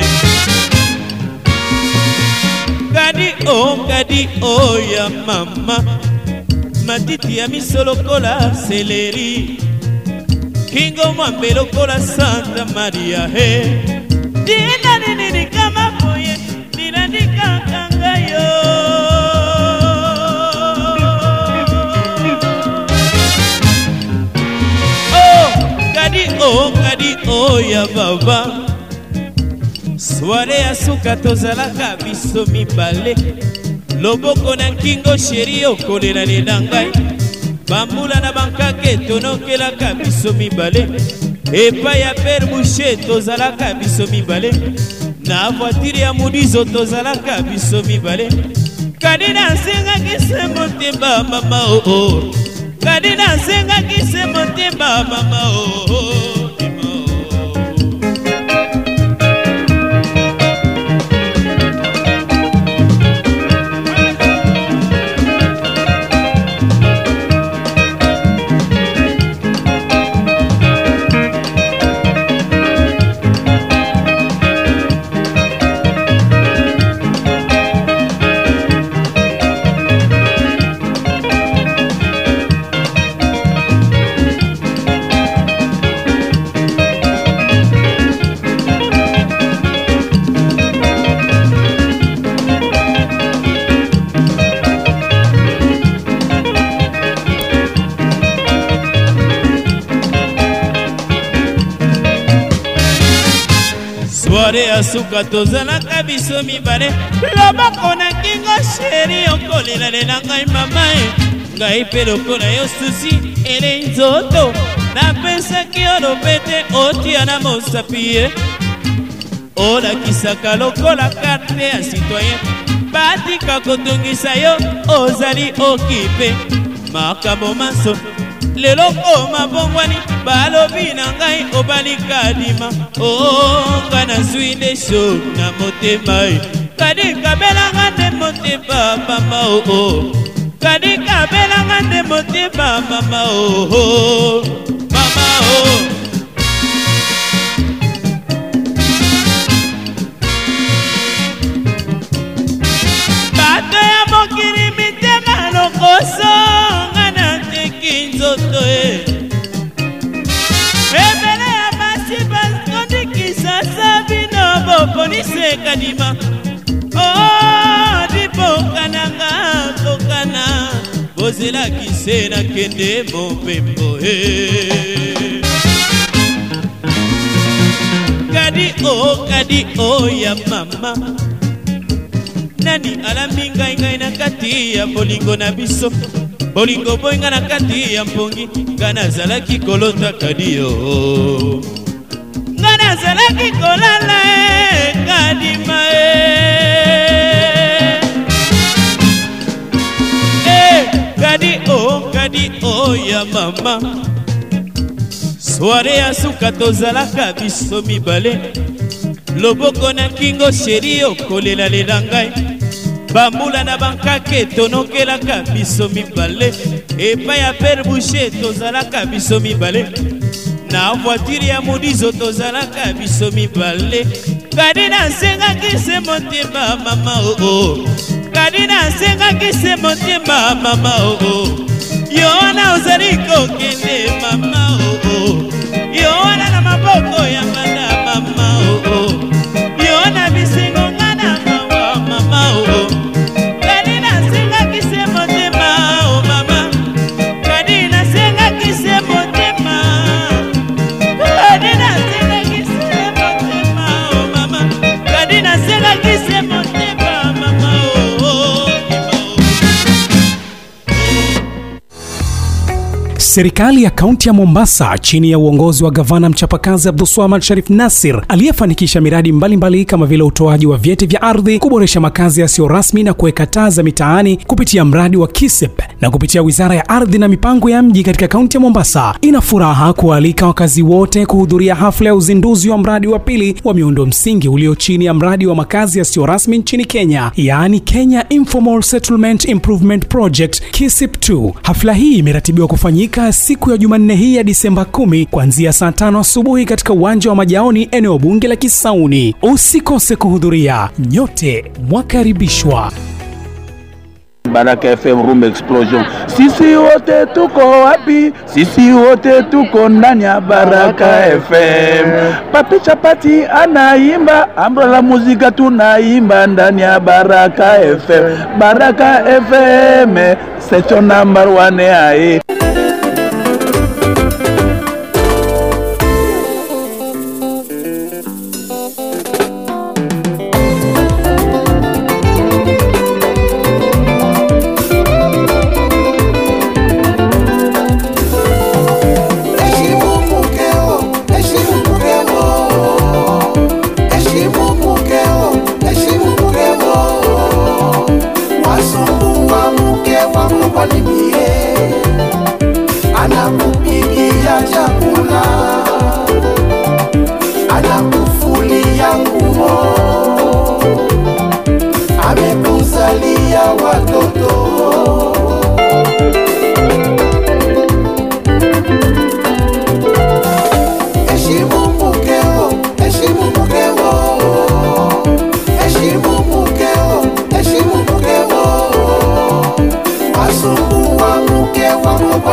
kadi o kadi o ya mama. Matiti ya miso lokola seleri. Kingo mwambe lokola santa maria he dina kadi o kadi o ya baba. Sware ya suka tozalaka biso mibale. Loboko na nkingo sheri okolelalela ngai bambula na bankake tonokelaka biso mibale. Epai ya pere bushe tozalaka biso mibale. Na voitire ya mudizo tozalaka biso mibale. Kadi nasengaki se motema mama oo oh, oh. kadi nasengaki se motema mama oo ya suka tozalaka biso mibale. Loboko na kingo sheri okolelalela ngai mama e. Ngai mpe lokola yo susi elei nzoto. Napesaki yo lopete otia na mosapi ye olakisaka lokola karte ya citoyen. Batika kotungisa yo ozali okipe. Makambo maso lelo koma bongwani balobi na ngai obalika dima onga nazwi nde sho na motema e. Kadi kabelanga nde motema mama oo kadi kabelanga nde motema mama oo mama o kadima o dibokananga kokana bozelaki se nakende mopembo e kadi o kadi o ya mama. Nani alambi ngai ngai na kati ya bolingo na biso? Bolingo boy nga na kati ya mpongi nga nazalaki kolota kadi yo. Nga nazalaki kolala e kadima e. Eh, kadi o kadi o ya mama. Soare ya suka tozalaka biso mibale. Loboko na kingo sheri okolelalela ngai bambula na bankake tonokelaka biso mibale. Epai ya pere bushe tozalaka biso mibale. Na voitire ya modizo tozalaka biso mibale kadi nasengaki se motema mama oo oh, oh. kadi nasengaki se motema mama oo oh, yo wana ozali kokende mama oo yo wana na maboko ya ngana Serikali ya kaunti ya Mombasa chini ya uongozi wa gavana mchapakazi Abdulswamad Sharif Nasir aliyefanikisha miradi mbalimbali mbali kama vile utoaji wa vyeti vya ardhi, kuboresha makazi yasiyo rasmi na kuweka taa za mitaani kupitia mradi wa KISEP na kupitia wizara ya ardhi na mipango ya mji katika kaunti ya Mombasa, ina furaha kualika wakazi wote kuhudhuria hafla ya uzinduzi wa mradi wa pili wa miundo msingi ulio chini ya mradi wa makazi yasiyo rasmi nchini Kenya, yaani Kenya Informal Settlement Improvement Project KISIP 2. Hafla hii imeratibiwa kufanyika siku ya Jumanne hii ya Disemba 10 kuanzia saa tano asubuhi katika uwanja wa Majaoni, eneo bunge la Kisauni. Usikose kuhudhuria, nyote mwakaribishwa. Baraka FM Room Explosion. Sisi wote tuko wapi? Sisi wote tuko ndani ya Baraka FM. Papi Chapati anaimba, Ambra la muzika tunaimba ndani ya Baraka FM. Baraka FM, secho number one aye.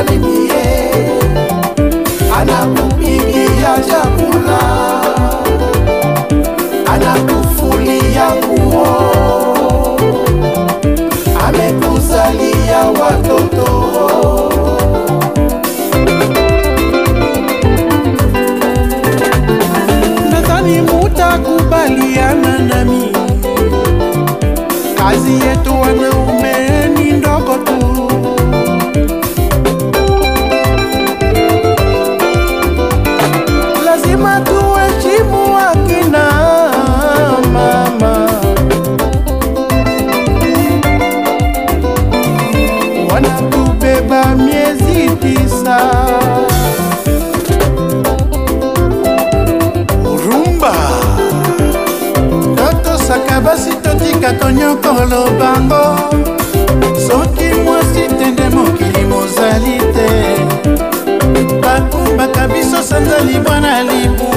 Wako kwani mie anakupikia chakula, anakufulia nguo, amekuzalia watoto. nadhani mutakubaliana nami, kazi yetu wanaume totika tonyokolo bango soki mwasi tende mokili mozali te. Bakumbaka biso sanza libwa na libu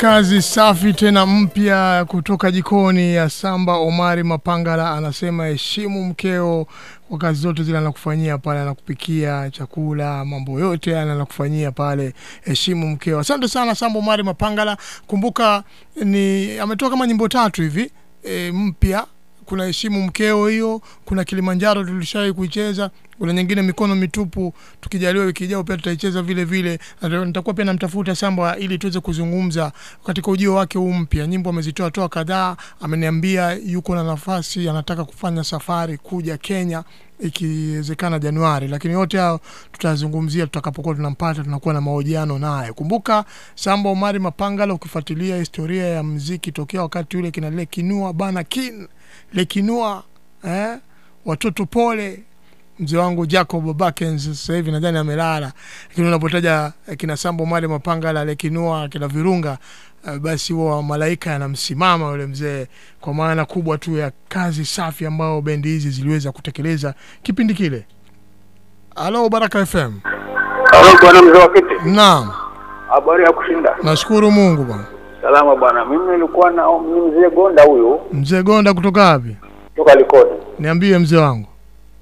kazi safi tena mpya kutoka jikoni ya Samba Omari Mapangala anasema heshimu mkeo kwa kazi zote zile anakufanyia pale, anakupikia chakula, mambo yote anakufanyia pale, heshimu mkeo. Asante sana Samba Omari Mapangala. Kumbuka ni ametoa kama nyimbo tatu hivi e, mpya kuna heshimu mkeo hiyo, kuna Kilimanjaro tulishawahi kuicheza, kuna nyingine mikono mitupu, tukijaliwa wiki ijayo pia tutaicheza vile vile. Nitakuwa pia namtafuta Samba ili tuweze kuzungumza katika ujio wake huu mpya. Nyimbo amezitoa toa kadhaa, ameniambia yuko na nafasi, anataka kufanya safari kuja Kenya ikiwezekana Januari, lakini yote hayo tutazungumzia tutakapokuwa tunampata, tunakuwa na mahojiano naye. Kumbuka Samba Omari Mapangala, ukifuatilia historia ya mziki tokea wakati ule kina Lekinua bana kin Lekinua eh, watoto pole mzee wangu Jacob Bakens sasa hivi nadhani amelala, lakini unapotaja eh, kina Sambo Male Mapangala, Lekinua, kina Virunga uh, basi huwa malaika yanamsimama yule mzee, kwa maana kubwa tu ya kazi safi ambayo bendi hizi ziliweza kutekeleza kipindi kile. Halo Baraka FM. Halo bwana mzee wa kiti. Naam, Habari ya kushinda. nashukuru Mungu bwana. Salama bwana. Mimi nilikuwa na mzee Gonda huyu Mzee Gonda kutoka wapi? kutoka Likoni. Niambie mzee wangu.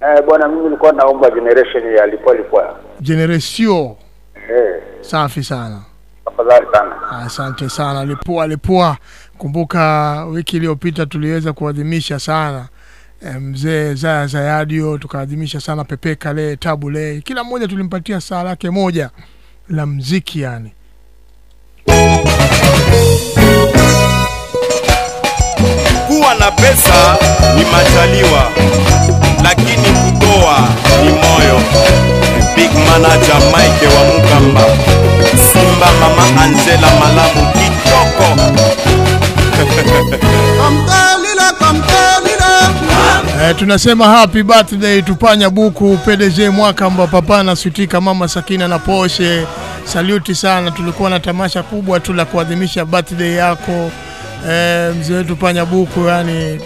Eh, bwana mimi nilikuwa naomba generation ya lipo lipo. Generation Eh, safi sana. tafadhali sana. Asante sana Lipua Lipua. Kumbuka wiki iliyopita tuliweza kuadhimisha sana eh, mzee Zaya Zayadio, tukaadhimisha sana Pepe Kale, Tabu Le, kila mmoja tulimpatia saa lake moja la mziki yani. kuwa na pesa ni majaliwa lakini kutoa ni moyo big manager mike wa mukamba simba mama angela malamu kitoko. Eh, tunasema happy birthday tupanya buku PDG mwaka mba papa na sutika mama Sakina na Poshe. Saluti sana, tulikuwa na tamasha kubwa tu la kuadhimisha birthday yako eh, mzee wetu panya buku, yani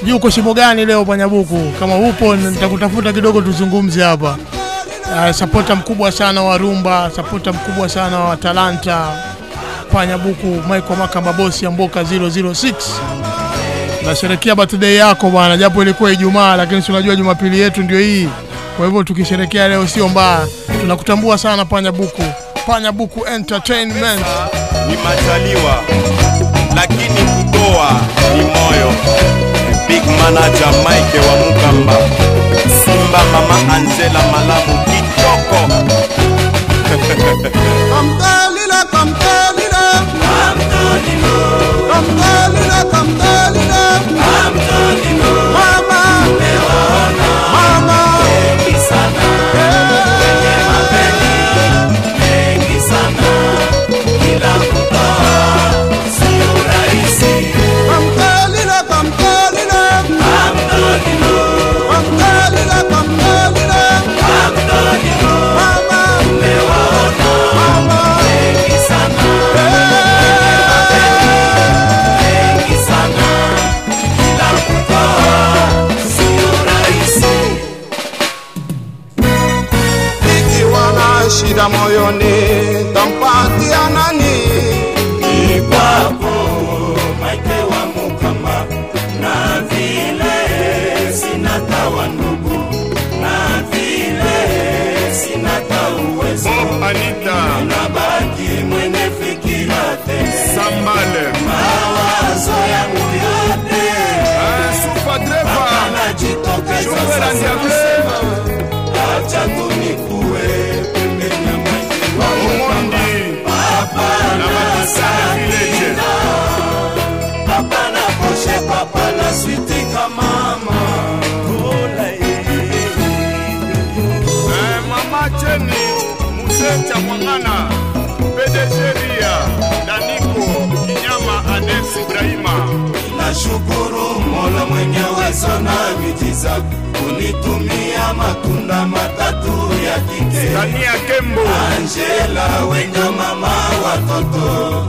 sijui uko shimo gani leo panya buku, kama upo nitakutafuta kidogo tuzungumze hapa. Uh, sapota mkubwa sana wa rumba, sapota mkubwa sana wa talanta panya buku, Michael Makamba bosi ya Mboka 006 nasherekea birthday yako bwana, japo ilikuwa Ijumaa, lakini si unajua Jumapili yetu ndio hii. Kwa hivyo tukisherekea leo sio mbaya. Tunakutambua sana Panyabuku, Panya Buku Entertainment. ni majaliwa lakini kutoa ni moyo big manager mike wa mukamba simba mama angela malamu kitoko Kamtalila, kamtalila. Kamtalila, kamtalila. Mama. Mama. Kamtalila, shida Musecha Mwangana Pedesheria Daniko Kinyama Anes Ibrahima. Nashukuru mola mwenye uwezo na miujiza kunitumia matunda matatu ya kike. Tania Kembo. Angela wenga mama watoto.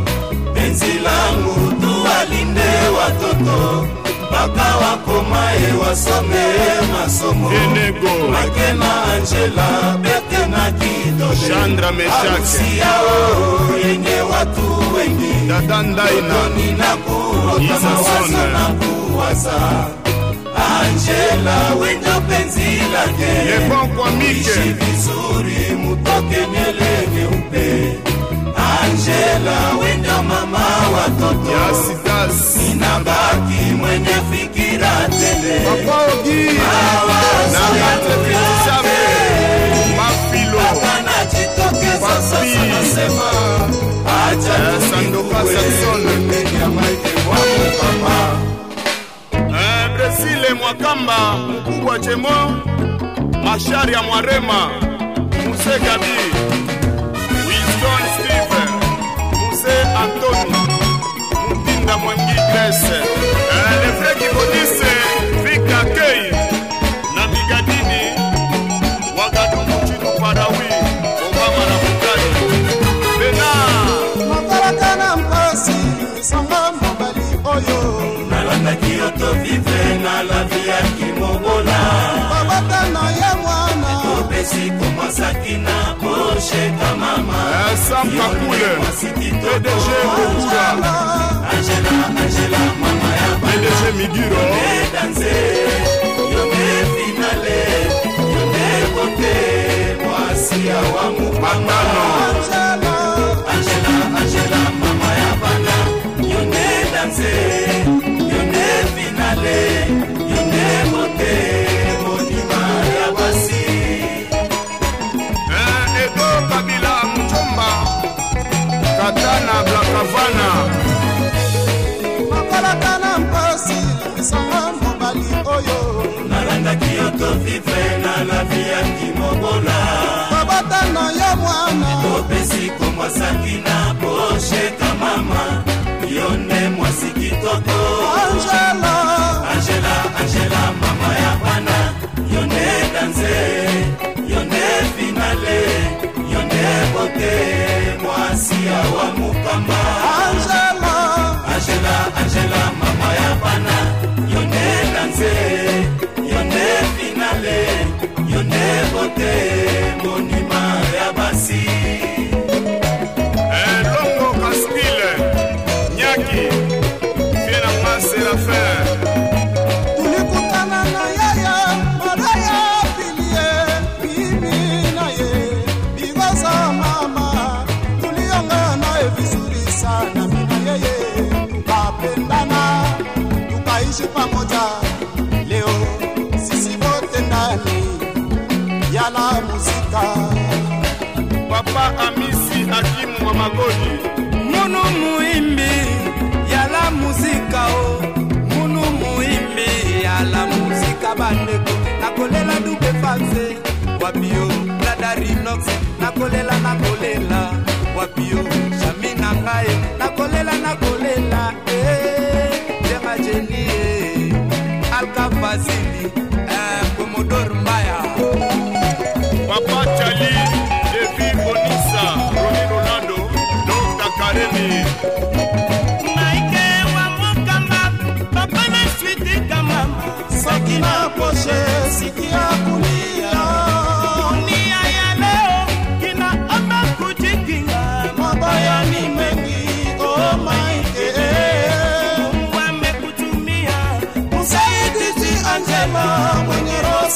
Penzi langu tuwalinde watoto. Mpaka wakomae wasome masomo. Enego. Makena Angela bete na Chandra Meshake. yenye watu wengi isasone kuwasa Angela wendo penzi lake. Yepo kwa Mike. Vizuri mutoke nyele nyeupe Angela wendo mama watoto. Yasitas ninabaki mwenye fikira tele. Papa Ogi. Ya Sabe Mafilo Anajitokeza sasa nasema Acha Eh, Sandoka Saxon Eh, Bresile Mwakamba mkubwa Chemo Mashari ya Mwarema Muse Gabi Winston Steve Muse Antoni Mutinda Mwengi Grace Sam Kakule PDG Kokura angela angela mama ya PDG Migiro. Danse yonde finale yonde kote mwasi ya wa mupangano angela angela mama ya bana. Yonde danse yonde finale Katana Blakavana. Makalakana mpasi esanga mobali oyo. Nalandaki oto vive na lavi ya kimobola. Babata na ye mwana. Opesi komwasaki na bosheka mama. Yo nde mwasi kitoko. Angela. Angela angela mama ya bana. Yo nde danse yo nde finale yo nde bote mwasi awa mukamba angela. Angela angela mama ya bana yo nde danse yo nde finale yo nde bote Wa munu muimbi ya la muzika o. Munu muimbi ya la muzika bandeko. Nakolela dube fanse wapio dadarinox nakolela nakolela. Wapio shami na ngai nakolela nakolela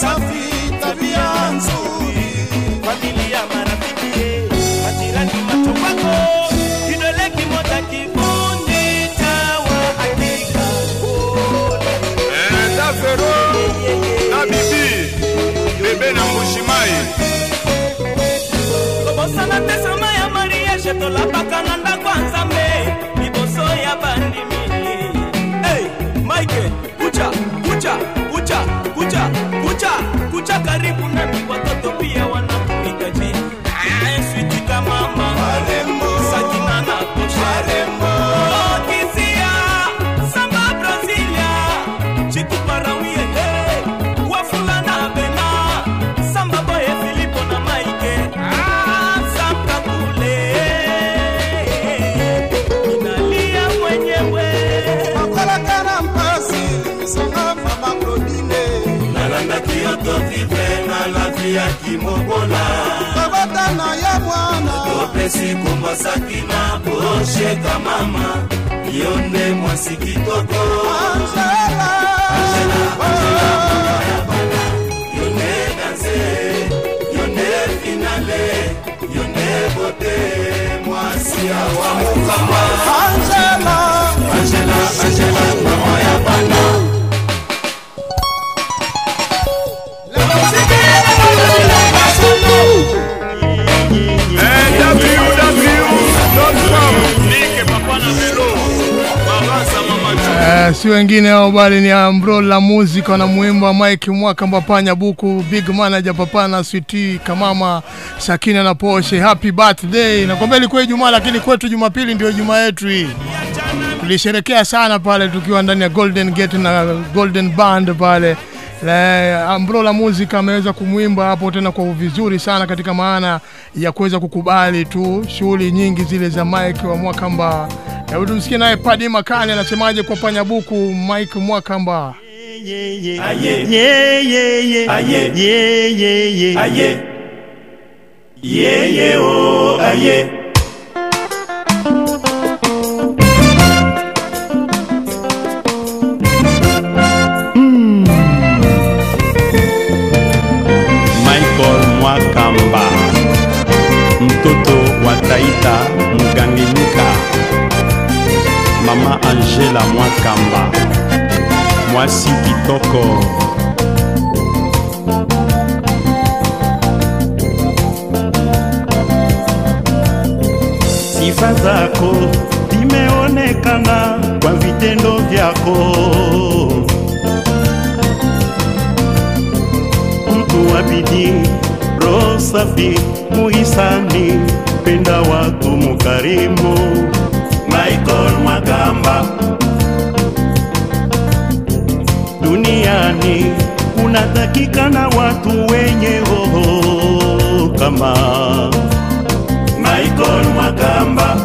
safi, tabia nzuri, familia marafiki majirani macho wako. Kidole kimoja kifundi cha wahakika Eh, Davero na Bibi Bebe na Mbushimai. Kobosana te mobola tobata na ye mwana. Topesi kumasaki na bosheka mama. Yo nde mwasi kitoko. Angela. Yo nde danse. Yo nde finale. Yo nde bote mwasi awa mokama. Angela. Angela angela mama ya bana. Eh, si wengine hao bali ni Ambro la muziki wanamwimba Mike Mwaka Mbapanya Buku Big Manager Papana Sweet Kamama Sakina na Poshe happy birthday. Nakwambia ilikuwa Ijumaa lakini kwetu Jumapili ndio Ijumaa yetu hii. Tulisherekea sana pale tukiwa ndani ya Golden Gate na Golden Band pale. Le, Ambro la muzika ameweza kumwimba hapo tena kwa vizuri sana katika maana ya kuweza kukubali tu shughuli nyingi zile za Mike wa Mwakamba. Hebu tumsikie naye Padi Makani anasemaje kwa Panyabuku Mike Mwakamba. Aye, yeah, yeah, yeah. Aye, yeah, yeah, yeah. Aye. Yeah, yeah, oh, aye. Michael Mwakamba, mtoto wa Taita Mganginyika, mama Angela Mwakamba, mwasi kitoko Sifa zako zimeonekana kwa vitendo vyako. Mtu wa bidii, rosafi safi, muhisani, penda watu, mukarimu. Michael Mwagamba. duniani kunatakikana watu wenye roho kama Michael Mwagamba.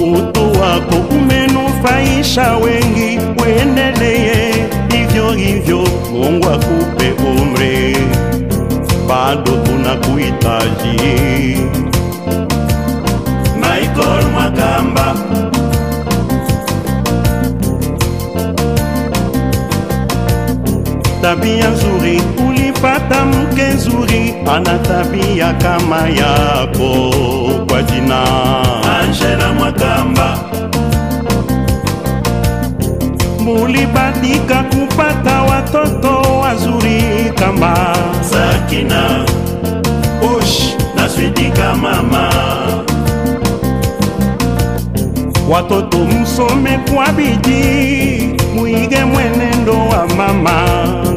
Utu wako umenufaisha wengi, uendelee hivyo hivyo, Mungu akupe umri, bado tunakuhitaji. Michael Mwakamba. tabia nzuri, ulipata mke nzuri, ana tabia kama yako, kwa jina Angela Mwakamba. Mulibatika kupata watoto wazuri kama Sakina, Ush na Switi mama watoto msome kwa bidii, muige mwenendo wa mama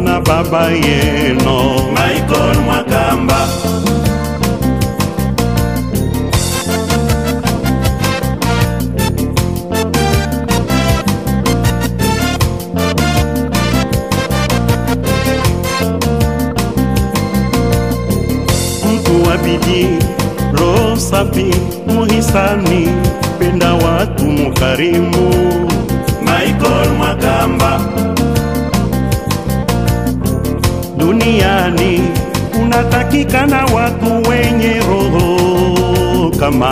na baba yeno. Michael Mwakamba mtu wa bidii, roho safi, muhisani, penda watu, mukarimu. Michael Mwakamba, duniani unatakikana watu wenye roho kama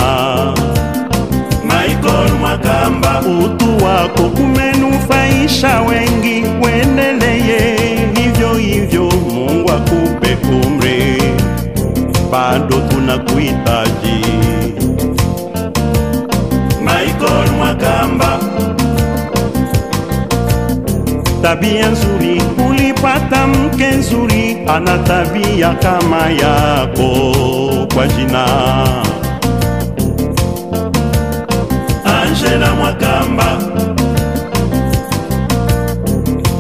Michael Mwakamba. Utu wako umenufaisha wengi, wendeleye hivyo hivyo, Mungu akupe umri, bado tunakuhitaji. Mwakamba, tabia nzuri, ulipata mke nzuri, ana tabia kama yako, kwa jina. Angela Mwakamba.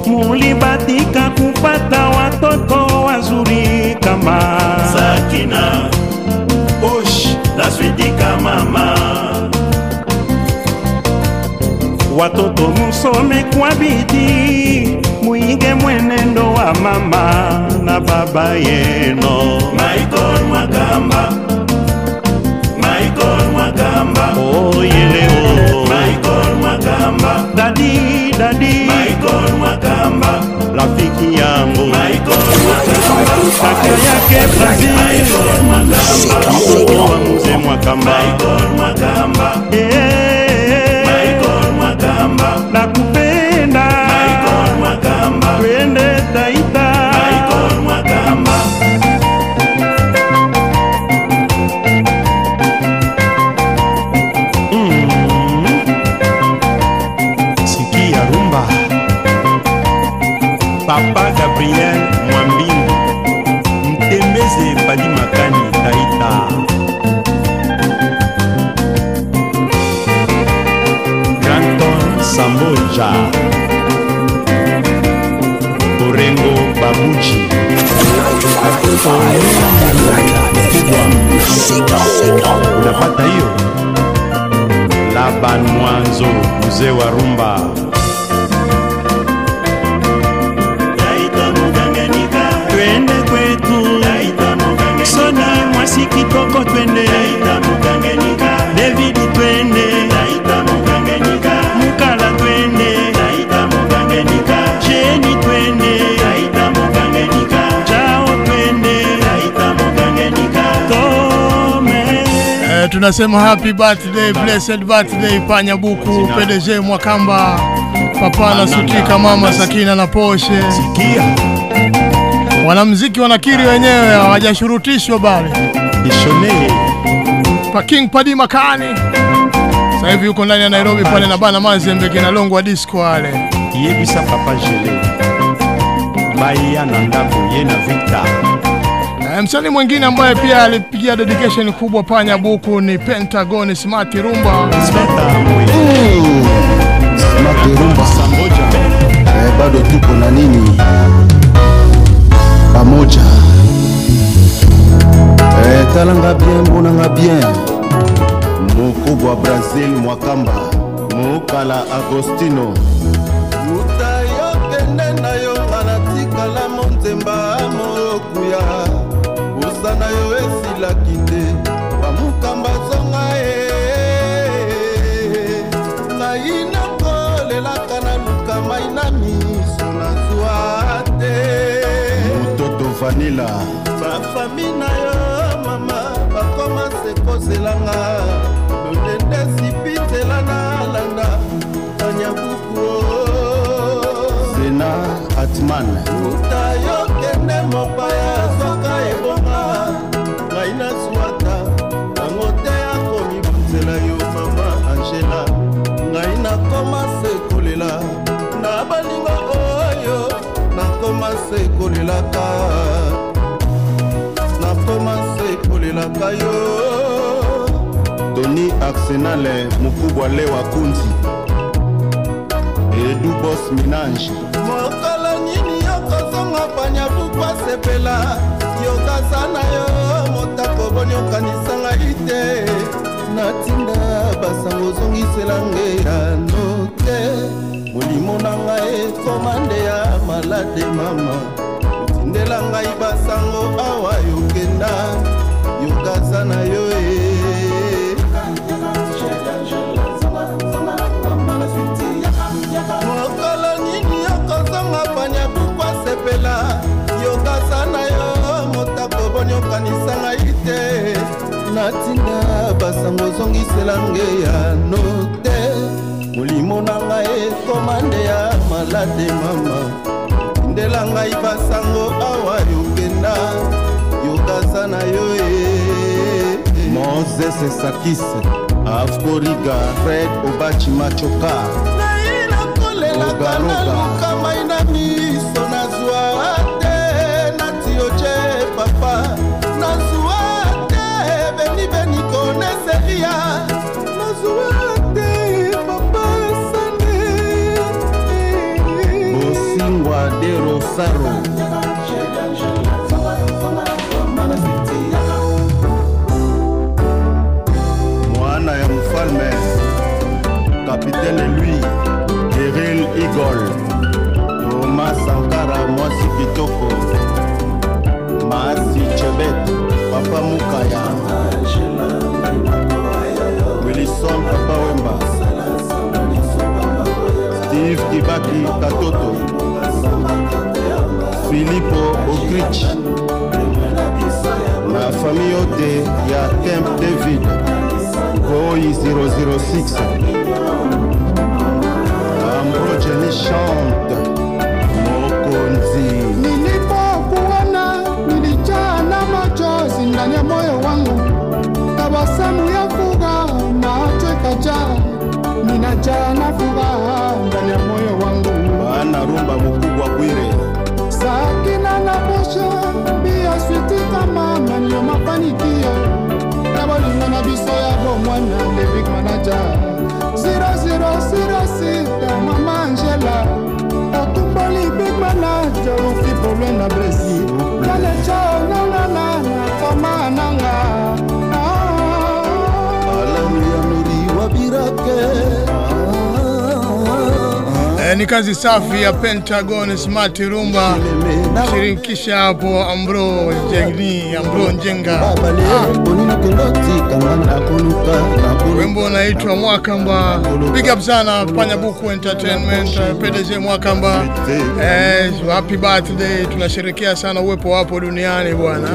Mulibatika kupata watoto wazuri kama Sakina, Ush na Switi kama mama watoto musome kwa bidii, muige mwenendo wa mama na baba yeno. Michael Mwakamba, Michael Mwakamba, oh yele oh. Michael Mwakamba, dadi dadi, Michael Mwakamba, rafiki yangu. Michael Mwakamba, kaka yake Brazil, Michael Mwakamba, mtoto wa mzee Mwakamba. mwakamba Michael papa gabriel mwambi mtembeze padi makani taita. Granton samboja. Borengo babuji. Unapata hiyo? Laban mwanzo mzee wa rumba twende kwetu. Sona mwasi kitoko twende. David twende. Mukala twende. Jeni twende. Chao twende. Tome. Eh, tunasema happy birthday, blessed birthday Panya Buku, PDG Mwakamba, Papa na Sutika, Mama Sakina na Poshe. Wanamziki wanakiri wenyewe, hawajashurutishwa bali. Ishone Pa King Padi Makani. Sasa hivi yuko ndani ya Nairobi pale na bana Mazembe kina Longwa Disco wale. yebisa papa jele. baya na ndako ye na victor Msanii mwingine ambaye pia alipigia dedication kubwa Panya Buku ni Pentagon Smart Rumba. Makerumba eh, bado tuko na nini pamoja. Eh, talanga bien mbonanga bien. Mokubwa brazil mwakamba. Mokala agostino mototo vanila bafami na yo mama bakoma sekozelanga. Lolende sipitela nalanda anyabuku zena atman. Uta yokende mopaya soka ebonga. Ngai nazwata yango te akomibunzela yo mama angela. Ngai nakoma sekolela na balingo oyo nakoma sekolelaka nakoma sekolelaka yo. Tony arsenal mokubwa lewa kunzi edu bos minange. Mokolo nini yokozonga panya bukwa sepela yokaza na yo motako boni okanisanga ite. Natinda basango ozongisela nge yano te molimo na ngai ekoma nde ya malade mama. Otindela ngai basango awa yokenda yokaza na yo e. Mokolo nini yokozonga panya bukwa sepela yokasa na yo motako boni okanisa ngai te. Natinda basango ozongisela nge yano te molimo na ngai ekoma nde ya malade mama. Ndela ngai basango yokasa na yo e moses sakis afkoriga fred obachi machoka. Kolelaka na luka mai na miso nazwa te natioje papa. Nazwa te benibeni koneseria nazwa te papa sane. Bosingwa de rosaro kitoko. Maasi chebet papa mukaya. Wilison papa wemba. Steve kibaki katoto. Filipo okrich. Na fami yote ya camp david. Boy 006 ambrogeni chante ninajaa na furaha ndani ya moyo wangu. bana rumba mukubwa bwire Sakina na posho pia switika mama ndio mafanikio. Na bolingo na biso ya bomwana David manager 0006 mama Angela. Otumboli big manager ufipolwe na Brazil Eh, ni kazi safi ya Pentagon Smart Rumba shirikisha hapo Ambro Jengi Ambro Njenga wimbo unaitwa Mwakamba. Big up sana Panya Buku Entertainment, PDG Mwakamba. Eh, happy birthday, tunasherekea sana uwepo wapo duniani bwana.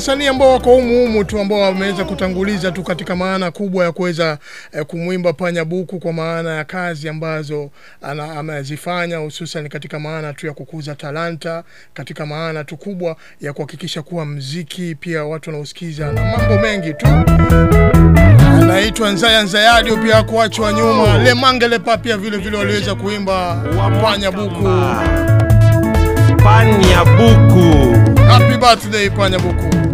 Wasanii ambao wako humu humu tu ambao wameweza kutanguliza tu katika maana kubwa ya kuweza eh, kumwimba Panya Buku kwa maana ya kazi ambazo ana, amezifanya hususan katika maana tu ya kukuza talanta, katika maana tu kubwa ya kuhakikisha kuwa mziki pia watu wanausikiza na mambo mengi tu. Anaitwa Nzaya Nzayadio pia kuachwa nyuma. Le Mangelepa pia vile vile waliweza kuimba Panya Buku. Panya Buku. Happy birthday Panya Buku.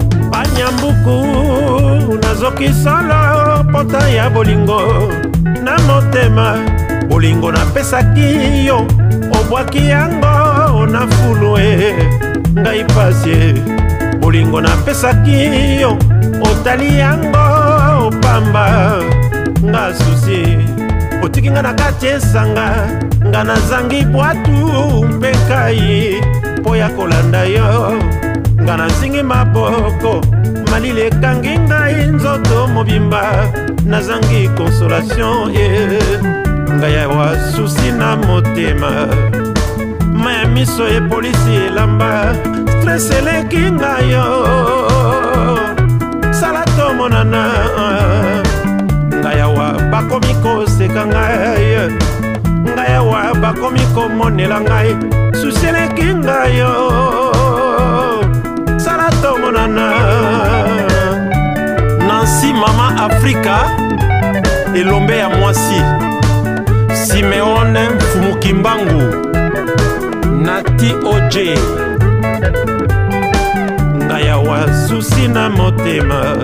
Panyambuku nazokisala pota ya bolingo. Na motema bolingo napesaki yo. Obwaki yango na fulu e ngai pasi e. bolingo napesaki yo. Otali yango opamba. Nga susi otiki nga na kati esanga. Nga nazangi bwatu mpe nkai mpo ya kolanda yo nga na zingi maboko malili ekangi ngai nzoto mobimba nazangi consolation ye. Ngai awa susi na motema ma ya miso epolisi elamba stres eleki ngai yo. Sala tomonana ngai awa bakomi koseka ngai ngai awa bakomi komonela ngai susi eleki ngai yo. Tomonana nansi mama afrika elombe ya mwasi. Simeone mfumukimbangu nati oje ngai awa susi na motema.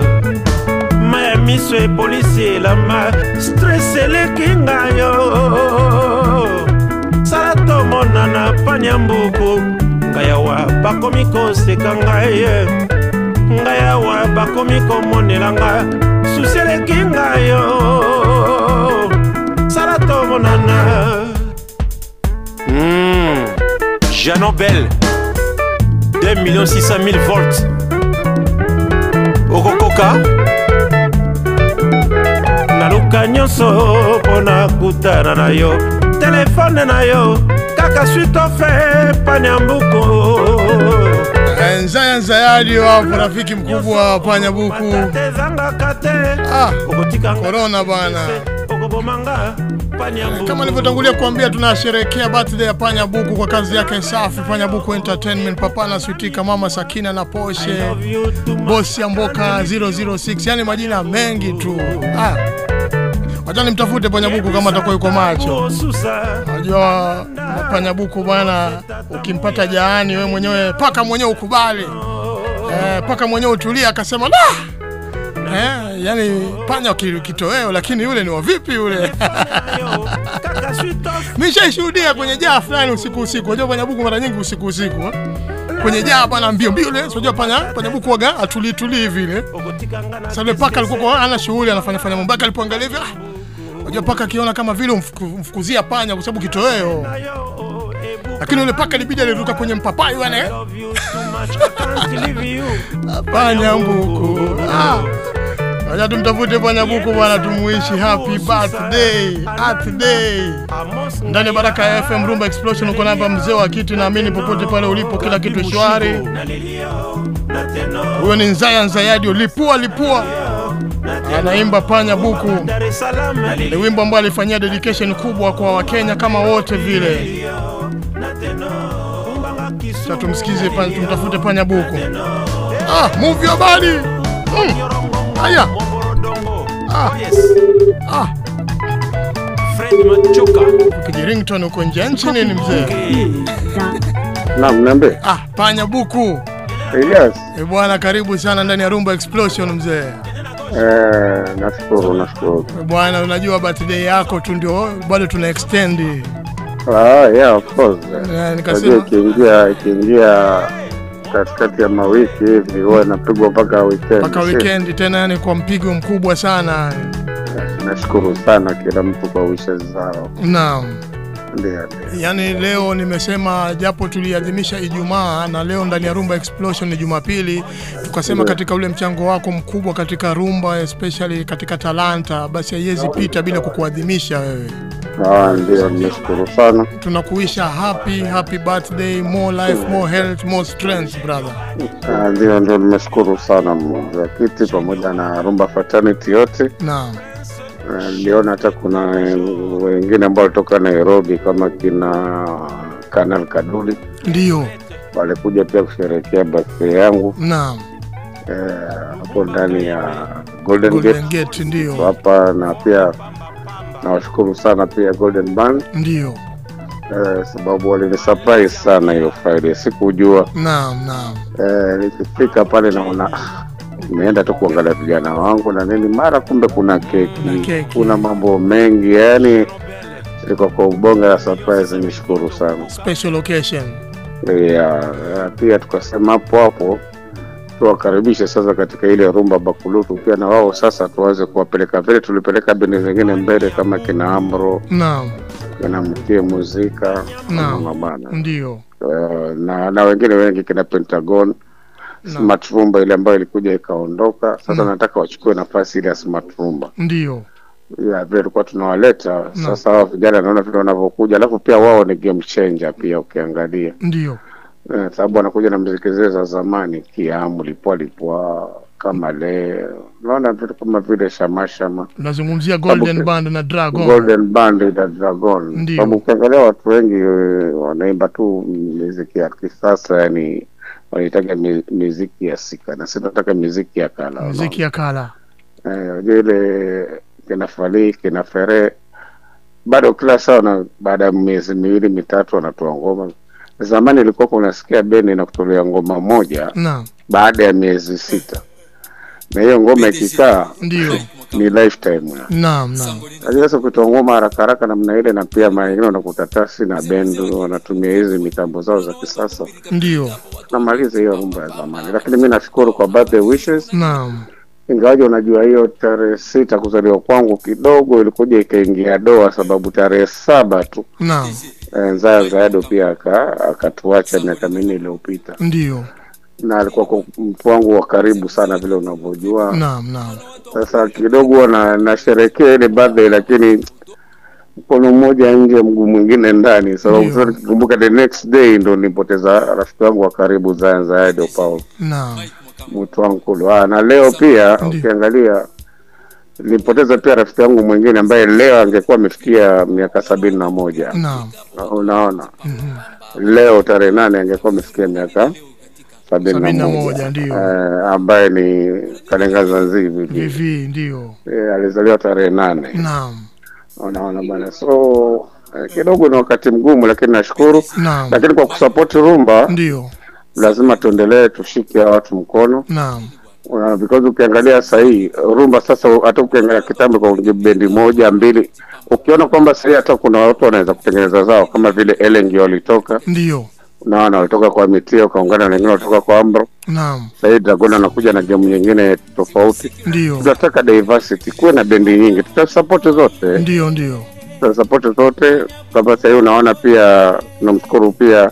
Ma ya miso epolisi elamba stres eleki ngai yo sala tomonana panya mbuku ngai awa bakomi koseka ngai ye. Ngai awa bakomi komonela nga susi eleki ngai yo. Sala tomonana. Mm. janobel 2 millions 600 000 volts. Okokoka. Naluka nyonso mpo na kutana na yo. Telefone na yo kaka panyambuku nzaya Nzaya rafiki mkubwa wa Panya Buku. Ah, corona bana. Kama nilivyotangulia kuambia tunasherehekea birthday ya Panya Buku kwa kazi yake safi Panya Buku Entertainment, Papa na Switika, Mama Sakina na Poshe, Bosi ya Mboka 006, yani majina mengi tu. Ah. Wacha nimtafute Panya Buku kama atakuwa yuko macho. Unajua Panya Buku bwana, ukimpata jaani wewe mwenyewe paka mwenyewe ukubali. Eh, paka mwenyewe utulia akasema la. Eh, yani panya ki- kitoweo lakini yule ni wa vipi yule? Nishaishuhudia kwenye jaa fulani usiku usiku. Unajua panya buku mara nyingi usiku usiku. eh? Kwenye jaa bwana mbio mbio ile, unajua panya panya buku waga atulii tulii vile. Sasa paka alikuwa ana shughuli anafanya fanya mambo yake alipoangalia hivi. ah, Unajua paka akiona kama vile umfuku- umfukuzia panya kwa sababu kitoweo. Lakini yule paka ilibidi aliruka kwenye mpapai eh? Panya mbuku. Haya tumtafute panya Buku bwana, tumuishi happy birthday, birthday ndani ya Baraka ya FM Rumba Explosion. Uko namba mzee wa kitu, naamini popote pale ulipo kila kitu shwari. Huyo ni Nzaya Nzayadi, lipua lipua, anaimba panya Buku. Ni wimbo ambao alifanyia dedication kubwa kwa Wakenya kama wote vile. Sasa tumsikize, pa- tumtafute panya Buku. Ah, move your body. Mm. Haya. Ah. Ah. Fred Machoka. Kijirington uko nje ya nchi nini mzee? Naam, niambie. Ah, panya Buku. Yes. Eh, bwana karibu sana ndani ya Rumba Explosion mzee. Eh, nashukuru, nashukuru. Bwana unajua birthday yako tu ndio bado tuna extend. Ah, yeah, of course. Yeah, nikasema- ikiingia ikiingia katikati ya mawiki hivi huwa inapigwa mpaka weekend. Mpaka weekend tena yani kwa mpigo mkubwa sana. Nashukuru sana kila mtu kwa wishes zao. Naam. Ndio, ndio. Yaani leo nimesema japo tuliadhimisha Ijumaa na leo ndani ya Rumba Explosion ni Jumapili, tukasema Ndio. katika ule mchango wako mkubwa katika rumba especially katika talanta, basi haiwezi pita bila kukuadhimisha wewe. Ah, ndio, nimeshukuru sana. Tunakuisha happy happy birthday, more life, more health, more strength brother. Ah, ndio, ndio, nimeshukuru sana mwenyekiti pamoja na Rumba Fraternity yote. Naam. Niliona hata kuna wengine ambao walitoka Nairobi kama kina Kanal Kaduli Ndio. walikuja pia kusherehekea birthday yangu Naam. eh, hapo ndani ya Golden, Golden Gate Gate ndio. hapa, na pia nawashukuru sana pia Golden Band Ndio. eh, sababu walini surprise sana hiyo Friday, sikujua Naam, naam. eh, nikifika pale naona ah, nimeenda tu kuangalia vijana wangu na nini, mara kumbe kuna keki, keki. kuna mambo mengi, yani ilikuwa kwa ubonga la surprise. Nishukuru sana Special occasion. ya, pia tukasema hapo hapo tuwakaribishe sasa katika ile rumba bakulutu, pia na wao sasa tuanze kuwapeleka vile tulipeleka bendi zingine mbele kama kina Amro Naam. kina Mkie Muzika Naam. bana Ndio. Eh, na na wengine wengi kina Pentagon Smart Rumba ile ambayo ilikuja ikaondoka. Sasa mm. nataka wachukue nafasi ile ya Smart Rumba Ndio. ya vile tulikuwa tunawaleta sasa. Hawa vijana naona vile wanavyokuja, alafu pia wao ni game changer pia ukiangalia Ndio. eh, sababu wanakuja na mziki zile za zamani, Kiamu, Lipwa Lipwa, kama le naona vitu kama vile Shamashama, unazungumzia Golden Band na Dragon. Golden Band na Dragon, sababu ukiangalia watu wengi eh, wanaimba tu muziki ya kisasa, yani wanaitaka miziki muziki ya sika, na sisi tunataka miziki ya kala. Muziki ya kala. Eh, ile kina Fally kina Fere bado kila saa na baada ya miezi miwili mitatu wanatoa ngoma. Zamani ilikuwa kunasikia bendi na kutolea ngoma moja Naam. baada ya miezi sita, na hiyo ngoma ikikaa Ndio. Ni lifetime. Naam, naam. Lakini sasa kutoa ngoma haraka haraka namna ile, na pia mara nyingine unakuta tasi na bendu wanatumia hizi mitambo zao za kisasa, Ndio. namaliza hiyo rumba ya zamani. Lakini mi nashukuru kwa birthday wishes Naam. ingawaje unajua hiyo tarehe sita kuzaliwa kwangu kidogo ilikuja ikaingia doa, sababu tarehe saba tu Naam. nzaa Nzaya Zayado pia akatuacha miaka minne iliyopita, Ndio. Na alikuwa kwa mtu wangu wa karibu sana vile unavyojua. Naam, naam. Sasa kidogo na nasherekea ile birthday, lakini mkono mmoja nje mguu mwingine ndani, sababu so, sasa nikikumbuka the next day ndo nilipoteza rafiki wangu wa karibu Zanza Zayado Paul Naam. mtu wangu kule. Ah, na leo pia ukiangalia nilipoteza pia rafiki yangu mwingine ambaye leo angekuwa amefikia miaka sabini na moja. Naam. Unaona. Mm -hmm. leo tarehe nane angekuwa amefikia miaka sabini na moja ndio. eh, ambaye ni Kalenga Zanzi Vivi ndio. eh, alizaliwa tarehe nane. Naam. Unaona bana, so eh, kidogo ni wakati mgumu, lakini nashukuru. Naam. Lakini kwa kusapoti rumba Ndio. lazima tuendelee, tushike watu mkono Naam. Uh, because ukiangalia sahii rumba sasa, hata ukiangalia kitambo kwa bendi moja mbili, ukiona kwamba sahii hata kuna watu wanaweza kutengeneza zao kama vile Elengi walitoka, Ndio. Unaona, walitoka kwa Mitio kaungana na wengine walitoka kwa Ambro. Naam. Sahii Dragon anakuja na gemu nyingine tofauti. Ndio. Tunataka diversity, kuwe na bendi nyingi, tutasapoti zote, Ndio, ndio. tutasapoti zote. Kama sahii unaona pia tunamshukuru pia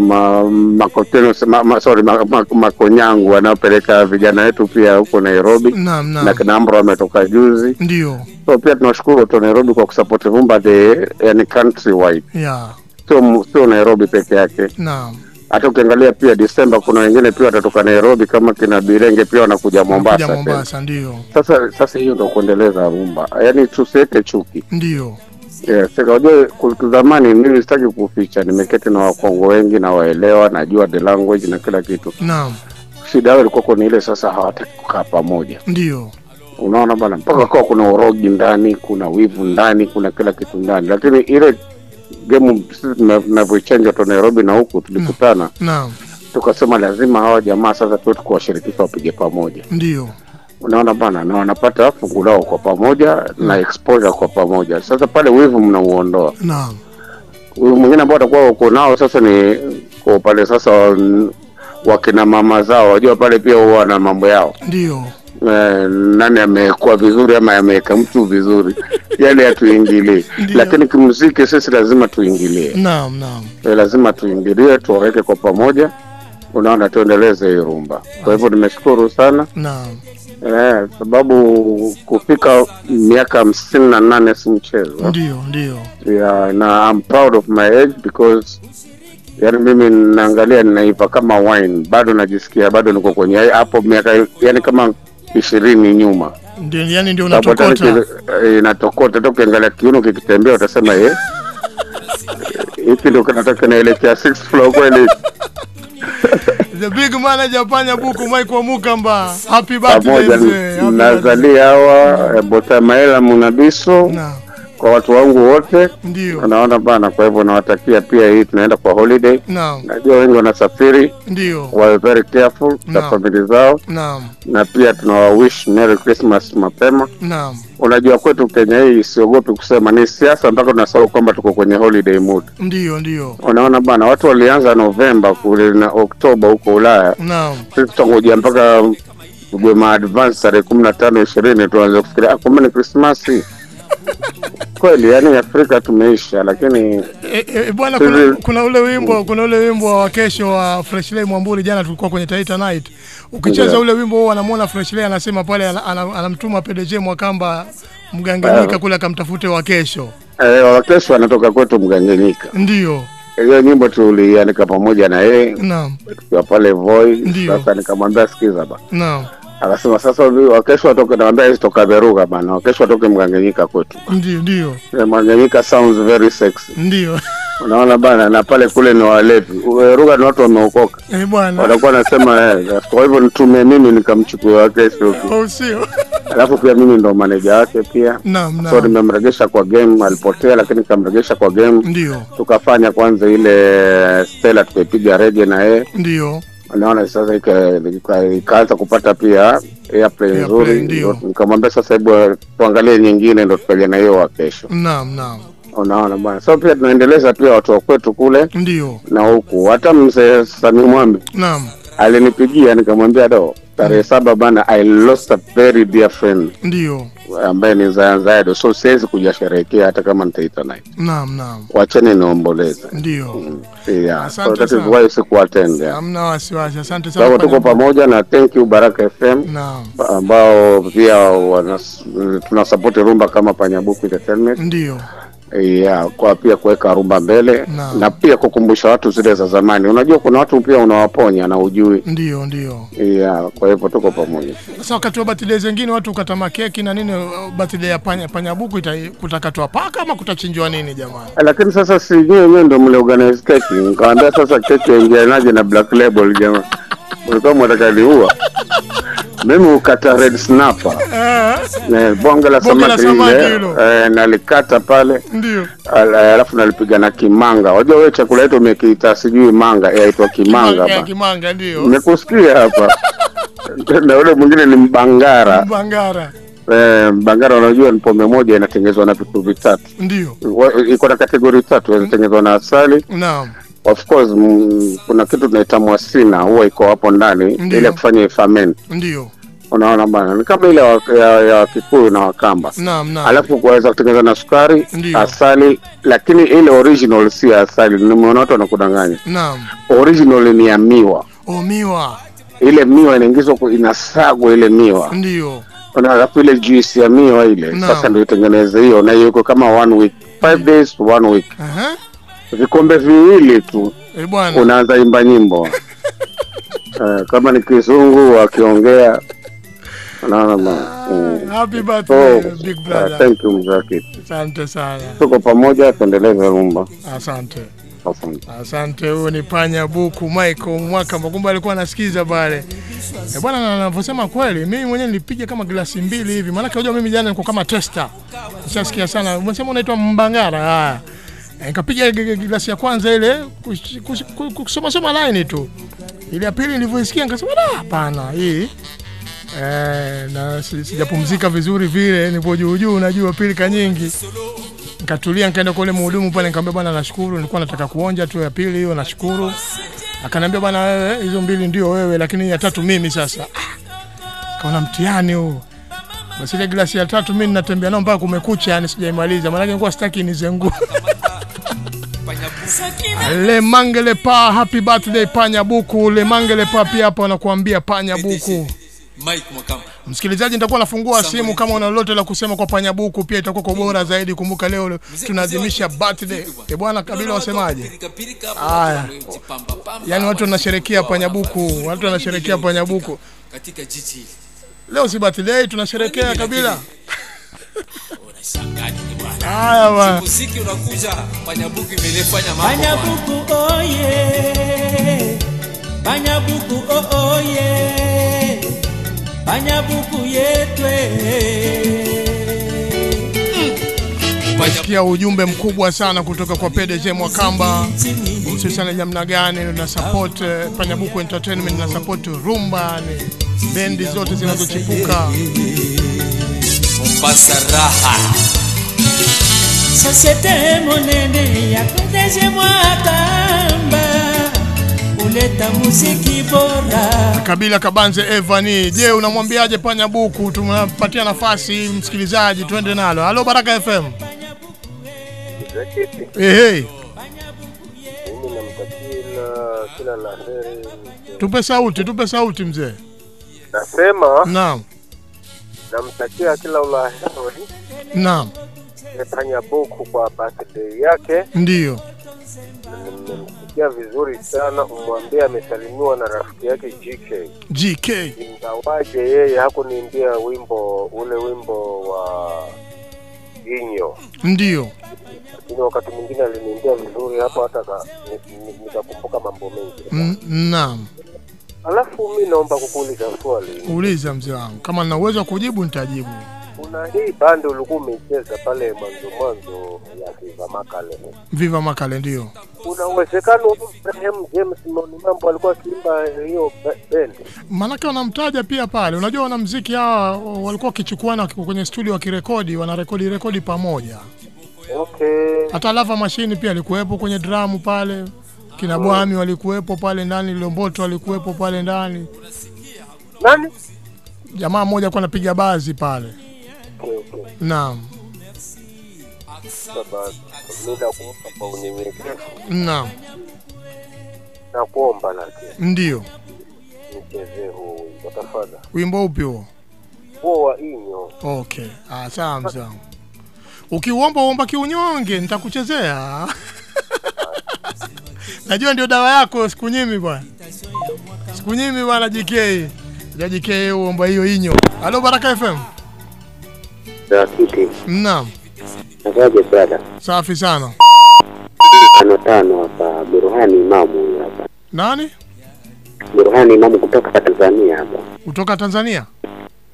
ma, makoteno ma, ma, sorry ma, ma, makonyangu wanaopeleka vijana wetu pia huko Nairobi Naam, naam. na kinambro ametoka juzi, Ndio. so pia tunashukuru to Nairobi kwa kusupport Vumba Day, yani country wide, Yeah. Sio sio Nairobi peke yake. Naam. Hata ukiangalia pia Disemba kuna wengine pia watatoka Nairobi kama kina Birenge pia wanakuja Mombasa. Kuja. Mombasa ndio. Sasa sasa hiyo ndio kuendeleza rumba, yaani tusiweke chuki. Ndio. Yes, sasa unajua zamani mimi sitaki kuficha, nimeketi na Wakongo wengi na waelewa, najua the language na kila kitu. Naam. Shida yao ilikuwa ni ile sasa hawataki kukaa pamoja. Ndio. Unaona bana, mpaka kwa kuna urogi ndani, kuna wivu ndani, kuna kila kitu ndani, lakini ile game tunavyoichenja to Nairobi na huku tulikutana Naam. tukasema lazima hawa jamaa sasa tuwe tukuwashirikisha wapige pamoja. Ndio. unaona bana, na wanapata fungu lao kwa pamoja na exposure kwa pamoja. Sasa pale wivu mnauondoa. Naam. Huyu mwingine ambao atakuwa uko nao sasa ni kwa pale sasa wakina mama zao, wajua pale pia huwa na mambo yao Ndio. Eh, nani amekuwa vizuri ama ameweka mtu vizuri, yale hatuingilie, lakini kimuziki sisi lazima tuingilie Naam, naam. eh, lazima tuingilie, tuwaweke kwa pamoja, unaona, tuendeleze hii rumba. Kwa hivyo nimeshukuru sana Naam. Eh, sababu kufika miaka hamsini na nane si mchezo. Ndio, ndio. Yeah, na I'm proud of my age because yani mimi naangalia ninaiva kama wine, bado najisikia bado niko kwenye hapo miaka yani kama ishirini nyuma. Ndio, yani ndio unatokota. eh, inatokota toka ukiangalia kiuno kikitembea utasema eh, hiki ndio kinataka naelekea sixth floor kweli. The big manager panya buku Mike wa Mukamba. Happy birthday mzee. Nazalia hawa Botamaela Munabiso kwa watu wangu wote, Ndio. naona bana. Kwa hivyo nawatakia pia, hii tunaenda kwa holiday. Najua wengi wanasafiri, Ndio. wawe very careful na Naam. famili zao, Naam. na pia tunawawish Merry Christmas mapema. Naam. Unajua kwetu Kenya hii siogopi kusema ni siasa mpaka tunasahau kwamba tuko kwenye holiday mood. Ndio, ndio. Unaona bana, watu walianza Novemba kule na Oktoba huko Ulaya, Naam. sisi tutangojea mpaka tugwe ma advance tarehe kumi na tano ishirini tuanze kufikiria "Ah, kumbe ni Krismasi kweli. Yani Afrika tumeisha, lakini E, e, bwana kuna, kuna ule wimbo kuna ule wimbo wa kesho wa Freshley Mwamburi jana tulikuwa kwenye Taita Night. Ukicheza yeah. ule wimbo huo anamwona Freshley anasema pale ana- ana- anamtuma PDJ Mwakamba Mganganyika Ah. kule akamtafute wa kesho. eh, wa kesho anatoka kwetu Mganganyika. Ndio. Hiyo nyimbo tuliandika pamoja na yeye Naam. tukiwa pale Voi. Sasa nikamwambia sikiza ba, Naam. Akasema sasa wakesho atoke, naambia hizi toka Beruga bana, wakesho atoke Mganganyika kwetu. Ndio, ndio. Eh, Mganganyika sounds very sexy. Ndio. Unaona bana, na pale kule ni walevi. Beruga ni watu wameokoka. Eh, bwana. watakuwa nasema eh, kwa hivyo nitume mimi nikamchukua wake sio Au sio? alafu pia mimi ndo maneja wake pia Naam, so naam. nimemregesha kwa game alipotea lakini nikamregesha kwa game Ndio. tukafanya kwanza ile Stella, tukaipiga rege na yeye Ndio. Unaona sasa ika- ika- ikaanza kupata pia airplay nzuri. Nikamwambia sasa hebu tuangalie nyingine ndo tukaja na hiyo wa kesho Naam, naam. unaona bwana so pia tunaendeleza pia watu wa kwetu kule Ndio. na huku hata mzee Sami Mwambi Naam. Alinipigia nikamwambia do tarehe saba bana I lost a very dear friend Ndio. ambaye ni Zayanzayado, so siwezi kuja sherehekea hata kama nitaita naye, Naam, naam. wacheni niomboleze. Ndio. Yeah, so that is why sikuattend. Hamna wasiwasi. Asante Kwa sana. tuko pamoja na thank you Baraka FM Naam. ambao pia wanas, tunasapoti rumba kama Panyabuku Entertainment Ndio. Yeah, kwa pia kuweka rumba mbele na, na pia kukumbusha watu zile za zamani. Unajua kuna watu pia unawaponya na ujui Ndio, ndio. yeah, kwa hivyo tuko pamoja. Sasa wakati wa birthday zingine watu ukatama keki na nini, birthday ya panya panya buku kutakatwa paka ama kutachinjwa nini jamani? Eh, lakini sasa si nyewe wenyewe ndio mle organize keki, nikamwambia sasa keki yaingianaje na black label jamaa, mlikuwa mwataka liua mimi ukata red snapper eh, bonge la samaki ile eh, nalikata pale Ndio. al- alafu nalipiga na kimanga. Wajua wewe chakula yetu umekiita sijui manga, yaitwa kimanga hapa, kimanga ndio. Nimekusikia hapa na ule mwingine ni mbangara. mbangara Eh, bangara unajua ni pombe moja inatengenezwa na vitu vitatu, Ndio. Iko na kategori tatu, inatengenezwa na asali Naam. Of course m, kuna kitu tunaita mwasina huwa iko hapo ndani ile kufanya ifamen Ndio. unaona bana, ni kama ile ya, ya, Kikuyu na Wakamba. Naam, naam. Alafu kuweza kutengeneza na sukari, Ndiyo. asali, lakini ile original si asali. Nimeona watu wanakudanganya. Naam. Original ni ya miwa, Oh, miwa. ile miwa inaingizwa, inasagwa ile miwa Ndio. Una- alafu ile juice ya miwa ile Naam. sasa ndio itengeneze hiyo, na hiyo kama one week, five days to one week, Aha. Vikombe viwili tu Eh, bwana. unaanza imba nyimbo uh, kama ni kizungu akiongea bana. Mm. Happy birthday, So, big uh, thank you mzaki, Asante sana. tuko pamoja, tuendeleze rumba. Asante. Asante. Huyo ni panya buku Michael mwaka kumbe alikuwa anasikiza pale. E bwana, Anavyosema kweli, mimi mwenyewe nilipiga kama glasi mbili hivi, maana unajua mimi jana niko kama tester. Nishasikia sana. Umesema unaitwa Mbangara. Haya. Nikapiga g- glasi ya kwanza ile kusoma soma line tu. Ile ya pili nilivyoisikia nikasema da, hapana hii Eh, na sijapumzika vizuri vile, nipo juu juu, unajua pilika nyingi. Nikatulia nikaenda kwa yule mhudumu pale, nikamwambia bwana, nashukuru, nilikuwa nataka kuonja tu ya pili hiyo, nashukuru. Akaniambia bwana, wewe hizo mbili ndio wewe, lakini ya tatu mimi sasa. Kaona mtihani huu. Basi ile glasi ya tatu mimi ninatembea nao mpaka kumekucha, yani sijaimaliza, maana nilikuwa sitaki nizengue. Le Mangele Pa, happy birthday Panya Buku. Le Mangele Pa pia hapo anakuambia Panya Buku. Mike Mwakamba. Msikilizaji, nitakuwa nafungua simu kama una lolote la kusema kwa Panya Buku, pia itakuwa kwa bora zaidi. Kumbuka leo tunaadhimisha birthday. E bwana, kabila wasemaje? Haya, yaani watu wanasherekea Panya Buku, watu wanasherekea Panya Buku. Katika jiji hili. Leo si birthday, tunasherekea kabila. Haya bwana. Muziki unakuja, imelefanya mambo. oye, Panyabuku oye, Panyabuku yetwe. Umesikia ujumbe mkubwa sana kutoka kwa PDG Mwakamba, hususan namna gani na support eh, Panyabuku Entertainment na support Rumba, ni bendi zote zinazochipuka. Mombasa raha. Societe monene ya PDG Mwakamba uleta muziki bora. Kabila Kabanze Evani, je, unamwambiaje Panyabuku? Tunapatia nafasi msikilizaji, twende nalo. Halo Baraka FM. Ehe, Mimi kila la heri. tupe sauti, tupe sauti mzee. Nasema Naam, namtakia kila la heri naam, nimefanya Buku kwa birthday yake. ndio Nimemsikia vizuri sana, umwambie amesalimiwa na rafiki yake GK. GK. Ingawaje yeye hakuniimbia wimbo ule wimbo wa Inyo, ndio lakini wakati mwingine aliniimbia vizuri hapo, hata ka- ni- ni- nikakumbuka mambo mengi. N- Naam, Alafu mimi naomba kukuuliza swali, uliza mzee wangu, kama nina uwezo wa kujibu nitajibu. kuna hii bandi ulikuwa umecheza pale mwanzo mwanzo ya Viva Makale, Viva Makale, ndio. kuna uwezekano Ibrahim James Moni Mambo alikuwa akiimba hiyo band. Manake wanamtaja pia pale. Unajua wanamuziki hawa walikuwa wakichukuana kwenye studio wakirekodi, wanarekodi rekodi pamoja. Okay. Hata Lava Machine pia alikuwepo kwenye dramu pale, kina Bwami walikuwepo pale ndani, Lomboto alikuwepo pale ndani. Nani? Jamaa mmoja alikuwa anapiga bazi pale. Okay. Naam, nakuomba naam, na kuomba lakini ndio. nichezee huu wimbo tafadhali, Wimbo upi huo? huo wa Inyo. Okay, ah, sawa. Ukiuomba uomba kiunyonge, nitakuchezea. Najua ndio dawa yako, siku nyingi bwana, Siku nyingi bwana. JK Ya JK, uomba hiyo inyo. Halo Baraka FM. Rafiki, Naam, nakaje brada? safi sana. Tano tano hapa, Burhani Imamu hapa, Nani Burhani Imamu kutoka Tanzania hapa. kutoka Tanzania?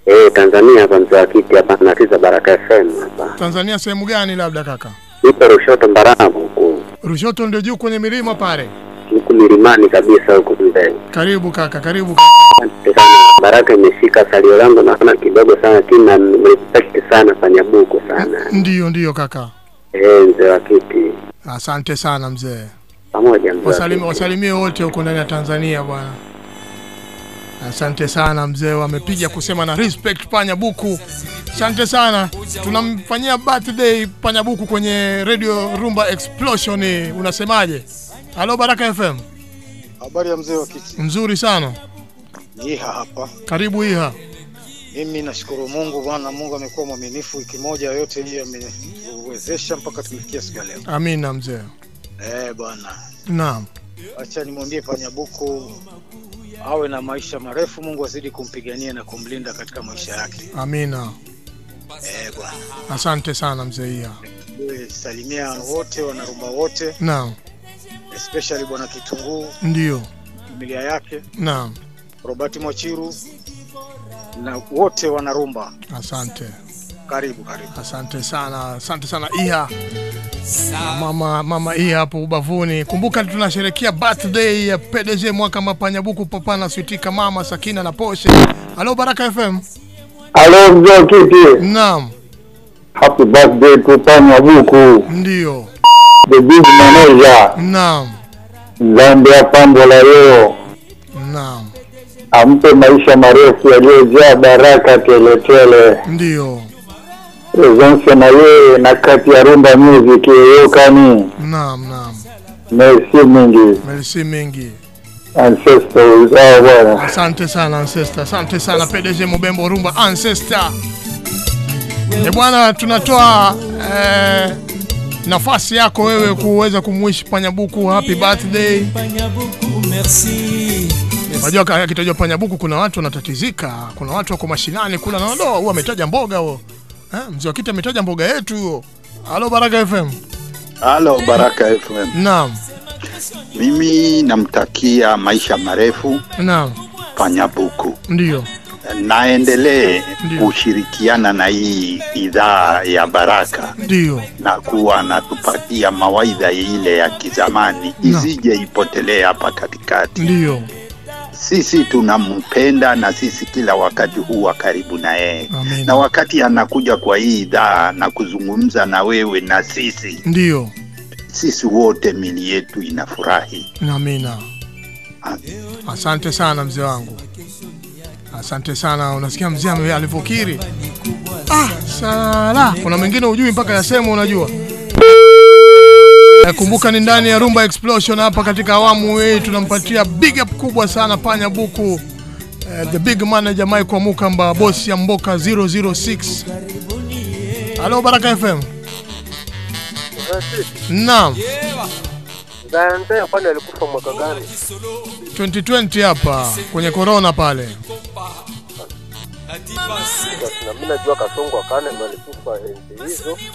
Eh, Tanzania hapa, mzee wa kiti hapa, nasikiza Baraka FM hapa. Tanzania sehemu gani labda kaka? Ipo Rushoto Mbaramu huku, Rushoto ndio juu kwenye milima pale. huku milimani kabisa huku mbele. Karibu kaka, karibu kaka. Asante sana. Baraka imeshika salio langu, naona kidogo sana, lakini na respect sana, fanya buku sana. Ndiyo, ndiyo kaka. Eh, mzee wa kiti, Asante sana mzee. pamoja mzee Wasalimie wasalimie wote huko ndani ya Tanzania bwana. Asante sana mzee, wamepiga kusema na respect Panya Buku. Asante sana, tunamfanyia birthday Panya Buku kwenye Radio Rumba Explosion. Unasemaje? Halo Baraka FM. Habari ya mzee wa kiti. Mzuri sana, Iha hapa. karibu Iha. Mimi nashukuru Mungu bwana, Mungu amekuwa mwaminifu. Wiki moja yote hii amewezesha mpaka tumefikia siku ya leo. Amina mzee. Eh bwana, Naam, acha nimwambie Panyabuku awe na maisha marefu, Mungu azidi kumpigania na kumlinda katika maisha yake. amina. Eh bwana, Asante sana mzee. Salimia wote wanarumba wote, Naam, especially bwana Kitunguu, ndio. familia yake, Naam, Robert Mwachiru na wote wanarumba. asante. Karibu karibu. Asante sana, asante sana Iha. Mama mama Iha hapo ubavuni. Kumbuka tunasherehekea birthday ya PDG mwaka mapanyabuku papa na switika mama Sakina na Poshe. alo Baraka FM. alo mzee kiti. Naam, Happy birthday to Panya Buku. ndio. The big manager. Naam, Zambia pambo la leo. naam, Ampe maisha marefu yaliyojaa baraka teletele. ndio. Presence na yeye na kati ya Rumba Music yokani. Naam, naam. Merci mingi. Merci mingi. Ancestor Ah bwana. Asante sana Ancestor, asante sana PDG Mubembo Rumba Ancestor. E bwana, tunatoa eh, nafasi yako wewe kuweza kumwishi Panyabuku happy birthday. Unajua akitajwa Panyabuku kuna watu wanatatizika, kuna watu wako mashinani kula na ndo huwa ametaja mboga huo. Eh, mzee Wakiti ametaja mboga yetu hiyo. Halo Baraka FM. Halo Baraka FM. Naam, Mimi namtakia maisha marefu naam, Panyabuku, ndio. naendelee kushirikiana na hii idhaa ya Baraka Ndio. na kuwa natupatia mawaidha ile ya kizamani isije ipotelee hapa katikati. Ndio. Sisi tunampenda na sisi kila wakati huwa karibu na yeye, na wakati anakuja kwa hii idhaa na kuzungumza na wewe na sisi, Ndio. sisi wote mili yetu inafurahi. Amina. Asante sana mzee wangu, asante sana. Unasikia mzee alivyokiri. Ah, sala. Kuna mwingine ujui mpaka yasema, unajua. Kumbuka ni ndani ya Rumba Explosion hapa katika awamu hii tunampatia big up kubwa sana Panya Buku. Eh, the big manager Michael Mukamba, boss ya Mboka 006. Halo Baraka FM. Naam, Zante pale alikufa mwaka gani? 2020 hapa kwenye corona pale.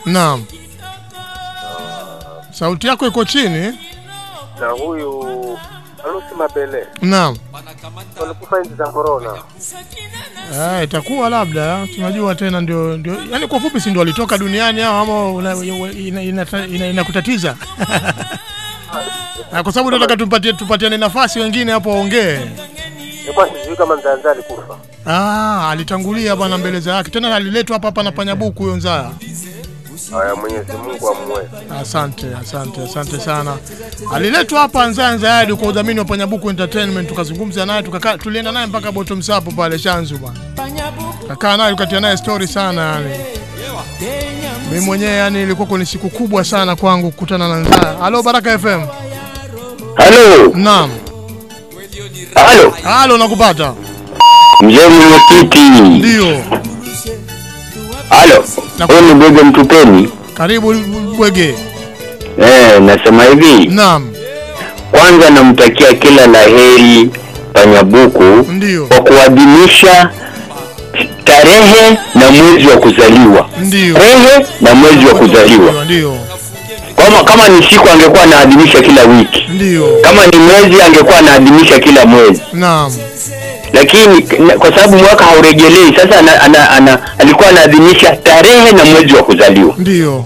Naam. Sauti yako iko chini. na huyu Alusi Mabele Naam. walikufa enzi za corona. Ah, itakuwa labda tunajua tena ndio ndio yani kwa fupi si ndio walitoka duniani hao ama inakutatiza? Ah, kwa sababu nataka tumpatie tupatiane nafasi wengine hapo waongee. Nilikuwa sijui kama Nzanza alikufa. Ah, alitangulia bwana mbele za yake. Tena aliletwa hapa hapa na panyabuku huyo Nzaya. Haya, Mwenyezi Mungu amwe. Asante, asante, asante sana. Aliletwa hapa Nzanza hadi kwa udhamini wa Panyabuku Entertainment, tukazungumza naye tukakaa, tulienda naye mpaka bottom sapo pale Shanzu bwana. Kakaa naye tukatia naye story sana yani. Mimi mwenyewe yani ilikuwa ni siku kubwa sana kwangu kukutana na Nzanza. Halo Baraka FM. Halo. Naam. Halo. Halo nakupata. Mzee mwenyekiti. Ndio. Halo. Huyu ni Bwege Mtupeni. Karibu Bwege. Eh, nasema hivi. Naam. Kwanza namtakia kila la heri Panyabuku kwa kuadhimisha tarehe na mwezi wa kuzaliwa. Ndio. Tarehe na mwezi wa kuzaliwa. Ndio. Kama kama ni siku angekuwa anaadhimisha kila wiki. Ndio. Kama ni mwezi angekuwa anaadhimisha kila mwezi. Naam. Lakini kwa sababu mwaka haurejelei sasa ana, ana, ana, alikuwa anaadhimisha tarehe na mwezi wa kuzaliwa. Ndio.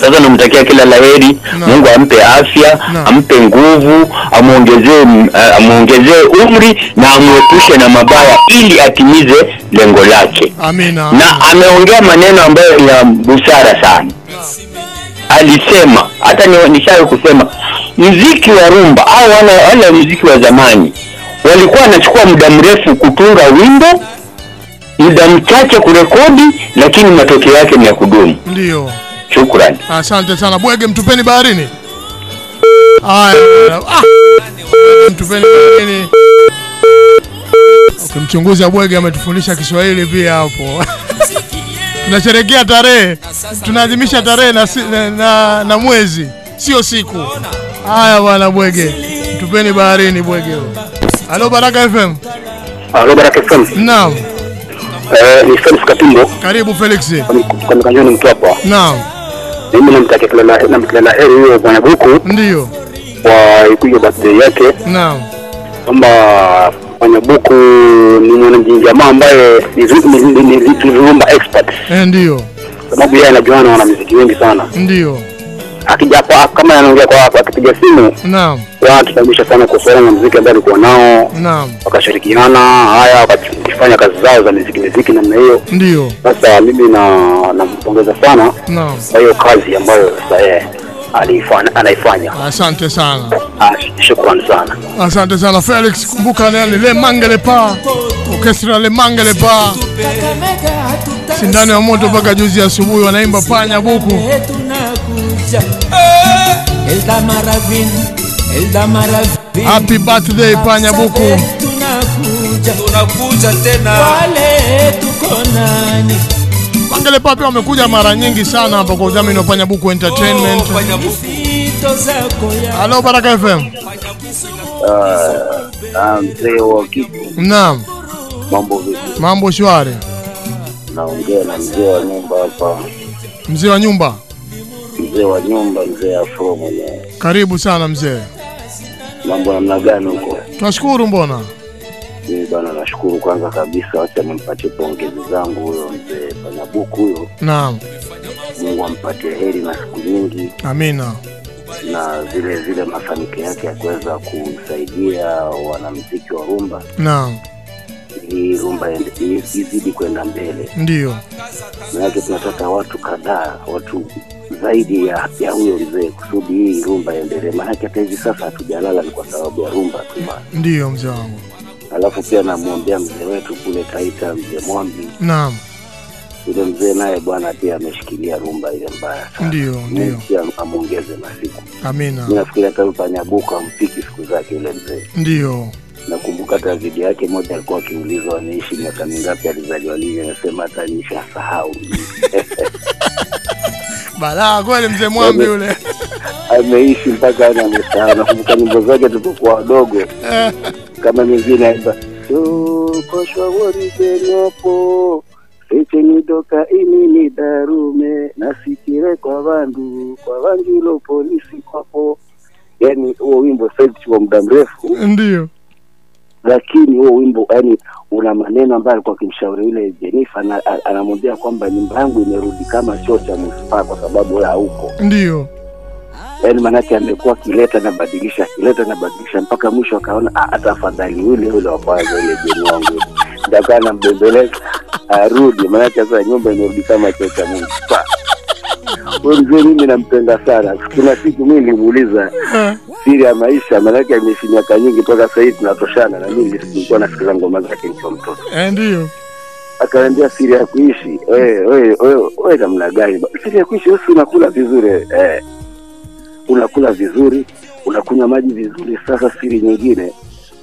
sasa namtakia kila la heri mungu ampe afya ampe nguvu amwongezee amuongezee amwongezee umri na amwepushe na mabaya ili atimize lengo lake. Amina. na ameongea maneno ambayo ni ya busara sana. Alisema hata nishawe kusema mziki wa rumba au wale wale mziki wa zamani walikuwa wanachukua muda mrefu kutunga wimbo, muda mchache kurekodi, lakini matokeo yake ni ya kudumu. Ndio. shukran Asante sana Bwege, mtupeni baharini. Haya, ah, mtupeni baharini. Okay, mchunguzi Bwege ametufundisha Kiswahili pia hapo. tunasherekea tarehe, tunaadhimisha tarehe na, na, na, na mwezi, sio siku. Haya bwana Bwege, mtupeni baharini Bwege. Halo Baraka FM. Halo Baraka FM. Naam. Eh, ni Felix Katimbo. Karibu Felix. kwa Mkanjoni hapa. Naam. Mimi namtakia kila la namtakia la heri huyo bwana Buku Ndio. kwa ikuja birthday yake, Naam. kwamba bwana Buku ni mwanajamaa ambaye ni ni- ni- expert, Eh, ndio. sababu yeye anajuana na wanamuziki wengi sana. Ndio. Akija kwa kama anaongea kwa hapa, akipiga simu Naam. wanatufahamisha sana kuhusiana na muziki ambao alikuwa nao, Naam. wakashirikiana haya, wakifanya kazi zao za muziki muziki namna hiyo. Ndio. Sasa mimi na nampongeza sana Naam. kwa hiyo kazi ambayo sasa yeye aliifanya anaifanya. Asante sana. Ah, Shukrani sana. Asante sana Felix, kumbuka nani Le Mangele Pa, orchestra Le Mangele Pa, sindano ya moto mpaka juzi asubuhi wanaimba panya buku. Tunakuja Elda Maravin Elda Maravin Happy birthday panya buku. tunakuja. Tunakuja tena. Wale tuko nani? Mangele Papi wamekuja mara nyingi sana hapa kwa udhamini wa panya buku entertainment. ya Halo Baraka FM. mzee wa Naam, mambo vipi? Mambo shwari. naongea na mzee wa nyumba hapa. Mzee wa nyumba, mzee wa nyumba mzee afro mwenyewe karibu sana mzee. mambo namna gani huko Tunashukuru mbona. mimi bana nashukuru kwanza kabisa wacha nimpatie pongezi zangu huyo mzee panyabuku huyo Naam, mungu ampatie heri na siku nyingi amina. na vile vile mafanikio yake ya kuweza kusaidia wanamziki wa rumba Naam, ili rumba izidi kwenda mbele ndio. manake tunataka watu kadhaa watu zaidi ya ya huyo mzee kusudi hii rumba iendelee maanake hata hivi sasa hatujalala ni kwa sababu ya rumba tu. Ndio mzee wangu. alafu pia namwombea mzee wetu kule taita mzee mwambi Naam, yule mzee naye bwana pia ameshikilia rumba ile mbaya sana ndio, ndio. Amwongeze masiku Amina. mi nafikiri hata upanyabuka ampiki siku zake yule mzee Ndio. Nakumbuka hata video yake moja alikuwa akiulizwa ameishi miaka mingapi alizaliwa? Lini anasema hata nishasahau Balaa kweli mzee Mwambi yule. ameishi mpaka ana amesahau nakumbuka nyimbo zake tulipokuwa wadogo. Kama mingine aimba tukoshwaworizenyopo ini inini darume nasikire kwa vandu kwa vangilo polisi kwapo. Yani huo wimbo kwa muda mrefu. Ndio. Lakini huo wimbo yani una maneno ambayo alikuwa akimshauri yule Jenifa na anamwambia kwamba nyumba yangu imerudi kama choo cha manispaa kwa sababu wewe hauko. Ndio. yani maanake amekuwa akileta na badilisha akileta na badilisha mpaka mwisho akaona atafadhali hata afadhali yule yule wa kwanza yule jeni wangu. Ndakaa anambembeleza arudi. Maanake sasa nyumba imerudi kama choo cha manispaa huyo mzee mimi nampenda sana. Kuna siku mimi nilimuuliza siri ya maisha maanake ameishi miaka nyingi mpaka sasa hivi tunatoshana na mimi nilikuwa nasikiza ngoma zake nikiwa mtoto. Eh, ndio. akaambia siri ya kuishi wewe wewe wewe wewe namna gani? Siri ya kuishi wewe si unakula vizuri eh unakula vizuri unakunywa maji vizuri. Sasa siri nyingine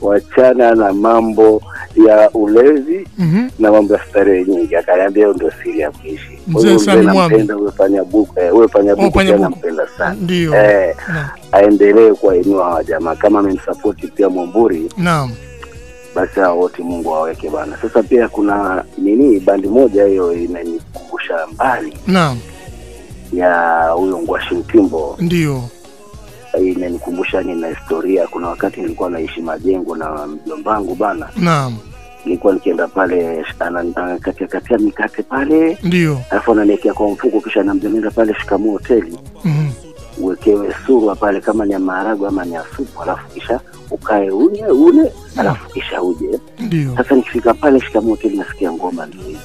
wachana na mambo ya ulevi -hmm. na mambo ya starehe nyingi akaniambia hiyo ndio siri ya kuishi nampenda buku eh, wewe fanya buku nampenda sana Ndio. eh aendelee kuwainua hawa jamaa kama amemsapoti pia Mwamburi Naam. basi hao wote Mungu awaweke bana. Sasa pia kuna nini, bandi moja hiyo inanikumbusha mbali Naam. ya huyo Ngwashi Mtimbo, Ndio. Inanikumbusha nina historia. Kuna wakati nilikuwa naishi Majengo na mjombangu bana, Naam. nilikuwa nikienda pale ana- anakatia katia mikate pale, Ndio. alafu ananiwekea kwa mfuko, kisha anambia pale shikamoo hoteli Mhm. uwekewe surwa pale kama ni ya maharagwe ama ni ya supu, alafu kisha ukae ule ule, alafu kisha uje. Ndio. Sasa nikifika pale shikamoo hoteli nasikia ngoma ndio hizo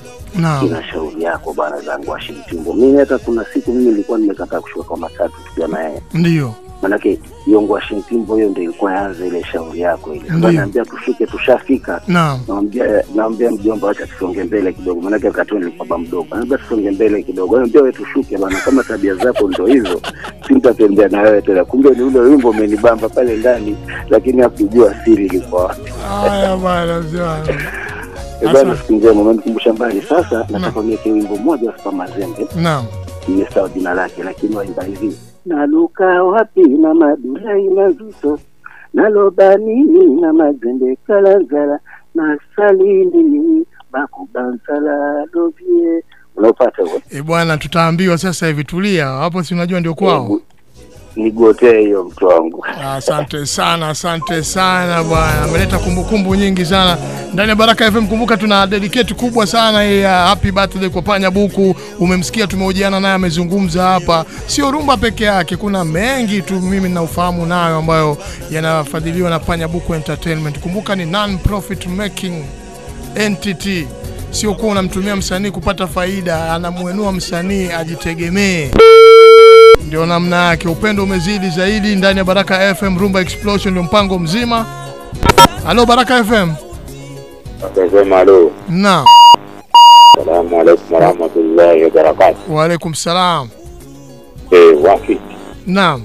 kina shauri yako bana zangu washimtimbo mimi hata kuna siku mimi nilikuwa nimekataa kushuka kwa matatu tukiwa na yeye Ndio. Manake yongo Shintimbo hiyo ndio ilikuwa yanza ile shauri yako ile. Naambia tufike, tushafika. Naambia naambia mjomba, acha tusonge mbele kidogo, manake wakati nilikuwa baba mdogo. Naambia tusonge mbele kidogo, naambia wewe tushuke bana, kama tabia zako ndio hizo, sintatembea na wewe tena. Kumbe ni ule wimbo umenibamba pale ndani, lakini hakujua siri ilikuwa wapi. Haya bwana. Eh, Bwana, siku njema, umenikumbusha mbali. Sasa nataka niweke wimbo mmoja wa Super Mazembe, nimesahau jina lake, lakini waimba hivi: naluka wapi na madulai mazuto nalobanini na mazembe kalazala nasalindini bakubansala lovie. Unaupata huo? E bwana, tutaambiwa sasa hivi, tulia hapo, si unajua ndio kwao. Nigotee hiyo mtu wangu. Asante sana, asante sana bwana, ameleta kumbukumbu nyingi sana ndani ya Baraka FM. Kumbuka tuna dedicate kubwa sana ya happy birthday kwa Panya Buku. Umemsikia, tumehojiana naye, amezungumza hapa. Sio rumba peke yake, kuna mengi tu mimi naufahamu nayo ambayo yanafadhiliwa na Panya Buku Entertainment. Kumbuka ni non profit making entity, sio kuwa unamtumia msanii kupata faida, anamwenua msanii ajitegemee ndio namna yake. Upendo umezidi zaidi ndani ya Baraka FM. Rumba Explosion ndio mpango mzima. Halo Baraka FM. Akasema halo. Naam. salamu alaykum wa rahmatullahi Wa barakatuh. Wa alaykum salam. Eh, wapi? Naam.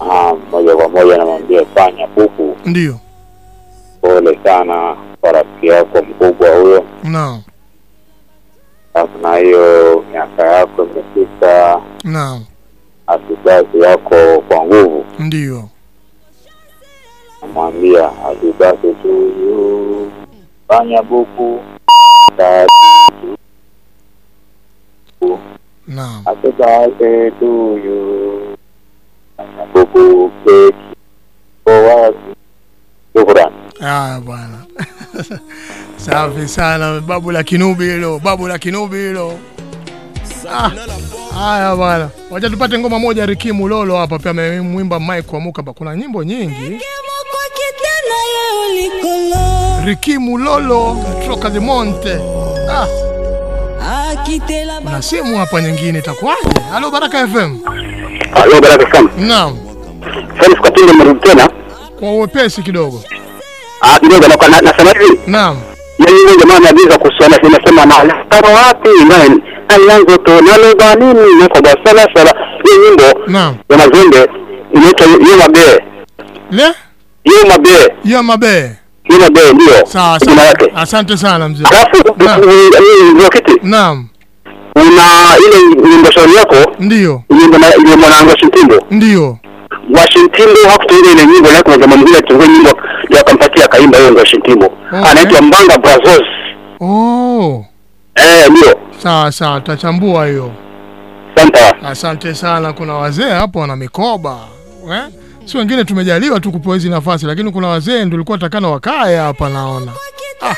Ah, moja kwa moja namwambia fanya buku, Ndio. pole sana kwa rafiki yako mkubwa huyo. Naam. Na hiyo miaka yako imefika, Naam. asibasi yako kwa nguvu, Ndio. namwambia asibasi tuyu, fanya buku Naam. asibasi tuyu, fanya buku keki kwa Shukran. Haya bwana. Safi sana babu la kinubi hilo, babu la kinubi hilo. Ah, Haya bwana, wacha tupate ngoma moja Rikimu Lolo hapa, pia amemwimba Mike wa Mukaba. Kuna nyimbo nyingi. Rikimu Lolo kutoka de Monte. Ah, kuna simu hapa nyingine, itakuwaje? Halo Baraka FM. Halo Baraka FM. Naam, Felix Katunde mrudi tena. kwa uwepesi kidogo. Ah, kidogo na na- nasema hivi. Naam. Yaani yule jamaa ameagiza kusoma inasema na alakaro wapi nani alango to nalo banini na kwa basala sala. Hiyo nyimbo Naam. ya Mazembe inaitwa Yo Mabe. Ne? Yo Mabe. Yo Mabe. Yo Mabe ndio. Sawa sawa. Asante sana mzee. Alafu ndio kiti. Naam. Una ile nyimbo shauri yako Ndio. nyimbo na ile mwanangu Shintindo. Ndio. Washingtimbo hakutunga ile nyimbo yake kwa zamani ile tungo nyimbo ya akampatia kaimba hiyo Washington. Okay. Anaitwa Mbanga Brazos. Oh. Eh, ndio. Sawa sawa, tutachambua hiyo. Asante. Asante sana. Kuna wazee hapo wana mikoba eh? Si wengine tumejaliwa tu kupewa hizi nafasi, lakini kuna wazee ndio walikuwa takana wakae hapa, naona Ah.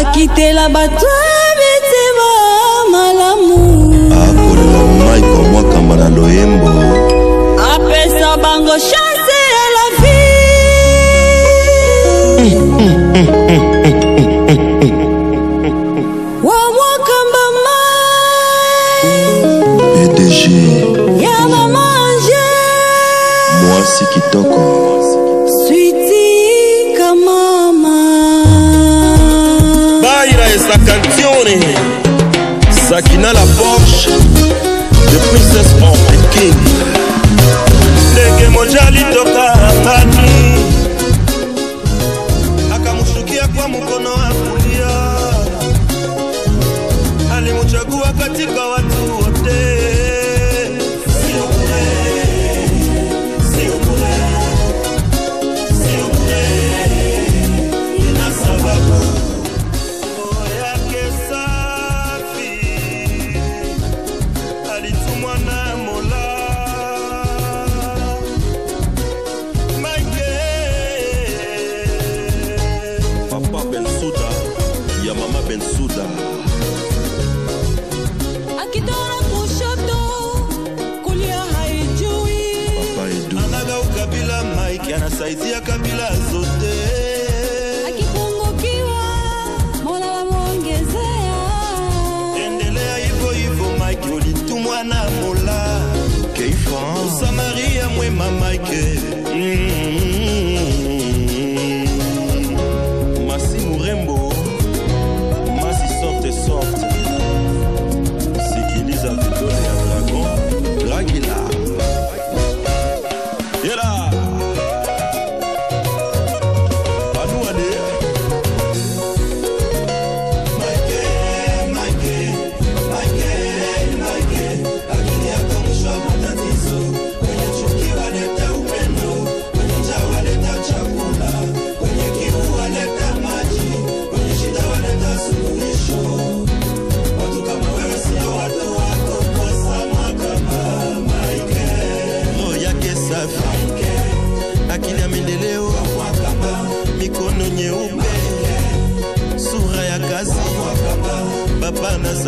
akitela bato na loyembo. Apesa bango chance ya la vie. Mm, mm, mm, wamwakamba mai edg ya mama ange mwasi kitoko. Switika mama. Baila esa cantione sakina la po the princess of the king ndege moja alitoka angani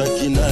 za kina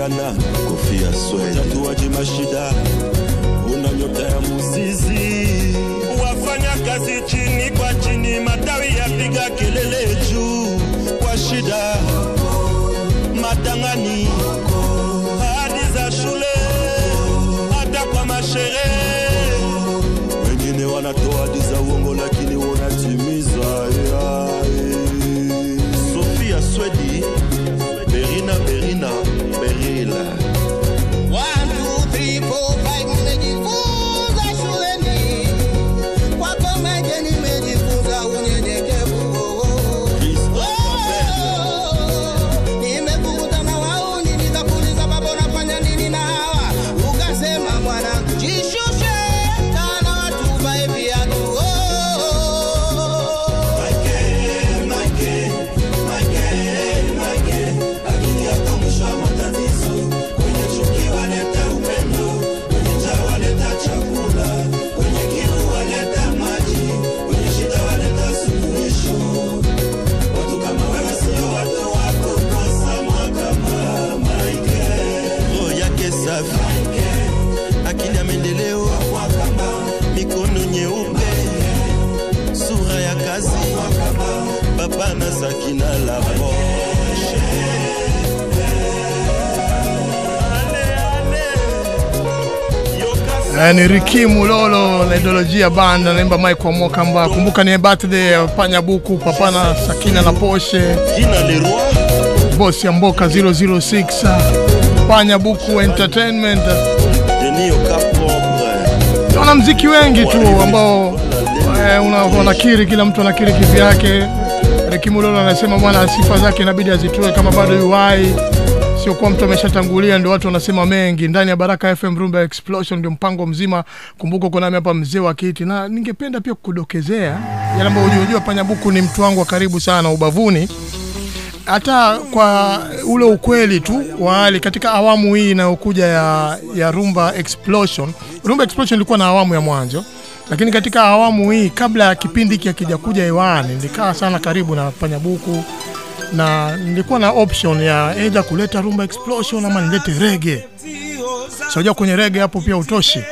kofiana kofia swetatuaje mashida? Una nyota ya muzizi wafanya kazi chini kwa chini matawi yapiga kelele juu. Kwa shida matangani hadi za shule hata kwa masherehe wengine wanatoa hadi za uongo Eh, ni Rikimu Mulolo na ideolojia banda naimba Mike wa Mokamba. Kumbuka ni birthday ya Panya Buku, Papana Sakina na Poshe. Jina Leroy, Boss ya Mboka 006. Panya Buku Entertainment. Denio kapo Wana mziki wengi tu ambao eh, unakiri kila mtu anakiri kivyake. Ricky Mulolo anasema bwana sifa zake inabidi azitoe kama bado yuwai. Sio kwa mtu ameshatangulia ndio watu wanasema mengi. Ndani ya Baraka FM Rumba Explosion ndio mpango mzima. Kumbuka uko nami hapa mzee wa kiti na ningependa pia kukudokezea yale ambayo. Unajua Panyabuku ni mtu wangu wa karibu sana ubavuni hata kwa ule ukweli tu wa hali katika awamu hii inayokuja ya, ya Rumba Explosion. Rumba Explosion ilikuwa na awamu ya mwanzo, lakini katika awamu hii kabla ya kipindi hiki hakijakuja hewani, nilikaa sana karibu na Panyabuku na nilikuwa na option ya either kuleta Rumba Explosion ama nilete rege. Sijua kwenye rege hapo pia utoshi.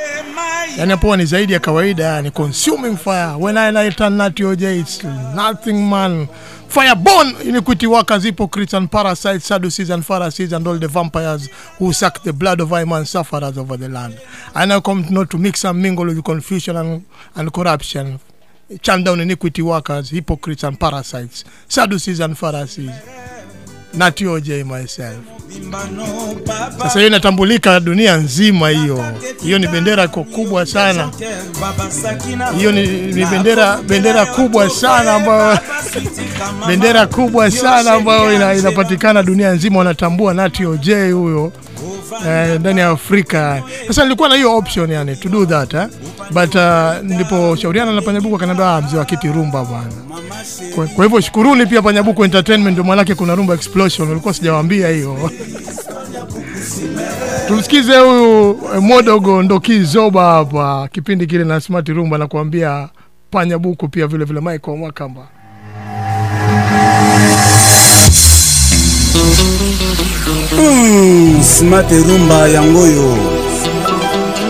Yani hapo ni zaidi ya kawaida, yani consuming fire. When I light and not your it's nothing man. Fireborn, iniquity workers, hypocrites and parasites, Sadducees and Pharisees and all the vampires who suck the blood of Iman sufferers over the land. I now come not to mix and mingle with confusion and, and corruption. Chant down iniquity workers, hypocrites and parasites, Sadducees and Pharisees. Not myself. Sasa hiyo inatambulika dunia nzima hiyo. Hiyo ni bendera iko kubwa sana. Hiyo ni, ni bendera bendera kubwa sana ambayo bendera kubwa sana ambayo ina, inapatikana dunia nzima, wanatambua Natio J huyo eh, ndani ya Afrika. Sasa nilikuwa na hiyo option yani to do that eh? but uh, niliposhauriana na Panyabuku akaniambia ah, mzee wa kiti rumba bwana. Kwa, kwa hivyo shukuruni pia Panyabuku Entertainment, ndio maanake kuna rumba explosion, ulikuwa sijawaambia hiyo. Tumsikize huyu eh, Modogo Ndoki Zoba hapa kipindi kile na Smart Rumba na kuambia Panyabuku pia vile vile Michael Mwakamba. Mm, smart rumba yango oyo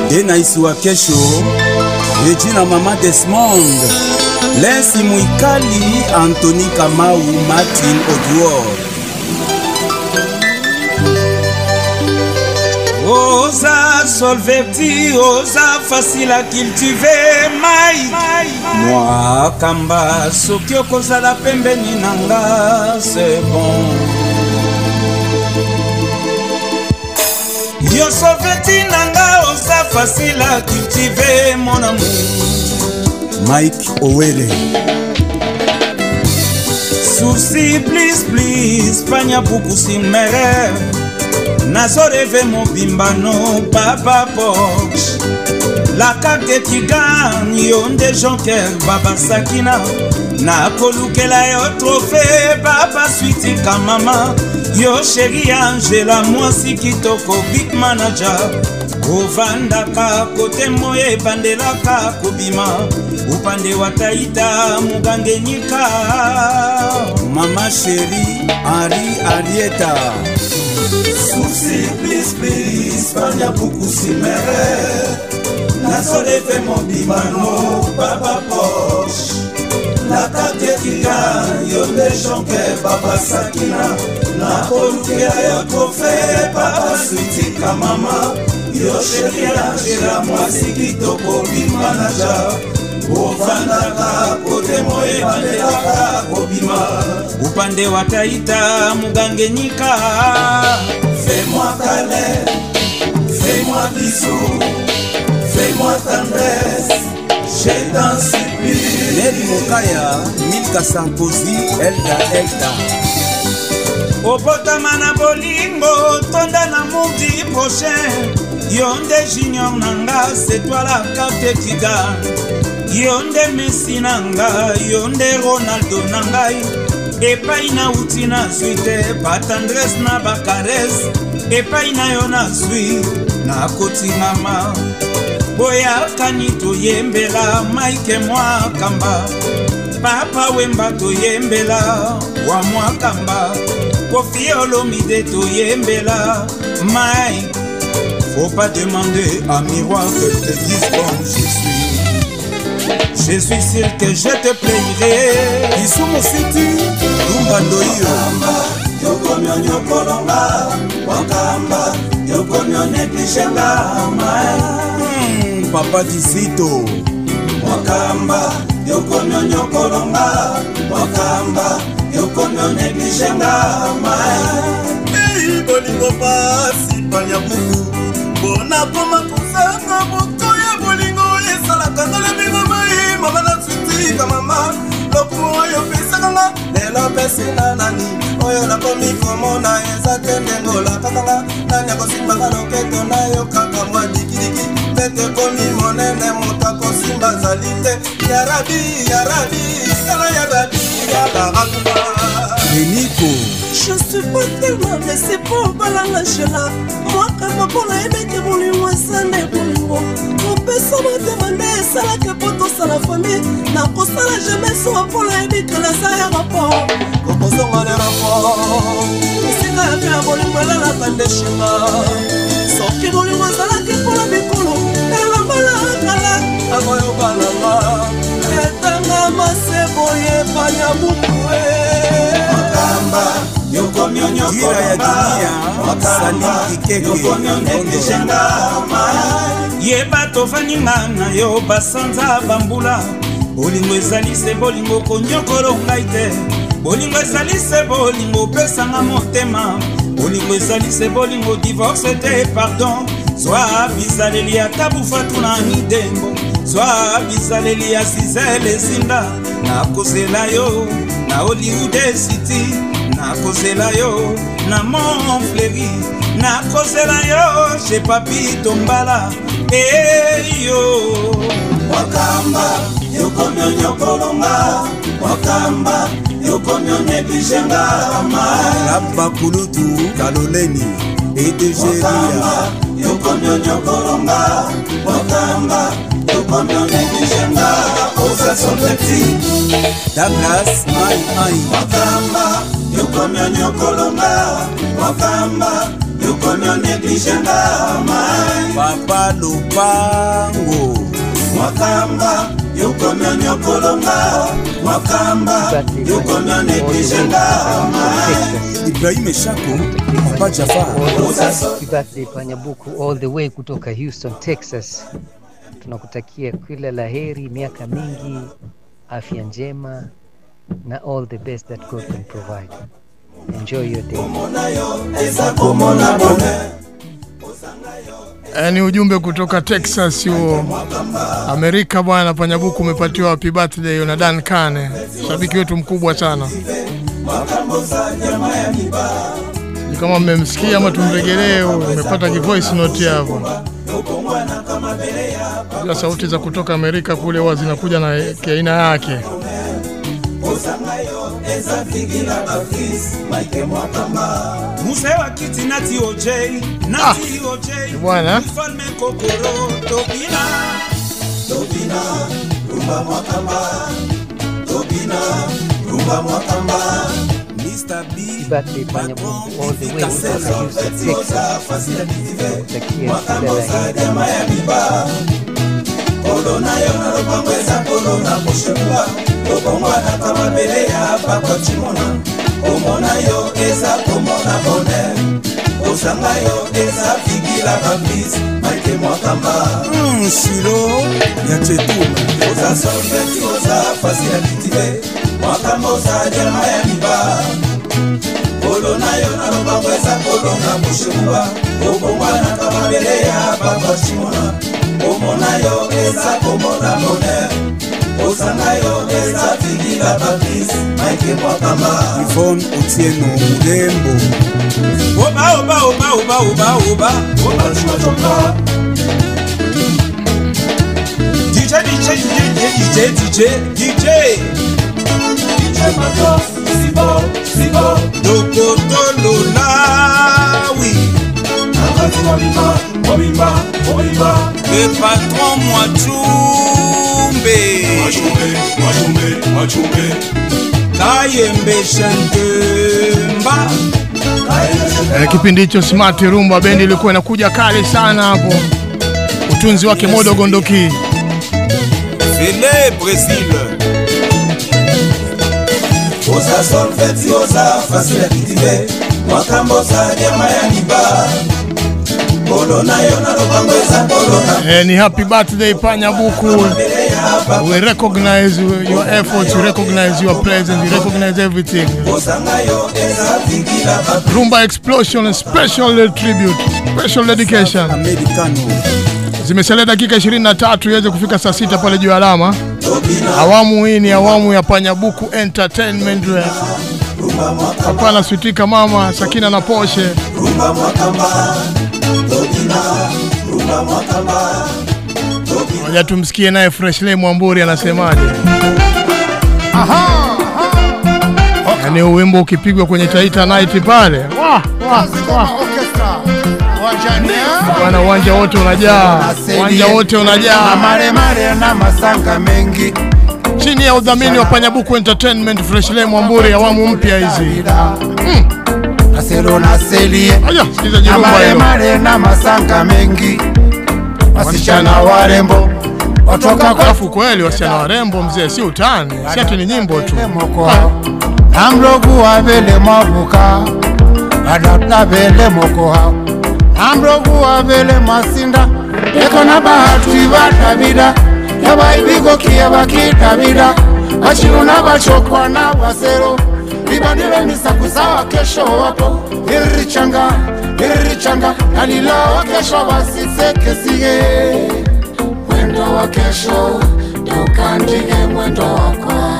nde naisiwa kesho regina mama desmond. Lensi mwikali antony kamau martin oduor. Oza solverti oza facile à cultiver mai. Mwakamba soki okozala pembeni na nga c'est bon nyonso feti na nga oza fasile a kultive monamu mike owele. Sursi plis plis panya pukusi mere nazoreve mobimba no papa poche la carte kigan yo nde jonker baba sakina. Nakolukela yo trofe baba switika mama yo sheri angela mwasi kitoko big manager. Ovandaka kote moye ebandelaka kobima. Upande wa taita mugangenyika mama sheri henri arieta susi plis plis panya bukusimere nazoleve mobimano baba poshe nakatekika yo nde jonke babasakina nakolukia ya kofe babasuitika mama yo sheria jera mwasi kitoko bimanaja. Ovandaka kote moyebandelaka kobima. Upande wa taita mugangenyika Fais-moi câlin, fais-moi bisou, fais-moi tendresse, je t'en supplie. neli mokaya milka sarkozy elda elda. Obotama na bolingo tonda na mondi prochain. Yo nde junior na nga setwala karte kiga yo nde mesi na nga yo nde ronaldo na ngai. Epai nauti nazwi te batendrese na bakarese epai na yo nazwi nakotingama boyakani toyembela maike mwakamba. Papa wemba toyembela wa mwakamba. Kofi olomide toyembela mike. Faut pas demander à miroir que te dise comme je suis je suis sûr que je te plairai lisumu fiti lumba ndoiyo yokomi onyokolonga wakamba yokomi oneglishenga mm, papa disito wakamba yokomi onyokolonga wakamba yokomi oneglishenga mai. Bolingo pasi panya buku mpona koma kozanga moto ya bolingo esalaka nalebingo twitika mama lokumu oyo opesakanga lelo pesinga nani? Oyo nakomi komona eza te ndenge olakakanga nani akosimbaka loketo nayo kaka mwa dikidiki? Pete komi monene moto akosimba azali te yarabi yarabi kala yarabi miko je suis pas tellement blessé po obalanga jela mwakama mpona yebeke molimo esana ebolingo kopesa motema nde esalaka po tosala famille na kosala jamais soa mpona yebi ke naza ya rapport. Kokozonga le rapport. Esika yaka ya bolingo elalaka nde shima soki bolingo ezalaki mpona mikolo elambalaakala akoyobananga etanga masebo yebanya mukue ira ya dunia salim kikeke yeba tovaninga na yo basanza bambula. Bolingo ezali se bolingo konyokolo ngai te bolingo ezali se bolingo opesanga motema. Bolingo ezali se bolingo divorce te pardon. Zwa bizaleli ata bufatu na midembo. Zwa bizaleli ya sizele ezinda nakozela yo na hollywood city nakozela yo na montfleri nakozela yo chez papi tombala. Eyo wakamba yokomyonyokolonga wakamba yokomyoneglijenga mai labakulutu kaloleni edegeria yokomyonyokolonga wakamba yokomyoneglijenga osasoleti douglas ai ai wakamba yokomyonyokolonga wakamba yuko yokomyoneglijenga mai. Papa lupango. Wakamba yuko myonyokolonga wakamba yuko yokomyoneglijenga mai. Ibrahim Shako papa jafar Happy birthday Panyabuku all the way kutoka Houston, Texas. Tunakutakia kila la heri miaka mingi, afya njema na all the best that God can provide. Enjoy your day. Eh, ni ujumbe kutoka Texas huo. Amerika bwana, Panyabuku umepatiwa happy birthday na Dan Kane, shabiki wetu mkubwa sana. Ni kama mmemsikia ama tumregelee, umepata kivoice note hapo. Unajua sauti za kutoka Amerika kule huwa zinakuja na kiaina yake. Ozangayo eza vigila bafis maike mwakamba muse wa kiti nati oj nati oj Bwana mfalme kokoro tobina. Tobina rumba mwakamba tobina rumba mwakamba Mr. B Birthday polo na yo na lopango eza polo na boshebwa tokongwana pa mabele ya pakotimona komona yo eza komona boner kozanga yo eza fikila baprise maike mwakamba hmm, silo ya tetuma oza sovieti oza fasi ya kitile. Mwakamba oza diama ya miba. Kolo na yo na lobango eza kolonga moshemuba obongwanaka mabele ya bakotimona chimona omona yo eza komona bone ozanga yo eza vigila baplis maike mwakamba ivon otieno mulembo oba oba oba oba oba oba chumachomba DJ DJ DJ DJ DJ DJ Matos Sibo Sibo Dokotolo Le patron Mwachumbe. Mwachumbe Mwachumbe Mwachumbe. Kayembe Eh, kipindi hicho Smart Rumba bendi ilikuwa inakuja kali sana hapo, utunzi wake Modo Gondoki. Fele Brazil. oza solfeti oza fasile nyama ya miba Eh, ni happy birthday Panya Buku. We recognize your efforts, we recognize your presence, we recognize everything. Rumba Explosion special tribute, special dedication. Zimesalia dakika 23 iweze kufika saa sita pale juu alama. Awamu hii ni awamu ya Panyabuku Entertainment. Hapana switika mama Sakina na Poshe. Ngoja tumsikie naye Freshley Mwamburi anasemaje. Yaani huu wimbo ukipigwa kwenye Taita Night pale. Wah, wah, wah. Bwana uwanja wote unajaa. Uwanja wote unajaa. maremare na masanga mengi Chini ya udhamini wa Panyabuku Entertainment Freshley Mwamburi awamu mpya hizi. Aselo na selie na na masanga mengi. Wasichana warembo watoka kwa Alafu kweli wasichana warembo mzee, si utani, si ati ni nyimbo tu. na mlogu wa wavele mwavuka. Badata vele moko. Hao wa vele masinda eko na bahati batavida yabaibigokie bachokwa na Wasero, Ibadile misakusawa kesho wapo. Irichanga irichanga nalilawa kesho basisekesige mwendo wa kesho ndokandige mwendo wakwa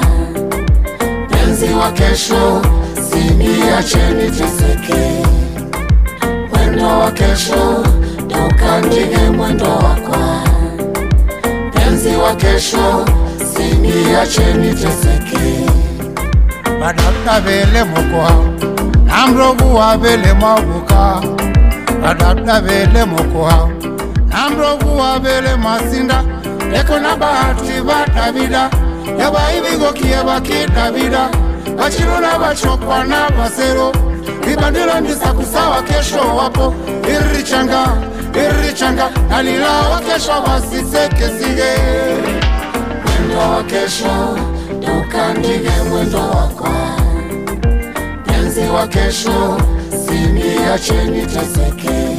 penzi wa kesho siniacheni teseke mwendo wa kesho ndokandige mwendo wakwa penzi wa kesho siniacheni niteseke, badata vele mokoha namrogu wa vele mavuka badata vele mokoha namrogu wa vele masinda. Leko na bahati batavida yabaivigokie bakitavida bachiluna bachokwana basero vibandilo ndisakusawa kesho wapo. Irichanga irichanga nalilawa kesho basisekesige wa kesho ndokandige mwendo wako. penzi wa kesho siniacheni teseke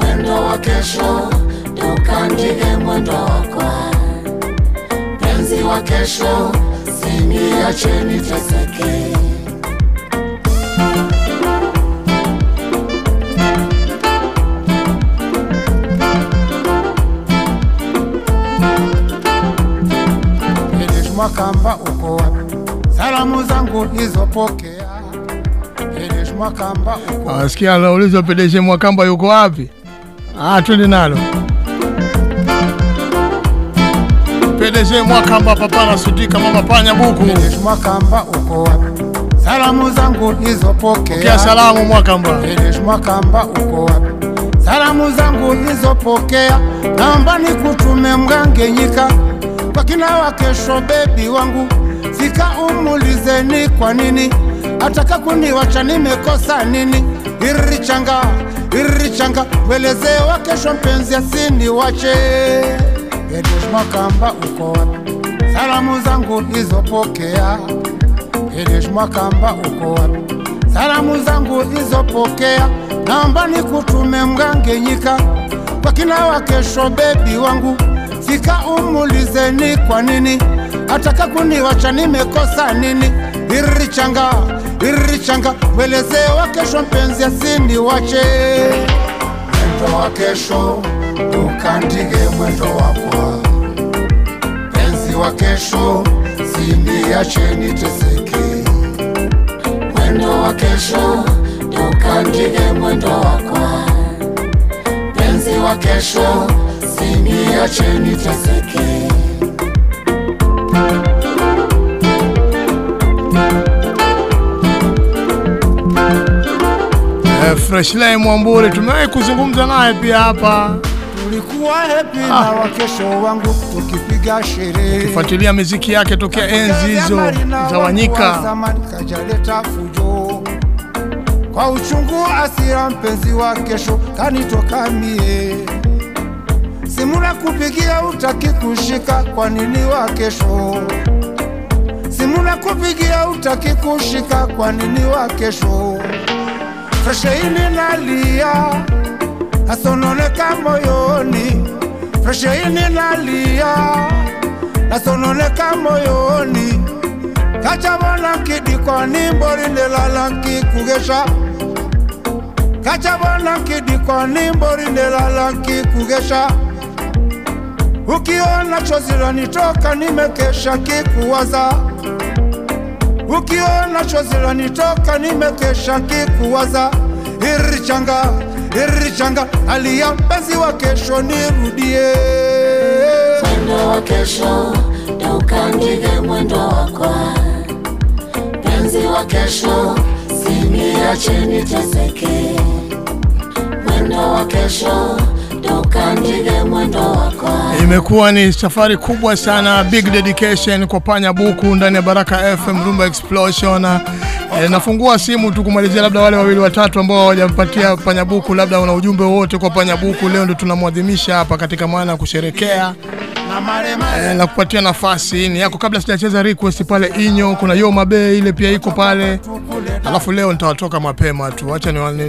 mwendo wa kesho ndokandige mwendo wako. penzi wa kesho siniacheni teseke Mwakamba uko wapi? Salamu zangu nizopokea. Elish Mwakamba uko Wasikia anaulizwa Pedeshe Mwakamba yuko wapi? Ah, twende nalo. PDG Mwakamba papa nasudika mama panya buku. Mwakamba uko wapi? Salamu zangu izopokea Pokea salamu Mwakamba. Elish Mwakamba uko wapi? Salamu zangu nizopokea, naomba nikutume Mgangenyika kwa kina wa kesho, bebi wangu, fika umulizeni kwa nini ataka kuniwacha, nimekosa nini? Irichanga irichanga, weleze wa kesho, mpenzi asiniwache. Elish Mwakamba uko wapi? Salamu zangu izopokea. Elish Mwakamba uko wapi? Salamu zangu izopokea, naomba nikutume Mgangenyika kwa kina wa kesho, bebi wangu, fika umulizeni kwa nini? Ataka kuniwacha, nimekosa nini? Irichanga irichanga, mwelezee wa kesho, mpenzi asiniwache. Mwendo wa kesho ukandige mwendo wakwa, penzi wa kesho siniache niteseke. Mwendo wa kesho tukandige mwendo wakwa penzi wa kesho siniache niteseke Eh, Freshley Mwamburi tumewahi kuzungumza naye pia hapa. tulikuwa hepi na wakesho wangu tukipiga sherehe. Kifuatilia miziki yake tokea enzi hizo za Wanyika. kajaleta fujo. Kwa uchungu asira mpenzi wa kesho kanitoka mie simuna kupigia utaki kushika kwa nini wa kesho? Simu la kupigia utaki kushika kwa nini wa kesho? Fresheini nalia nasononeka moyoni. Fresheini nalia nasononeka moyoni. Kachabona kidikoni mbori ndelala nkikugesha kachabona kidikoni mbori ndelala nkikugesha ukiona chozi lanitoka nimekesha kikuwaza. Ukiona chozi lanitoka nimekesha kikuwaza. Irichanga irichanga hali ya mpenzi wa kesho nirudie. Mwendo wa kesho ukandige mwendo wakwa penzi wa kesho siniache niteseke. Mwendo wa kesho Imekuwa ni safari kubwa sana, big dedication kwa Panya Buku ndani ya Baraka FM Rumba Explosion. E, nafungua simu tu kumalizia, labda wale wawili watatu ambao hawajampatia Panya Buku, labda una ujumbe wote kwa Panya Buku. Leo ndio tunamwadhimisha hapa katika maana ya kusherekea e, na kupatia nafasi ni yako. Kabla sijacheza request pale Inyo, kuna Yo Mabe ile pia iko pale, alafu leo nitawatoka mapema tu, acha ni, ni,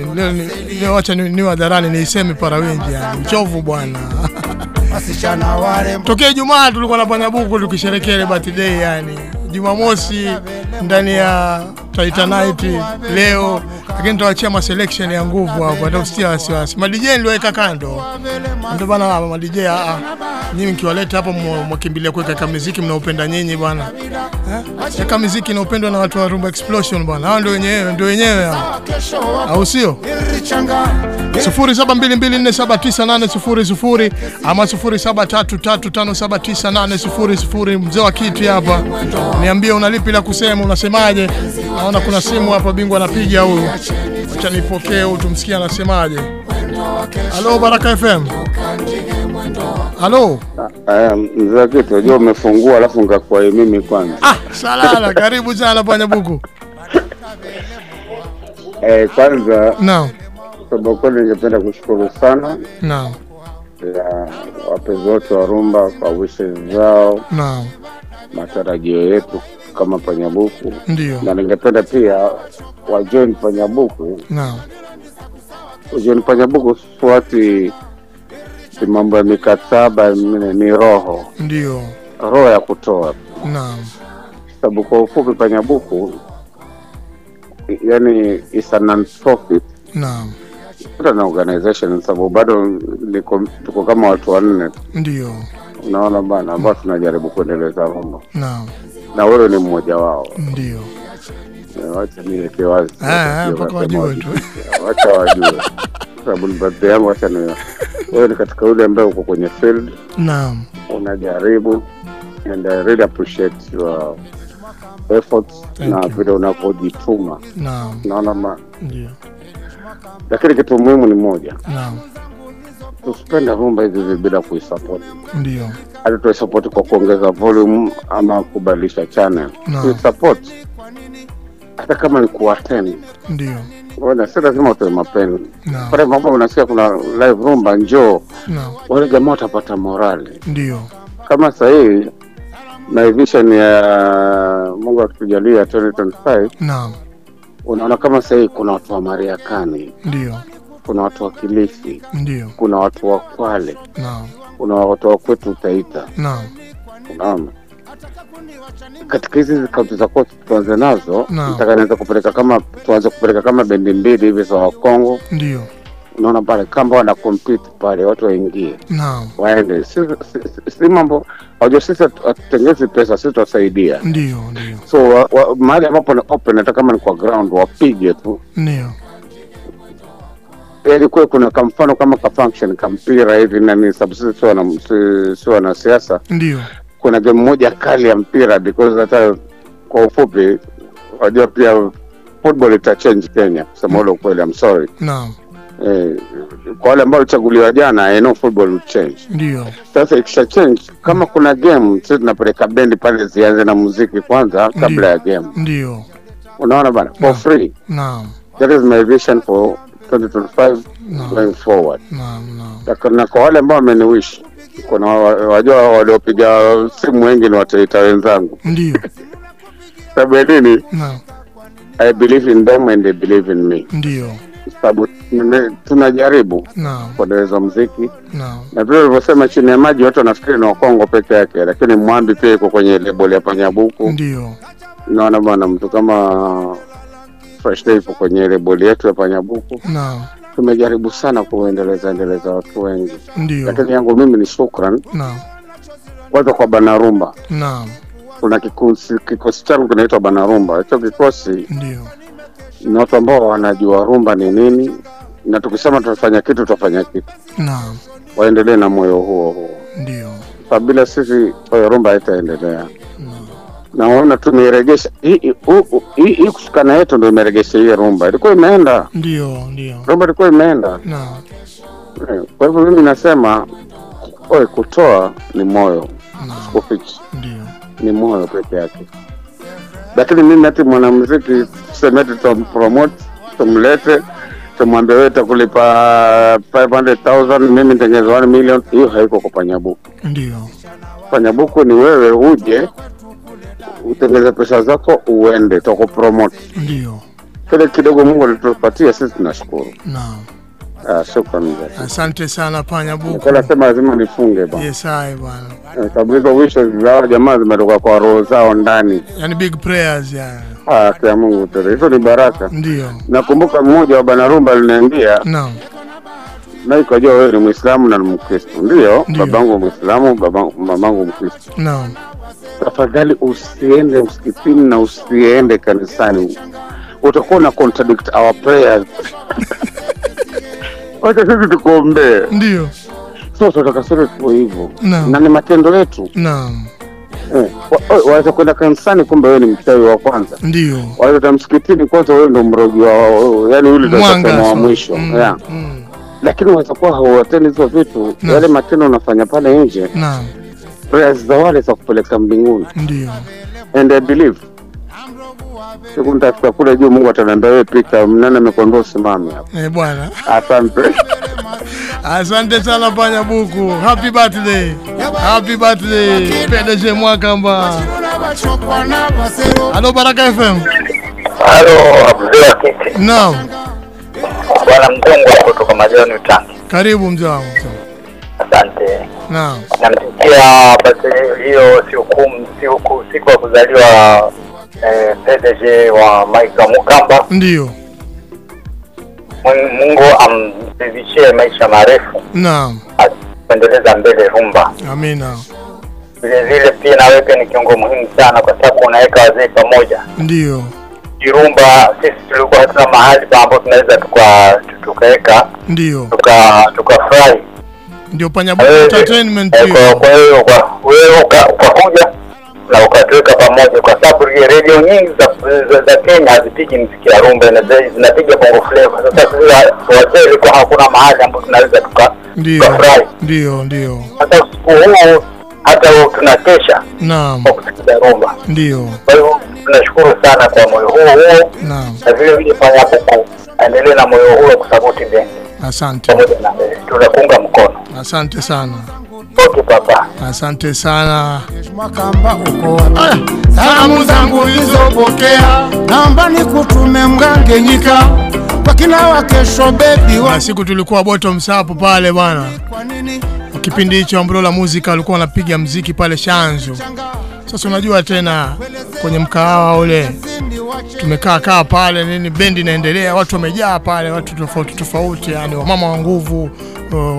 ni, acha ni, ni wadharani niiseme parawinji, yani. Mchovu bwana. Tokea Ijumaa tulikuwa na Panya Buku tukisherekea ile birthday yani. Jumamosi ndani ya Titanite leo, lakini tutawachia ma selection ya nguvu hapo, hata usitia wasiwasi. Madijeni niliweka kando, ndio bana, ma DJ a a, nyinyi mkiwaleta hapo mwakimbilia kuweka kama muziki mnaopenda nyinyi bwana, eh? kama muziki inaopendwa na watu wa Rumba Explosion bwana, hao ndio wenyewe, ndio wenyewe hao, au sio? irichanga 0722479800 ama 0733579800 mzee wa kiti hapa, niambie una lipi la kusema, unasemaje? Naona kuna simu hapa, bingwa anapiga huyu, acha nipokee tumsikie anasemaje. Halo Baraka FM. Halo. Aya, mzee kitu unajua umefungua alafu ngakuwa mimi kwanza. Ah, salala, karibu sana Panya Buku. Eh, kwanza Naam. Sababu kwa ningependa kushukuru sana Naam. ya wapenzi wote wa rumba kwa wishes zao, Naam. matarajio yetu kama Panyabuku, Ndio. na ningependa pia wajoin Panyabuku. Naam. Wajoin Panyabuku swati si mambo ya mikataba, ni ni roho Ndio. roho ya kutoa Naam. sababu kwa ufupi Panyabuku yani is a non-profit Naam. na an organization, sababu bado tuko kama watu wanne, Ndio. unaona bana, ambao tunajaribu kuendeleza mambo Naam. na wewe ni mmoja wao. Ndio. Wacha niweke wazi, Ah, ah, mpaka wajue tu. wacha wajue, sababu ni birthday yangu. Wacha ni wewe ni katika yule ambaye uko kwenye field Naam. unajaribu and I really appreciate your efforts Thank na vile unavyojituma. Naam. Naona ma, Ndio. lakini kitu muhimu ni moja, Naam. tusipende rumba hizi hivi bila kuisupport. Ndio. Hata tuisupport kwa kuongeza volume ama kubadilisha channel, tuisupport hata kama ni kuwateni, Ndio. Ona, si lazima utoe mapeni Naam. pale mambo unasikia kuna live rumba, njoo no. wale jamaa watapata morali. Ndio. Kama sahii na vision ya Mungu akitujalia 2025 Naam. unaona kama sahii kuna watu wa Mariakani, Ndio. kuna watu wa Kilifi, Ndio. kuna watu wa Kwale, Naam. kuna watu wa kwetu Taita, Naam. unaona katika hizi kaunti za kwetu tuanze nazo, nataka naweza kupeleka kama tuanze kupeleka kama bendi mbili hivi za Wakongo, Ndio. unaona pale kamba wana compete pale, watu waingie Naam. waende, si, si, si, si mambo wajua, sisi hatu- hatutengezi pesa, sisi tutasaidia. Ndio. Ndio. So mahali ambapo ni open, hata kama ni kwa ground, wapige tu Ndio. ili kuwe kuna kamfano kama ka function kampira hivi nani, sababu sisi sio wanasiasa. Ndio. Kuna game moja kali ya mpira because hata kwa ufupi, wajua pia football ita change Kenya, kusema ule ukweli, I'm sorry Naam. eh, kwa wale ambao walichaguliwa jana, eh, no football will change. Ndio. Sasa ikisha change, kama kuna game, sisi tunapeleka bendi pale zianze na muziki kwanza kabla ya game, Ndio. unaona bana, for free. Naam. No. That is my vision for 2025 no. going forward. Naam. Naam. Na- na kwa wale ambao wameniwish, kuna wa- wajua waliopiga simu wengi ni wataita wenzangu, Ndio. sababu ya nini? No. I believe in them and they believe in me, Ndio. sababu tunajaribu no. kuendeleza muziki no. na vile ulivyosema, chini ya maji watu wanafikiri ni Wakongo peke yake, lakini Mwambi pia iko kwenye label ya Panyabuku. Ndio. Naona bwana, mtu kama Fresh Day ipo kwenye label yetu ya Panyabuku. Naam. Tumejaribu sana kuendeleza endeleza watu wengi, Ndio. lakini yangu mimi ni shukran Naam. kwanza kwa Banarumba. Naam. Kuna kikosi kikosi changu kinaitwa Banarumba. Hicho kikosi Ndio. ni watu ambao wanajua rumba ni nini, na tukisema tutafanya kitu tutafanya kitu. Naam. Waendelee na moyo huo huo, Ndio. sababu bila sisi rumba haitaendelea. Naona tumeregesha hii hii yetu ndio imeregesha hiyo rumba, ilikuwa imeenda Ndio. Ndio. rumba ilikuwa imeenda. Eh, Kwa hivyo mimi nasema oe, kutoa ni moyo, sikufichi, Ndio. ni moyo peke yake. Lakini mimi hati mwanamuziki tuseme tumpromote, tumlete, tumwambie wewe takulipa 500,000 mimi nitengeze 1 million, hiyo haiko kwa Panyabuku. Ndio. Panyabuku ni wewe uje utengeze pesa zako uende, tutakupromote Ndio. kile kidogo Mungu alitupatia sisi tunashukuru. Naam. Ah, shukrani. Asante sana Panya Buku. Kwa nasema lazima nifunge bwana. Yes, hai bwana. Kabisa hizo wishes za jamaa zimetoka kwa roho zao ndani. Yaani big prayers ya. Ah, kwa Mungu tere. Hizo ni baraka. Ndio. Nakumbuka mmoja wa bana Rumba aliniambia Naam. na ikajua wewe ni Muislamu na ni Mkristo. Ndio, Ndio. babangu Muislamu, babangu mamangu Mkristo. Naam. Tafadhali usiende msikitini na usiende kanisani. Utakuwa na contradict our prayers. Wacha sisi tukuombee. Ndio. So tunataka sote tuwe hivyo. Na ni matendo yetu. Naam. Eh, wa- wa- waweza kwenda kanisani kumbe wewe ni mchawi wa kwanza. Ndio. Waweza msikitini kwanza wewe ndo mrogi wa yani yule atasema wa mwisho. Mm, Yeah. mm. Lakini waweza kuwa hauatendi hizo vitu, yale matendo unafanya pale nje, Naam. Prayers za wale za kupeleka mbinguni. Ndio. And I believe siku nitafika kule juu, Mungu ataniambia wewe pita, mnana amekuambia usimame hapa? Eh, bwana. Asante. Asante sana Panya Buku. Happy birthday. Happy birthday. PDG Mwakamba. Halo Baraka FM. Halo, wa kiti. Naam. Bwana Mgongo kutoka Majani Utangi. Karibu mzee wangu. Asante. Naam. Namsikia basi hiyo siku ya kuzaliwa eh, PDG wa Maika Mukamba. Ndio. Mun- Mungu amzidishie maisha marefu, Naam. kuendeleza mbele rumba. Amina. Vile vile pia na wewe ni kiungo muhimu sana, kwa sababu unaweka wazee pamoja. Ndio. Kirumba sisi tulikuwa hatuna mahali pa ambapo tunaweza tuka tukaweka Ndio. tuka tukafurahi Ndio Panya Eh, Entertainment hiyo. kwa kwa hiyo kwa wewe ukakuja na inatuweka pamoja, kwa sababu ile redio nyingi za, za, Kenya hazipigi mziki ya rumba, ina- zinapiga bongo flava. Sasa sisi wazee kwa hakuna mahali ambapo tunaweza tuka Ndio, ndio, ndio. Hata usiku huu hata tunakesha Naam, kwa kusikiza rumba. ndio. Kwa hiyo tunashukuru sana kwa moyo huo huo, Naam, na vile vile fanya buku aendelee na moyo huo kusapoti bendi asante, tunakuunga mkono. asante sana, Okay papa. asante sana. Wapi? Salamu zangu ulizopokea, naomba nikutume mgange nyika kwa kila wa kesho bebi wa Na siku tulikuwa bottom sapo pale bwana, kwa nini kipindi hicho Ambrola Music alikuwa anapiga mziki pale Shanzu. Sasa unajua tena kwenye mkahawa ule tumekaa kaa pale nini, bendi inaendelea, watu wamejaa pale, watu tofauti tofauti, yani wamama wa nguvu,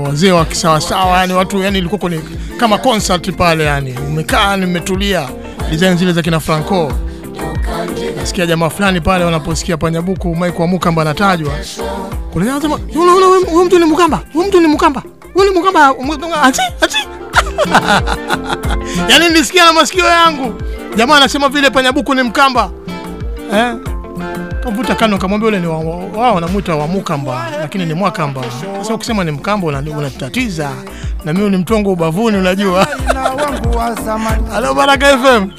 wazee wa kisawasawa, yani watu, yani ilikuwa kwenye kama concert pale, yani. Umekaa, nimetulia, design zile za kina Franco. Nasikia jamaa fulani pale wanaposikia Panyabuku Mike wa Mukamba anatajwa. Kule, anasema huyu mtu ni Mukamba, huyo mtu ni Mukamba, huyo ni Mukamba, ati ati yani nilisikia na masikio yangu jamaa anasema vile Panyabuku ni Mkamba eh? Kavuta kano kamwambia ule ni wa- wa- wao wanamwita wa Mukamba lakini ni Mwakamba. Sasa ukisema ni Mkamba una- unatatiza na mimi ni mtongo ubavuni unajua. Halo Baraka FM.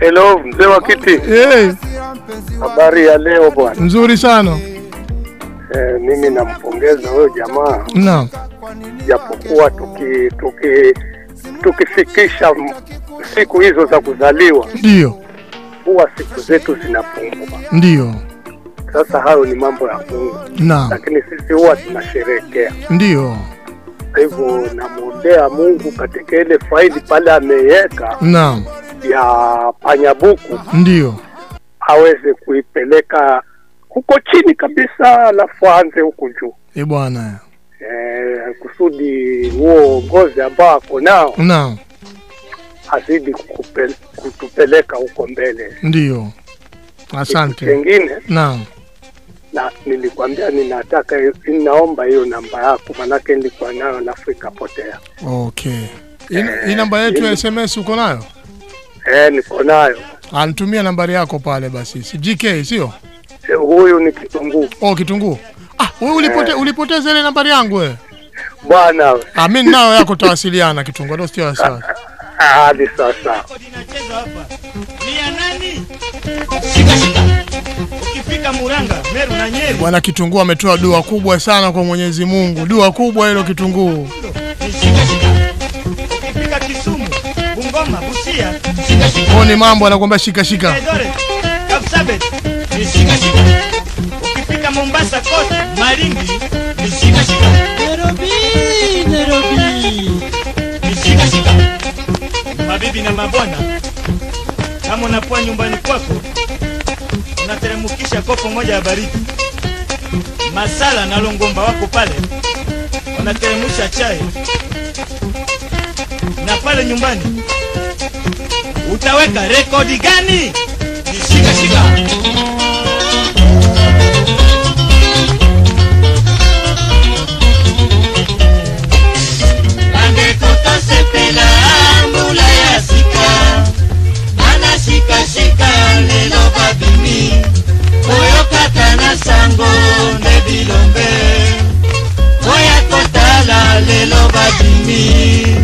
Hello, mzee wa kiti. Hey, Habari ya leo bwana. nzuri sana. Eh, mimi nampongeza huyo jamaa no. japokuwa tuki tuki tukifikisha siku hizo za kuzaliwa Ndio. huwa siku zetu zinapungua. Ndio. Sasa hayo ni mambo ya Mungu, no. lakini sisi huwa tunasherehekea. Ndio. Kwa hivyo namwombea Mungu katika ile faili pale ameiweka Naam. ya panyabuku Ndio. aweze kuipeleka huko chini kabisa, alafu aanze huku juu Eh bwana. eh, kusudi huo ngozi ambao ako nao Naam. azidi kutupeleka huko mbele. Ndio. Asante. Kingine Naam. na nilikwambia ninataka, ninaomba hiyo namba yako, manake nilikuwa nayo alafu ikapotea. Okay. Hii hii namba yetu ya SMS uko nayo? Eh, niko nayo. Anitumia nambari yako pale basi. Si GK sio? Huyu ni kitunguu Oh, kitunguu. Ah, wewe ulipote, Eh. ulipoteza ile nambari yangu wewe. bwana. Ah, mimi nayo yako tawasiliana kitunguu, ndio sio sawa. Ah, Hadi sasa ni ya nani? Shika shika. Ukifika Muranga, Meru na Nyeri, Bwana kitunguu ametoa dua kubwa sana kwa Mwenyezi Mungu. Dua kubwa hilo kitunguu. shika shika. Ukifika Kisumu, Bungoma, Busia, shika shika. Huo ni mambo anakuambia shika shika. Eldoret, shika shika. Ukifika Mombasa Coast, Malindi, ni shika shika. Nairobi, Nairobi, ni shika shika. Mabibi na mabwana, kama unapoa nyumbani kwako unateremukisha kopo moja ya baridi, masala na longomba wako pale wanateremsha chai, na pale nyumbani utaweka rekodi gani? Ni shika shika. angekotosepela mbula ya sika anashikashika lelo babimi oyo na sango nde bilombe oya kotala lelo babimi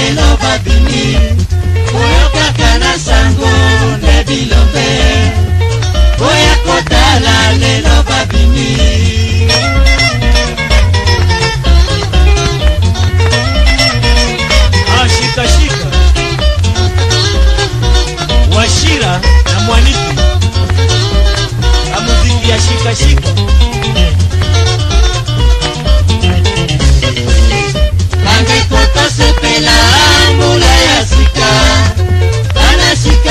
lelo babimi oyo kaka na sango nde bilombe. Oya kotala lelo babimi. Ah, shika shika. Washira na mwaniki. Na muziki ya shika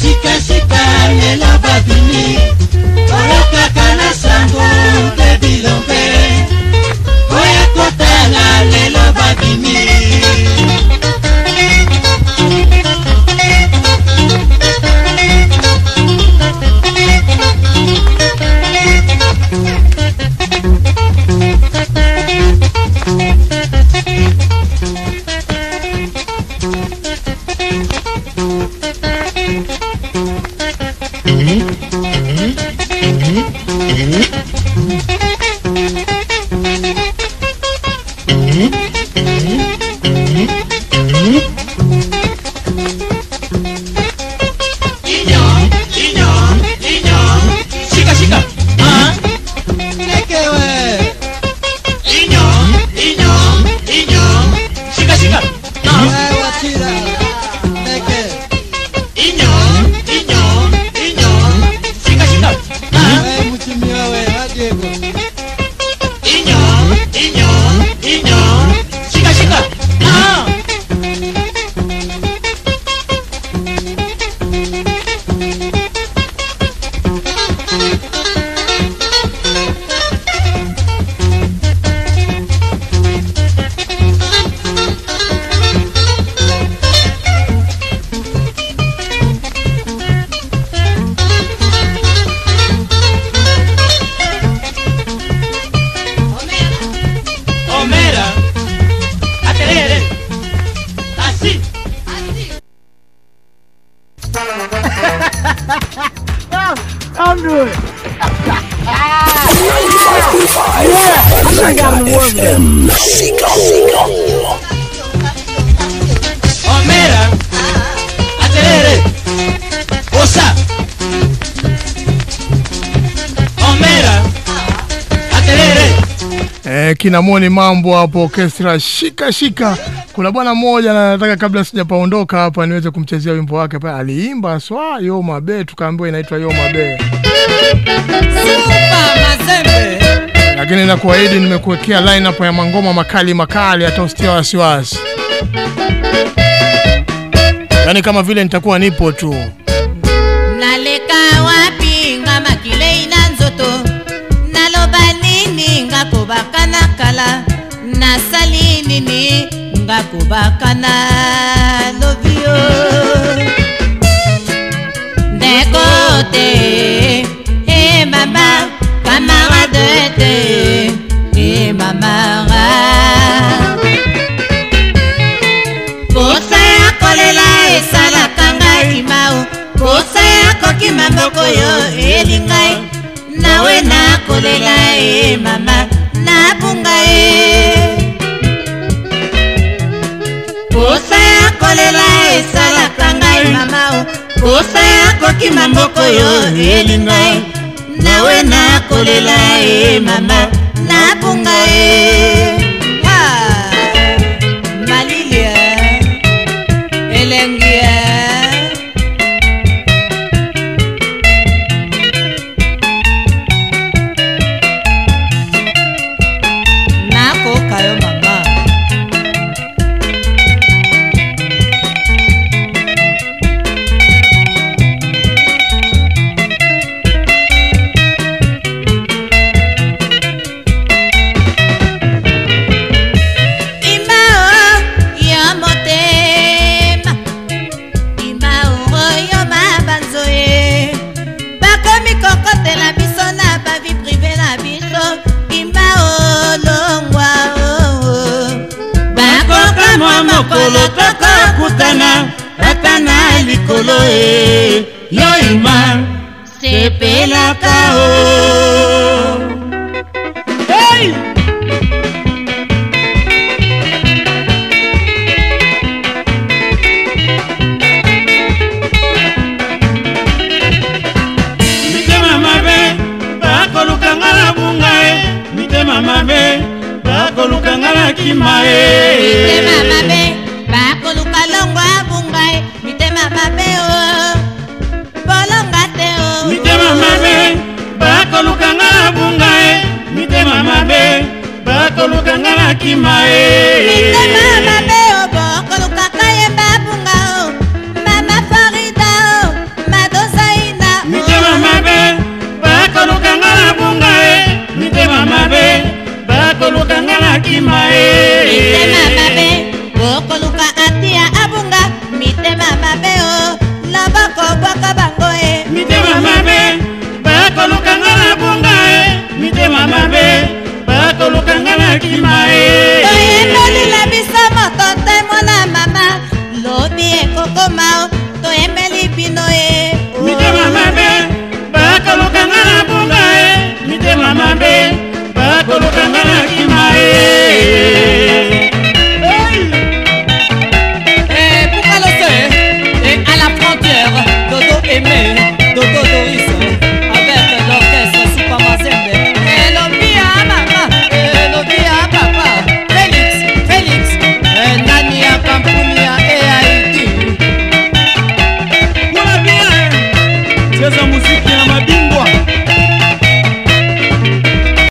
sikasika lelabatini. Eh, kinamoni mambo hapo orchestra shika shika. Kuna bwana mmoja na nataka kabla sijapaondoka hapa niweze kumchezea wimbo wake pale. Aliimba swa yo mabe tukaambiwa inaitwa yo mabe. Lakini nakuahidi nimekuwekea lineup ya mangoma makali makali hata usitia wasiwasi. yani kama vile nitakuwa nipo tu. Nasali nini? Nga kobaka na lobio ndeko te e mama camarade te e mamara posa ya kolela esalaka ngai mao posa ya kokima mboko yo elingai. Nawe nakolela e mama soki maboko yo eli ngai nawe nakolela e mama napunga e.